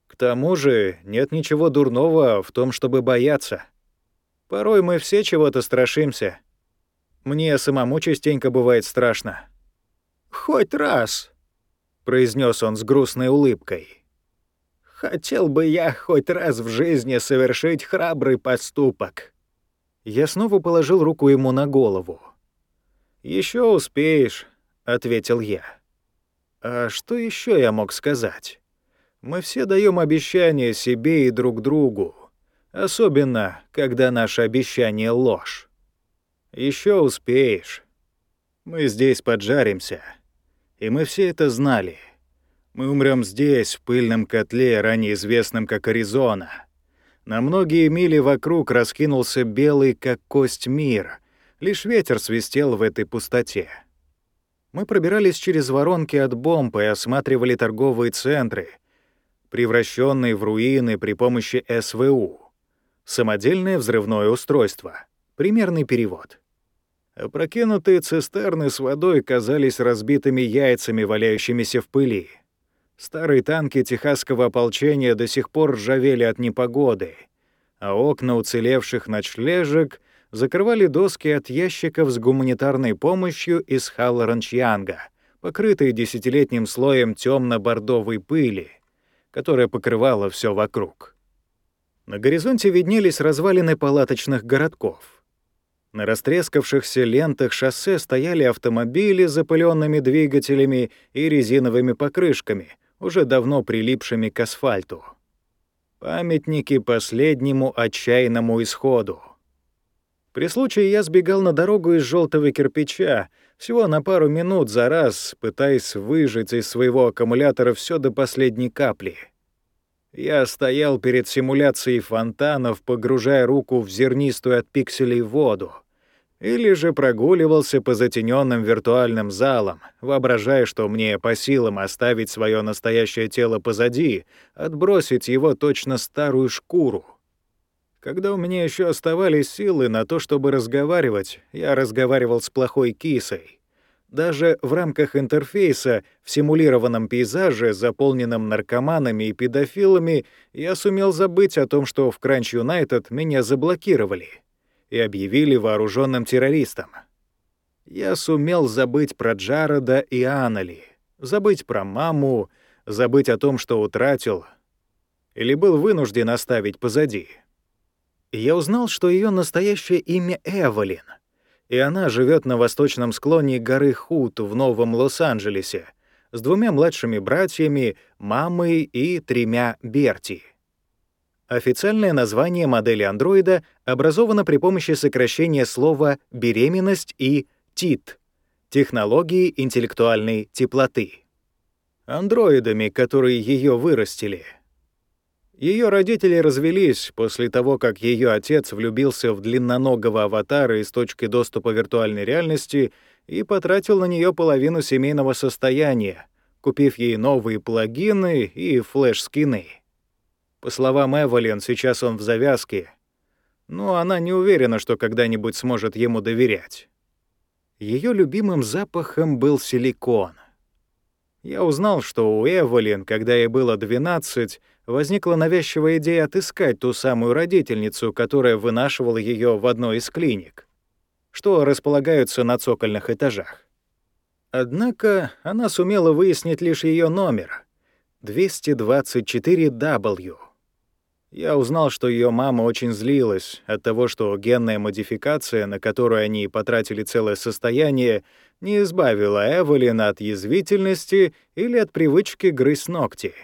К тому же нет ничего дурного в том, чтобы бояться. Порой мы все чего-то страшимся. Мне самому частенько бывает страшно.
«Хоть раз», — произнес он с грустной улыбкой. «Хотел бы я хоть раз в жизни совершить храбрый поступок».
Я снова положил руку ему на голову. Еще успеешь», — ответил я. «А что еще я мог сказать?» Мы все даем обещания себе и друг другу, особенно когда наше обещание — ложь. Еще успеешь. Мы здесь поджаримся, и мы все это знали. Мы умрем здесь, в пыльном котле, ранее известном как Аризона. На многие мили вокруг раскинулся белый, как кость, мир. Лишь ветер свистел в этой пустоте. Мы пробирались через воронки от бомб и осматривали торговые центры — превращенный в руины при помощи СВУ. Самодельное взрывное устройство. Примерный перевод. Опрокинутые цистерны с водой казались разбитыми яйцами, валяющимися в пыли. Старые танки техасского ополчения до сих пор ржавели от непогоды, а окна уцелевших ночлежек закрывали доски от ящиков с гуманитарной помощью из Халлоранчьянга, покрытые десятилетним слоем темно бордовой пыли — которая покрывала все вокруг. На горизонте виднелись развалины палаточных городков. На растрескавшихся лентах шоссе стояли автомобили с запыленными двигателями и резиновыми покрышками, уже давно прилипшими к асфальту. Памятники последнему отчаянному исходу. При случае я сбегал на дорогу из желтого кирпича, всего на пару минут за раз, пытаясь выжать из своего аккумулятора все до последней капли. Я стоял перед симуляцией фонтанов, погружая руку в зернистую от пикселей воду, или же прогуливался по затененным виртуальным залам, воображая, что мне по силам оставить свое настоящее тело позади, отбросить его точно старую шкуру. Когда у меня еще оставались силы на то, чтобы разговаривать, я разговаривал с плохой кисой. Даже в рамках интерфейса, в симулированном пейзаже, заполненном наркоманами и педофилами, я сумел забыть о том, что в Crunch United меня заблокировали и объявили вооруженным террористом. Я сумел забыть про Джарода и Аннели, забыть про маму, забыть о том, что утратил, или был вынужден оставить позади я узнал, что ее настоящее имя Эвелин, и она живет на восточном склоне горы Хут в Новом Лос-Анджелесе с двумя младшими братьями, мамой и тремя Берти.
Официальное название модели андроида образовано при помощи сокращения слова «беременность» и «ТИТ» — технологии интеллектуальной теплоты. Андроидами, которые ее вырастили. Ее родители развелись после того, как ее отец влюбился в длинноногого аватара из точки доступа виртуальной реальности и потратил на нее половину семейного состояния, купив ей новые плагины и флеш-скины. По словам Эвелин, сейчас он в завязке, но она не уверена, что когда-нибудь сможет ему доверять. Ее любимым запахом был силикон. Я узнал, что у Эвелин, когда ей было 12, возникла навязчивая идея отыскать ту самую родительницу, которая вынашивала ее в одной из клиник, что располагаются на цокольных этажах. Однако она сумела выяснить лишь ее номер — 224W. Я узнал, что ее мама очень злилась от того, что генная модификация, на которую они потратили целое состояние, не избавила Эвелин от язвительности или от привычки грызть ногти.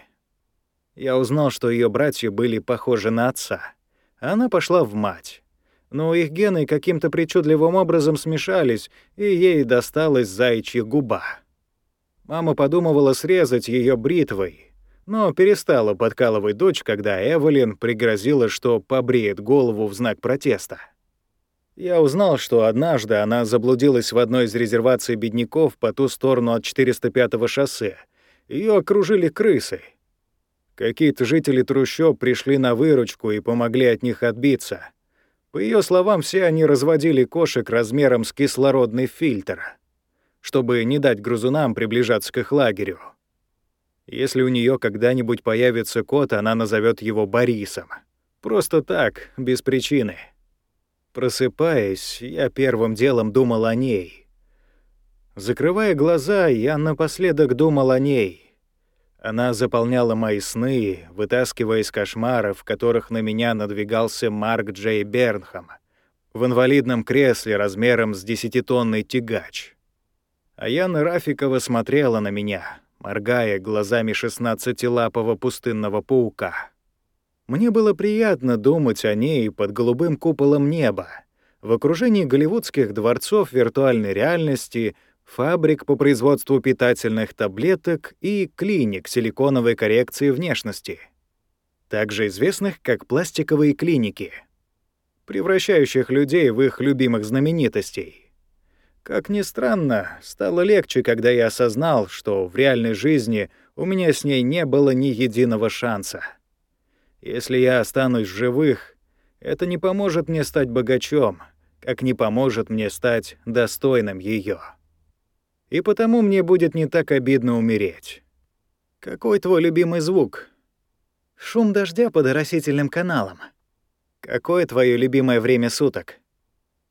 Я узнал, что ее братья были похожи на отца. Она пошла в мать. Но их гены каким-то причудливым образом смешались, и ей досталась заячья губа. Мама подумывала срезать ее бритвой — но перестала подкалывать дочь, когда Эвелин пригрозила, что побреет голову в знак протеста. Я узнал, что однажды она заблудилась в одной из резерваций бедняков по ту сторону от 405-го шоссе. Ее окружили крысы. Какие-то жители трущоб пришли на выручку и помогли от них отбиться. По ее словам, все они разводили кошек размером с кислородный фильтр, чтобы не дать грызунам приближаться к их лагерю. Если у нее когда-нибудь появится кот, она назовет его Борисом. Просто так, без причины. Просыпаясь, я первым делом думал о ней. Закрывая глаза, я напоследок думал о ней. Она заполняла мои сны, вытаскивая из кошмаров, в которых на меня надвигался Марк Джей Бернхам в инвалидном кресле размером с десятитонный тягач. А Яна Рафикова смотрела на меня, моргая глазами шестнадцатилапого пустынного паука. Мне было приятно думать о ней под голубым куполом неба, в окружении голливудских дворцов виртуальной реальности, фабрик по производству питательных таблеток и клиник силиконовой коррекции внешности, также известных как пластиковые клиники, превращающих людей в их любимых знаменитостей. Как ни странно, стало легче, когда я осознал, что в реальной жизни у меня с ней не было ни единого шанса. Если я останусь в живых, это не поможет мне стать богачом, как не поможет мне стать достойным ее. И потому мне будет не так обидно умереть. Какой твой любимый звук?
Шум дождя под оросительным каналом.
Какое твое любимое время суток?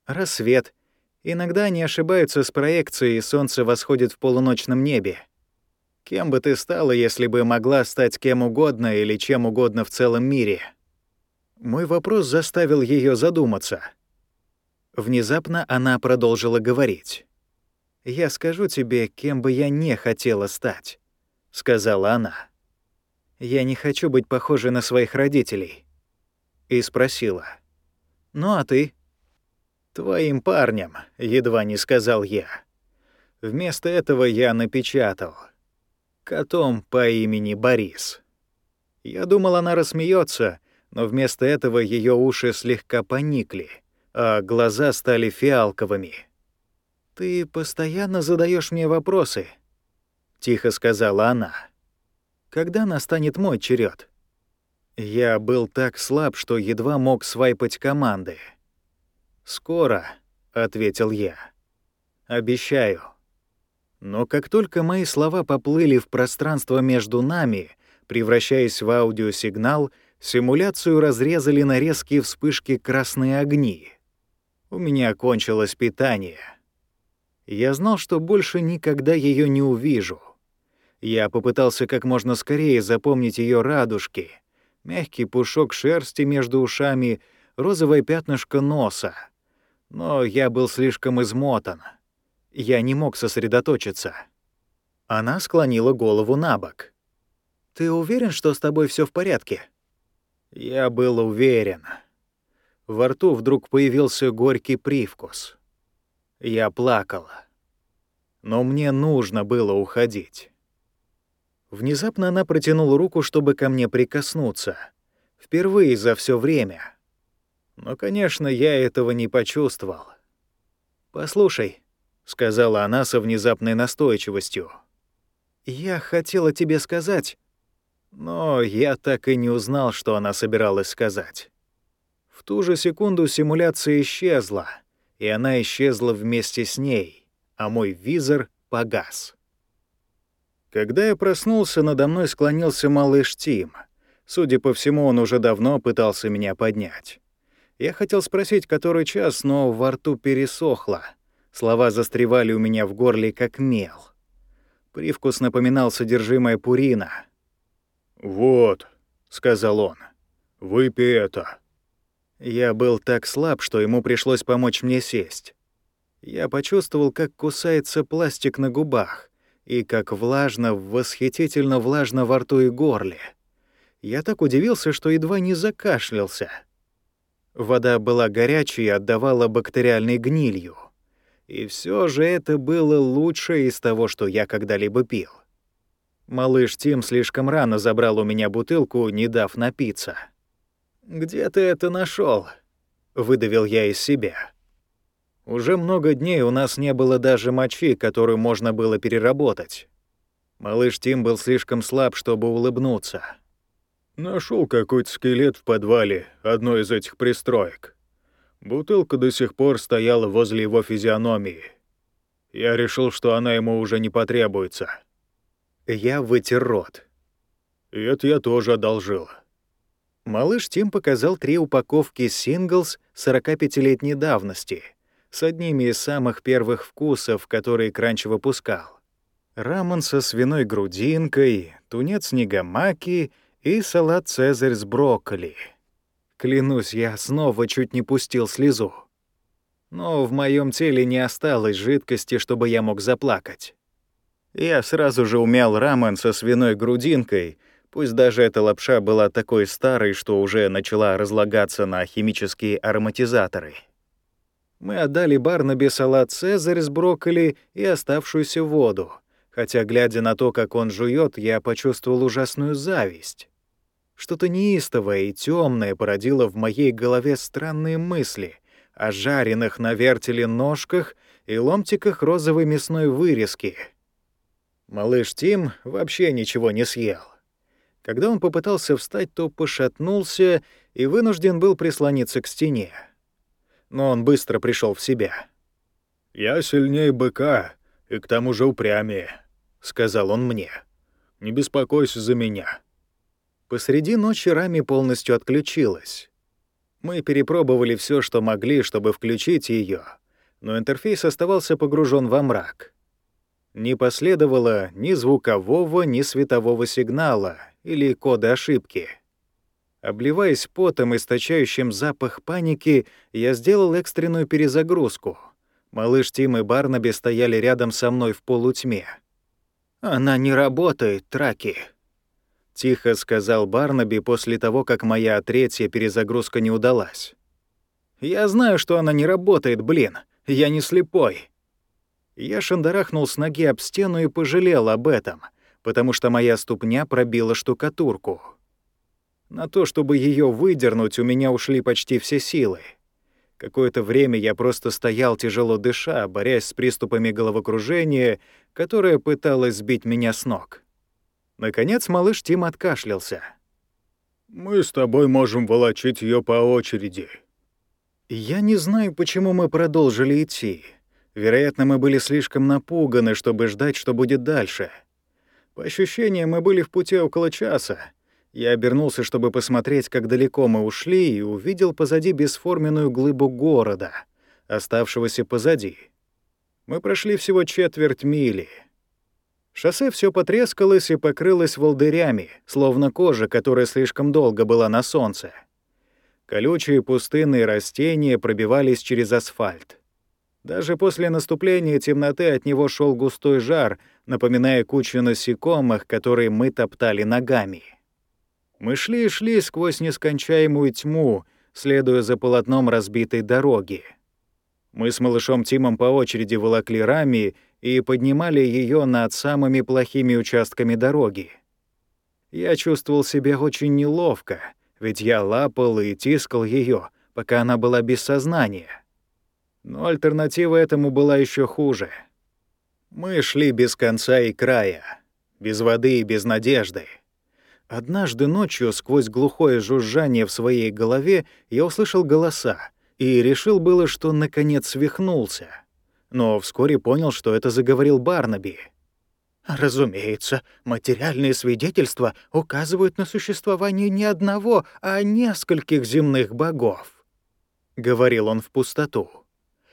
Рассвет — Иногда они ошибаются с проекцией, солнце восходит в полуночном небе. Кем бы ты стала, если бы могла стать кем угодно или чем угодно в целом мире? Мой вопрос заставил ее задуматься. Внезапно она продолжила говорить. «Я скажу тебе, кем бы я не хотела стать», — сказала она. «Я не хочу быть похожей на своих родителей». И спросила. «Ну а ты?» «Твоим парнем», — едва не сказал я. Вместо этого я напечатал. «Котом по имени Борис». Я думал, она рассмеется, но вместо этого ее уши слегка поникли, а глаза стали фиалковыми. «Ты постоянно задаешь мне вопросы», — тихо сказала она. «Когда настанет мой черед? Я был так слаб, что едва мог свайпать команды. «Скоро», — ответил я. «Обещаю». Но как только мои слова поплыли в пространство между нами, превращаясь в аудиосигнал, симуляцию разрезали на резкие вспышки красные огни. У меня кончилось питание. Я знал, что больше никогда ее не увижу. Я попытался как можно скорее запомнить ее радужки, мягкий пушок шерсти между ушами, розовое пятнышко носа — но я был слишком измотан. Я не мог сосредоточиться. Она склонила голову на бок. «Ты уверен, что с тобой все в порядке?»
Я был уверен. Во рту вдруг появился горький привкус. Я плакала. Но мне нужно было уходить. Внезапно она протянула руку, чтобы ко мне прикоснуться. Впервые за все время. Но, конечно, я этого не почувствовал. «Послушай», — сказала она со внезапной настойчивостью, — «я хотела тебе сказать...» Но я так и не узнал, что она собиралась сказать. В ту же секунду симуляция исчезла, и она исчезла вместе с ней, а мой визор погас. Когда я проснулся, надо мной склонился малыш Тим. Судя по всему, он уже давно пытался меня поднять. Я хотел спросить, который час, но во рту пересохло. Слова застревали у меня в горле, как мел. Привкус напоминал содержимое пурина.
«Вот», — сказал он, — «выпей это».
Я был так слаб, что ему пришлось помочь мне сесть. Я почувствовал, как кусается пластик на губах и как влажно, восхитительно влажно во рту и горле. Я так удивился, что едва не закашлялся. Вода была горячей и отдавала бактериальной гнилью. И все же это было лучшее из того, что я когда-либо пил. Малыш Тим слишком рано забрал у меня бутылку, не дав напиться. «Где ты это нашел? выдавил я из себя. Уже много дней у нас не было даже мочи, которую можно было переработать. Малыш Тим был слишком слаб, чтобы улыбнуться.
Нашел какой-то скелет в подвале одной из этих пристроек. Бутылка до сих пор стояла возле его физиономии. Я решил, что она ему уже не потребуется.
Я вытер рот.
И это я тоже одолжил.
Малыш Тим показал три упаковки «Синглс» 45-летней давности с одними из самых первых вкусов, которые Кранч выпускал. Рамен со свиной грудинкой, тунец нигамаки и салат «Цезарь» с брокколи. Клянусь, я снова чуть не пустил слезу. Но в моем теле не осталось жидкости, чтобы я мог заплакать. Я сразу же умял рамен со свиной грудинкой, пусть даже эта лапша была такой старой, что уже начала разлагаться на химические ароматизаторы. Мы отдали Барнаби салат «Цезарь» с брокколи и оставшуюся воду, хотя, глядя на то, как он жует, я почувствовал ужасную зависть. Что-то неистовое и темное породило в моей голове странные мысли о жареных на вертеле ножках и ломтиках розовой мясной вырезки. Малыш Тим вообще ничего не съел. Когда он попытался встать, то пошатнулся и вынужден был прислониться к стене. Но он быстро пришел в себя.
«Я сильнее быка и к тому же упрямее», — сказал он мне. «Не беспокойся за меня».
Посреди ночи Рами полностью отключилась. Мы перепробовали все, что могли, чтобы включить ее, но интерфейс оставался погружен во мрак. Не последовало ни звукового, ни светового сигнала или кода ошибки. Обливаясь потом, источающим запах паники, я сделал экстренную перезагрузку. Малыш Тим и Барнаби стояли рядом со мной в полутьме. «Она не работает, Траки», — тихо сказал Барнаби после того, как моя третья перезагрузка не удалась. «Я знаю, что она не работает, блин. Я не слепой». Я шандарахнул с ноги об стену и пожалел об этом, потому что моя ступня пробила штукатурку. На то, чтобы ее выдернуть, у меня ушли почти все силы. Какое-то время я просто стоял, тяжело дыша, борясь с приступами головокружения, которое пыталось сбить меня с ног. Наконец малыш Тим откашлялся.
«Мы с тобой можем волочить ее по очереди».
Я не знаю, почему мы продолжили идти. Вероятно, мы были слишком напуганы, чтобы ждать, что будет дальше. По ощущениям, мы были в пути около часа. Я обернулся, чтобы посмотреть, как далеко мы ушли, и увидел позади бесформенную глыбу города, оставшегося позади. Мы прошли всего четверть мили — Шоссе все потрескалось и покрылось волдырями, словно кожа, которая слишком долго была на солнце. Колючие пустынные растения пробивались через асфальт. Даже после наступления темноты от него шел густой жар, напоминая кучу насекомых, которые мы топтали ногами.
Мы шли и шли сквозь нескончаемую тьму, следуя за полотном разбитой дороги. Мы с малышом Тимом по очереди волокли рами и поднимали ее над самыми плохими участками дороги. Я чувствовал себя очень неловко, ведь я лапал и тискал ее, пока она была без сознания. Но альтернатива этому была еще хуже. Мы шли без конца и края, без воды и без надежды. Однажды ночью сквозь глухое жужжание в своей голове я услышал голоса и решил было, что наконец свихнулся. Но вскоре понял, что это заговорил Барнаби.
Разумеется, материальные свидетельства указывают на существование не одного, а нескольких земных богов. Говорил он в пустоту.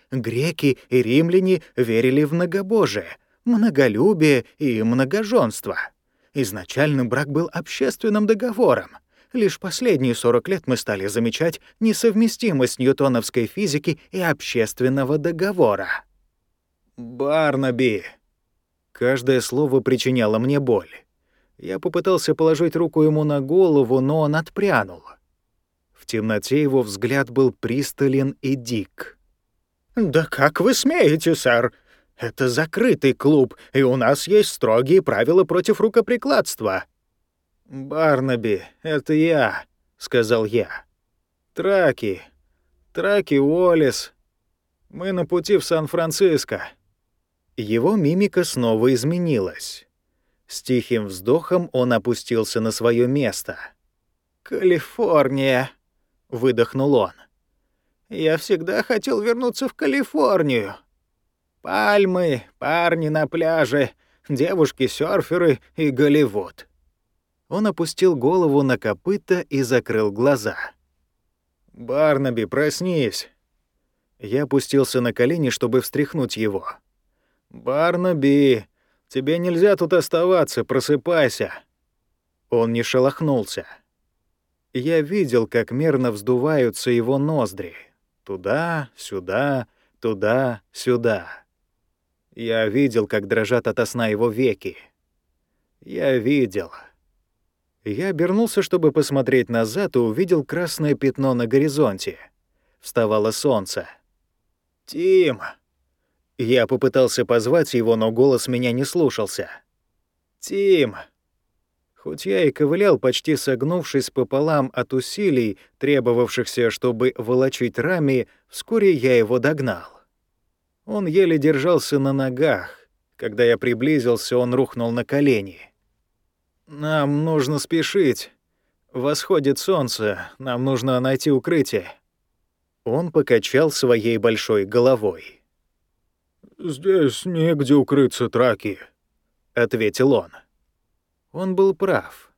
Греки и римляне верили в многобожие, многолюбие и многоженство. Изначально брак был общественным договором. Лишь последние 40 лет мы стали замечать несовместимость ньютоновской физики и общественного договора.
«Барнаби!» Каждое слово причиняло мне боль. Я попытался положить руку ему на голову, но он отпрянул. В темноте его взгляд был пристален и дик.
«Да как вы смеете, сэр? Это закрытый клуб, и у нас есть строгие правила против рукоприкладства».
«Барнаби, это я», — сказал я. «Траки, Траки Уоллес. Мы на пути в Сан-Франциско». Его мимика снова изменилась. С тихим вздохом он опустился на свое место.
«Калифорния», — выдохнул он. Я всегда хотел вернуться в Калифорнию. Пальмы, парни на пляже, девушки-сёрферы и Голливуд.
Он опустил голову на копыта и закрыл глаза. «Барнаби, проснись!» Я опустился на колени, чтобы встряхнуть его. «Барнаби, тебе нельзя тут оставаться, просыпайся!» Он не шелохнулся. Я видел, как мерно вздуваются его ноздри. Туда, сюда, туда, сюда. Я видел, как дрожат ото сна его веки. Я видел. Я обернулся, чтобы посмотреть назад, и увидел красное пятно на горизонте. Вставало солнце. «Тим!» Я попытался позвать его, но голос меня не слушался. «Тим!» Хоть я и ковылял, почти согнувшись пополам от усилий, требовавшихся, чтобы волочить рами, вскоре я его догнал. Он еле держался на ногах. Когда я приблизился, он рухнул на колени. «Нам нужно спешить. Восходит солнце, нам нужно найти укрытие». Он покачал своей большой головой.
«Здесь негде укрыться, Траки», — ответил он.
Он был прав.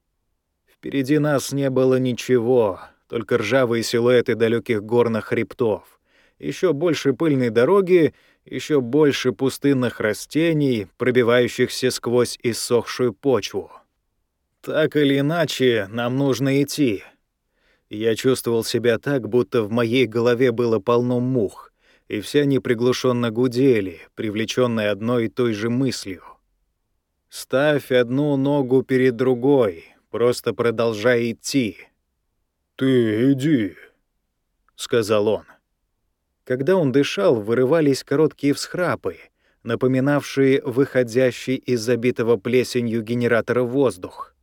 Впереди нас не было ничего, только ржавые силуэты далеких горных хребтов, еще больше пыльной дороги, еще больше пустынных растений, пробивающихся сквозь иссохшую почву. Так или иначе, нам нужно идти. Я чувствовал себя так, будто в моей голове было полно мух, и все они приглушенно гудели, привлеченные одной и той же мыслью — Ставь одну ногу перед другой, просто продолжай идти.
«Ты иди», — сказал он.
Когда он дышал, вырывались короткие всхрапы, напоминавшие выходящий из забитого плесенью генератора воздух.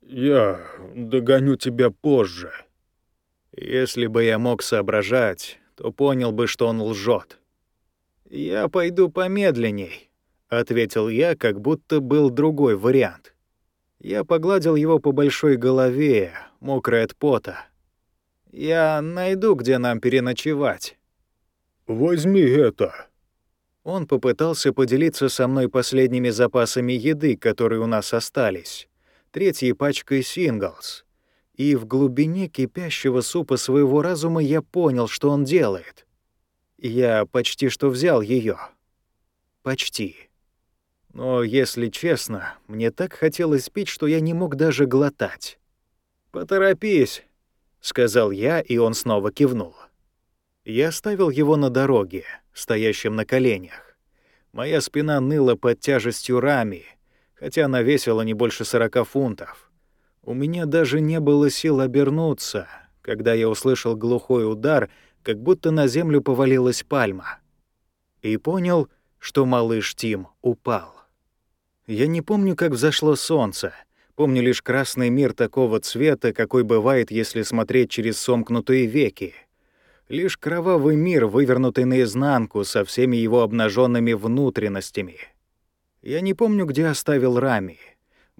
«Я догоню тебя позже».
Если бы я мог соображать, то понял бы, что он лжет. «Я пойду помедленней», ответил я, как будто был другой вариант. Я погладил его по большой голове, мокрой от пота. Я найду, где нам переночевать.
Возьми это.
Он попытался поделиться со мной последними запасами еды, которые у нас остались, третьей пачкой синглс. И в глубине кипящего супа своего разума я понял, что он делает. Я почти что взял ее. Почти. Но, если честно, мне так хотелось пить, что я не мог даже глотать. «Поторопись», — сказал я, и он снова кивнул. Я оставил его на дороге, стоящем на коленях. Моя спина ныла под тяжестью рами, хотя она весила не больше сорока фунтов. У меня даже не было сил обернуться, когда я услышал глухой удар, как будто на землю повалилась пальма. И понял, что малыш Тим упал. Я не помню, как взошло солнце. Помню лишь красный мир такого цвета, какой бывает, если смотреть через сомкнутые веки. Лишь кровавый мир, вывернутый наизнанку, со всеми его обнаженными внутренностями. Я не помню, где оставил Рами.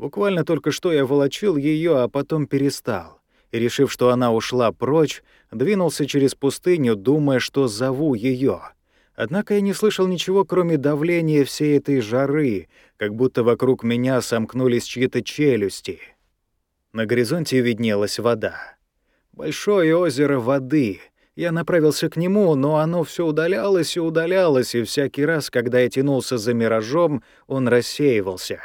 Буквально только что я волочил ее, а потом перестал. И, решив, что она ушла прочь, двинулся через пустыню, думая, что зову ее. Однако я не слышал ничего, кроме давления всей этой жары, как будто вокруг меня сомкнулись чьи-то челюсти. На горизонте виднелась вода. Большое озеро воды. Я направился к нему, но оно все удалялось и удалялось, и всякий раз, когда я тянулся за миражом, он рассеивался.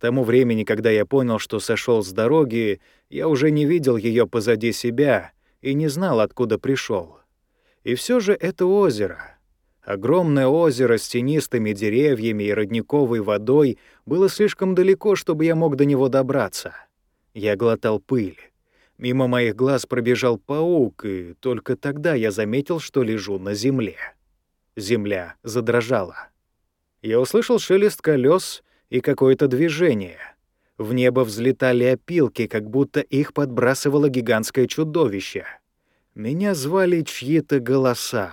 К тому времени, когда я понял, что сошел с дороги, я уже не видел ее позади себя и не знал, откуда пришел. И все же это озеро — Огромное озеро с тенистыми деревьями и родниковой водой было слишком далеко, чтобы я мог до него добраться. Я глотал пыль. Мимо моих глаз пробежал паук, и только тогда я заметил, что лежу на земле. Земля задрожала. Я услышал шелест колес и какое-то движение. В небо взлетали опилки, как будто их подбрасывало гигантское чудовище. Меня звали чьи-то голоса.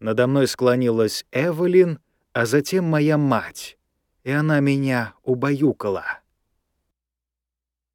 Надо мной склонилась Эвелин, а затем моя мать, и она меня убаюкала.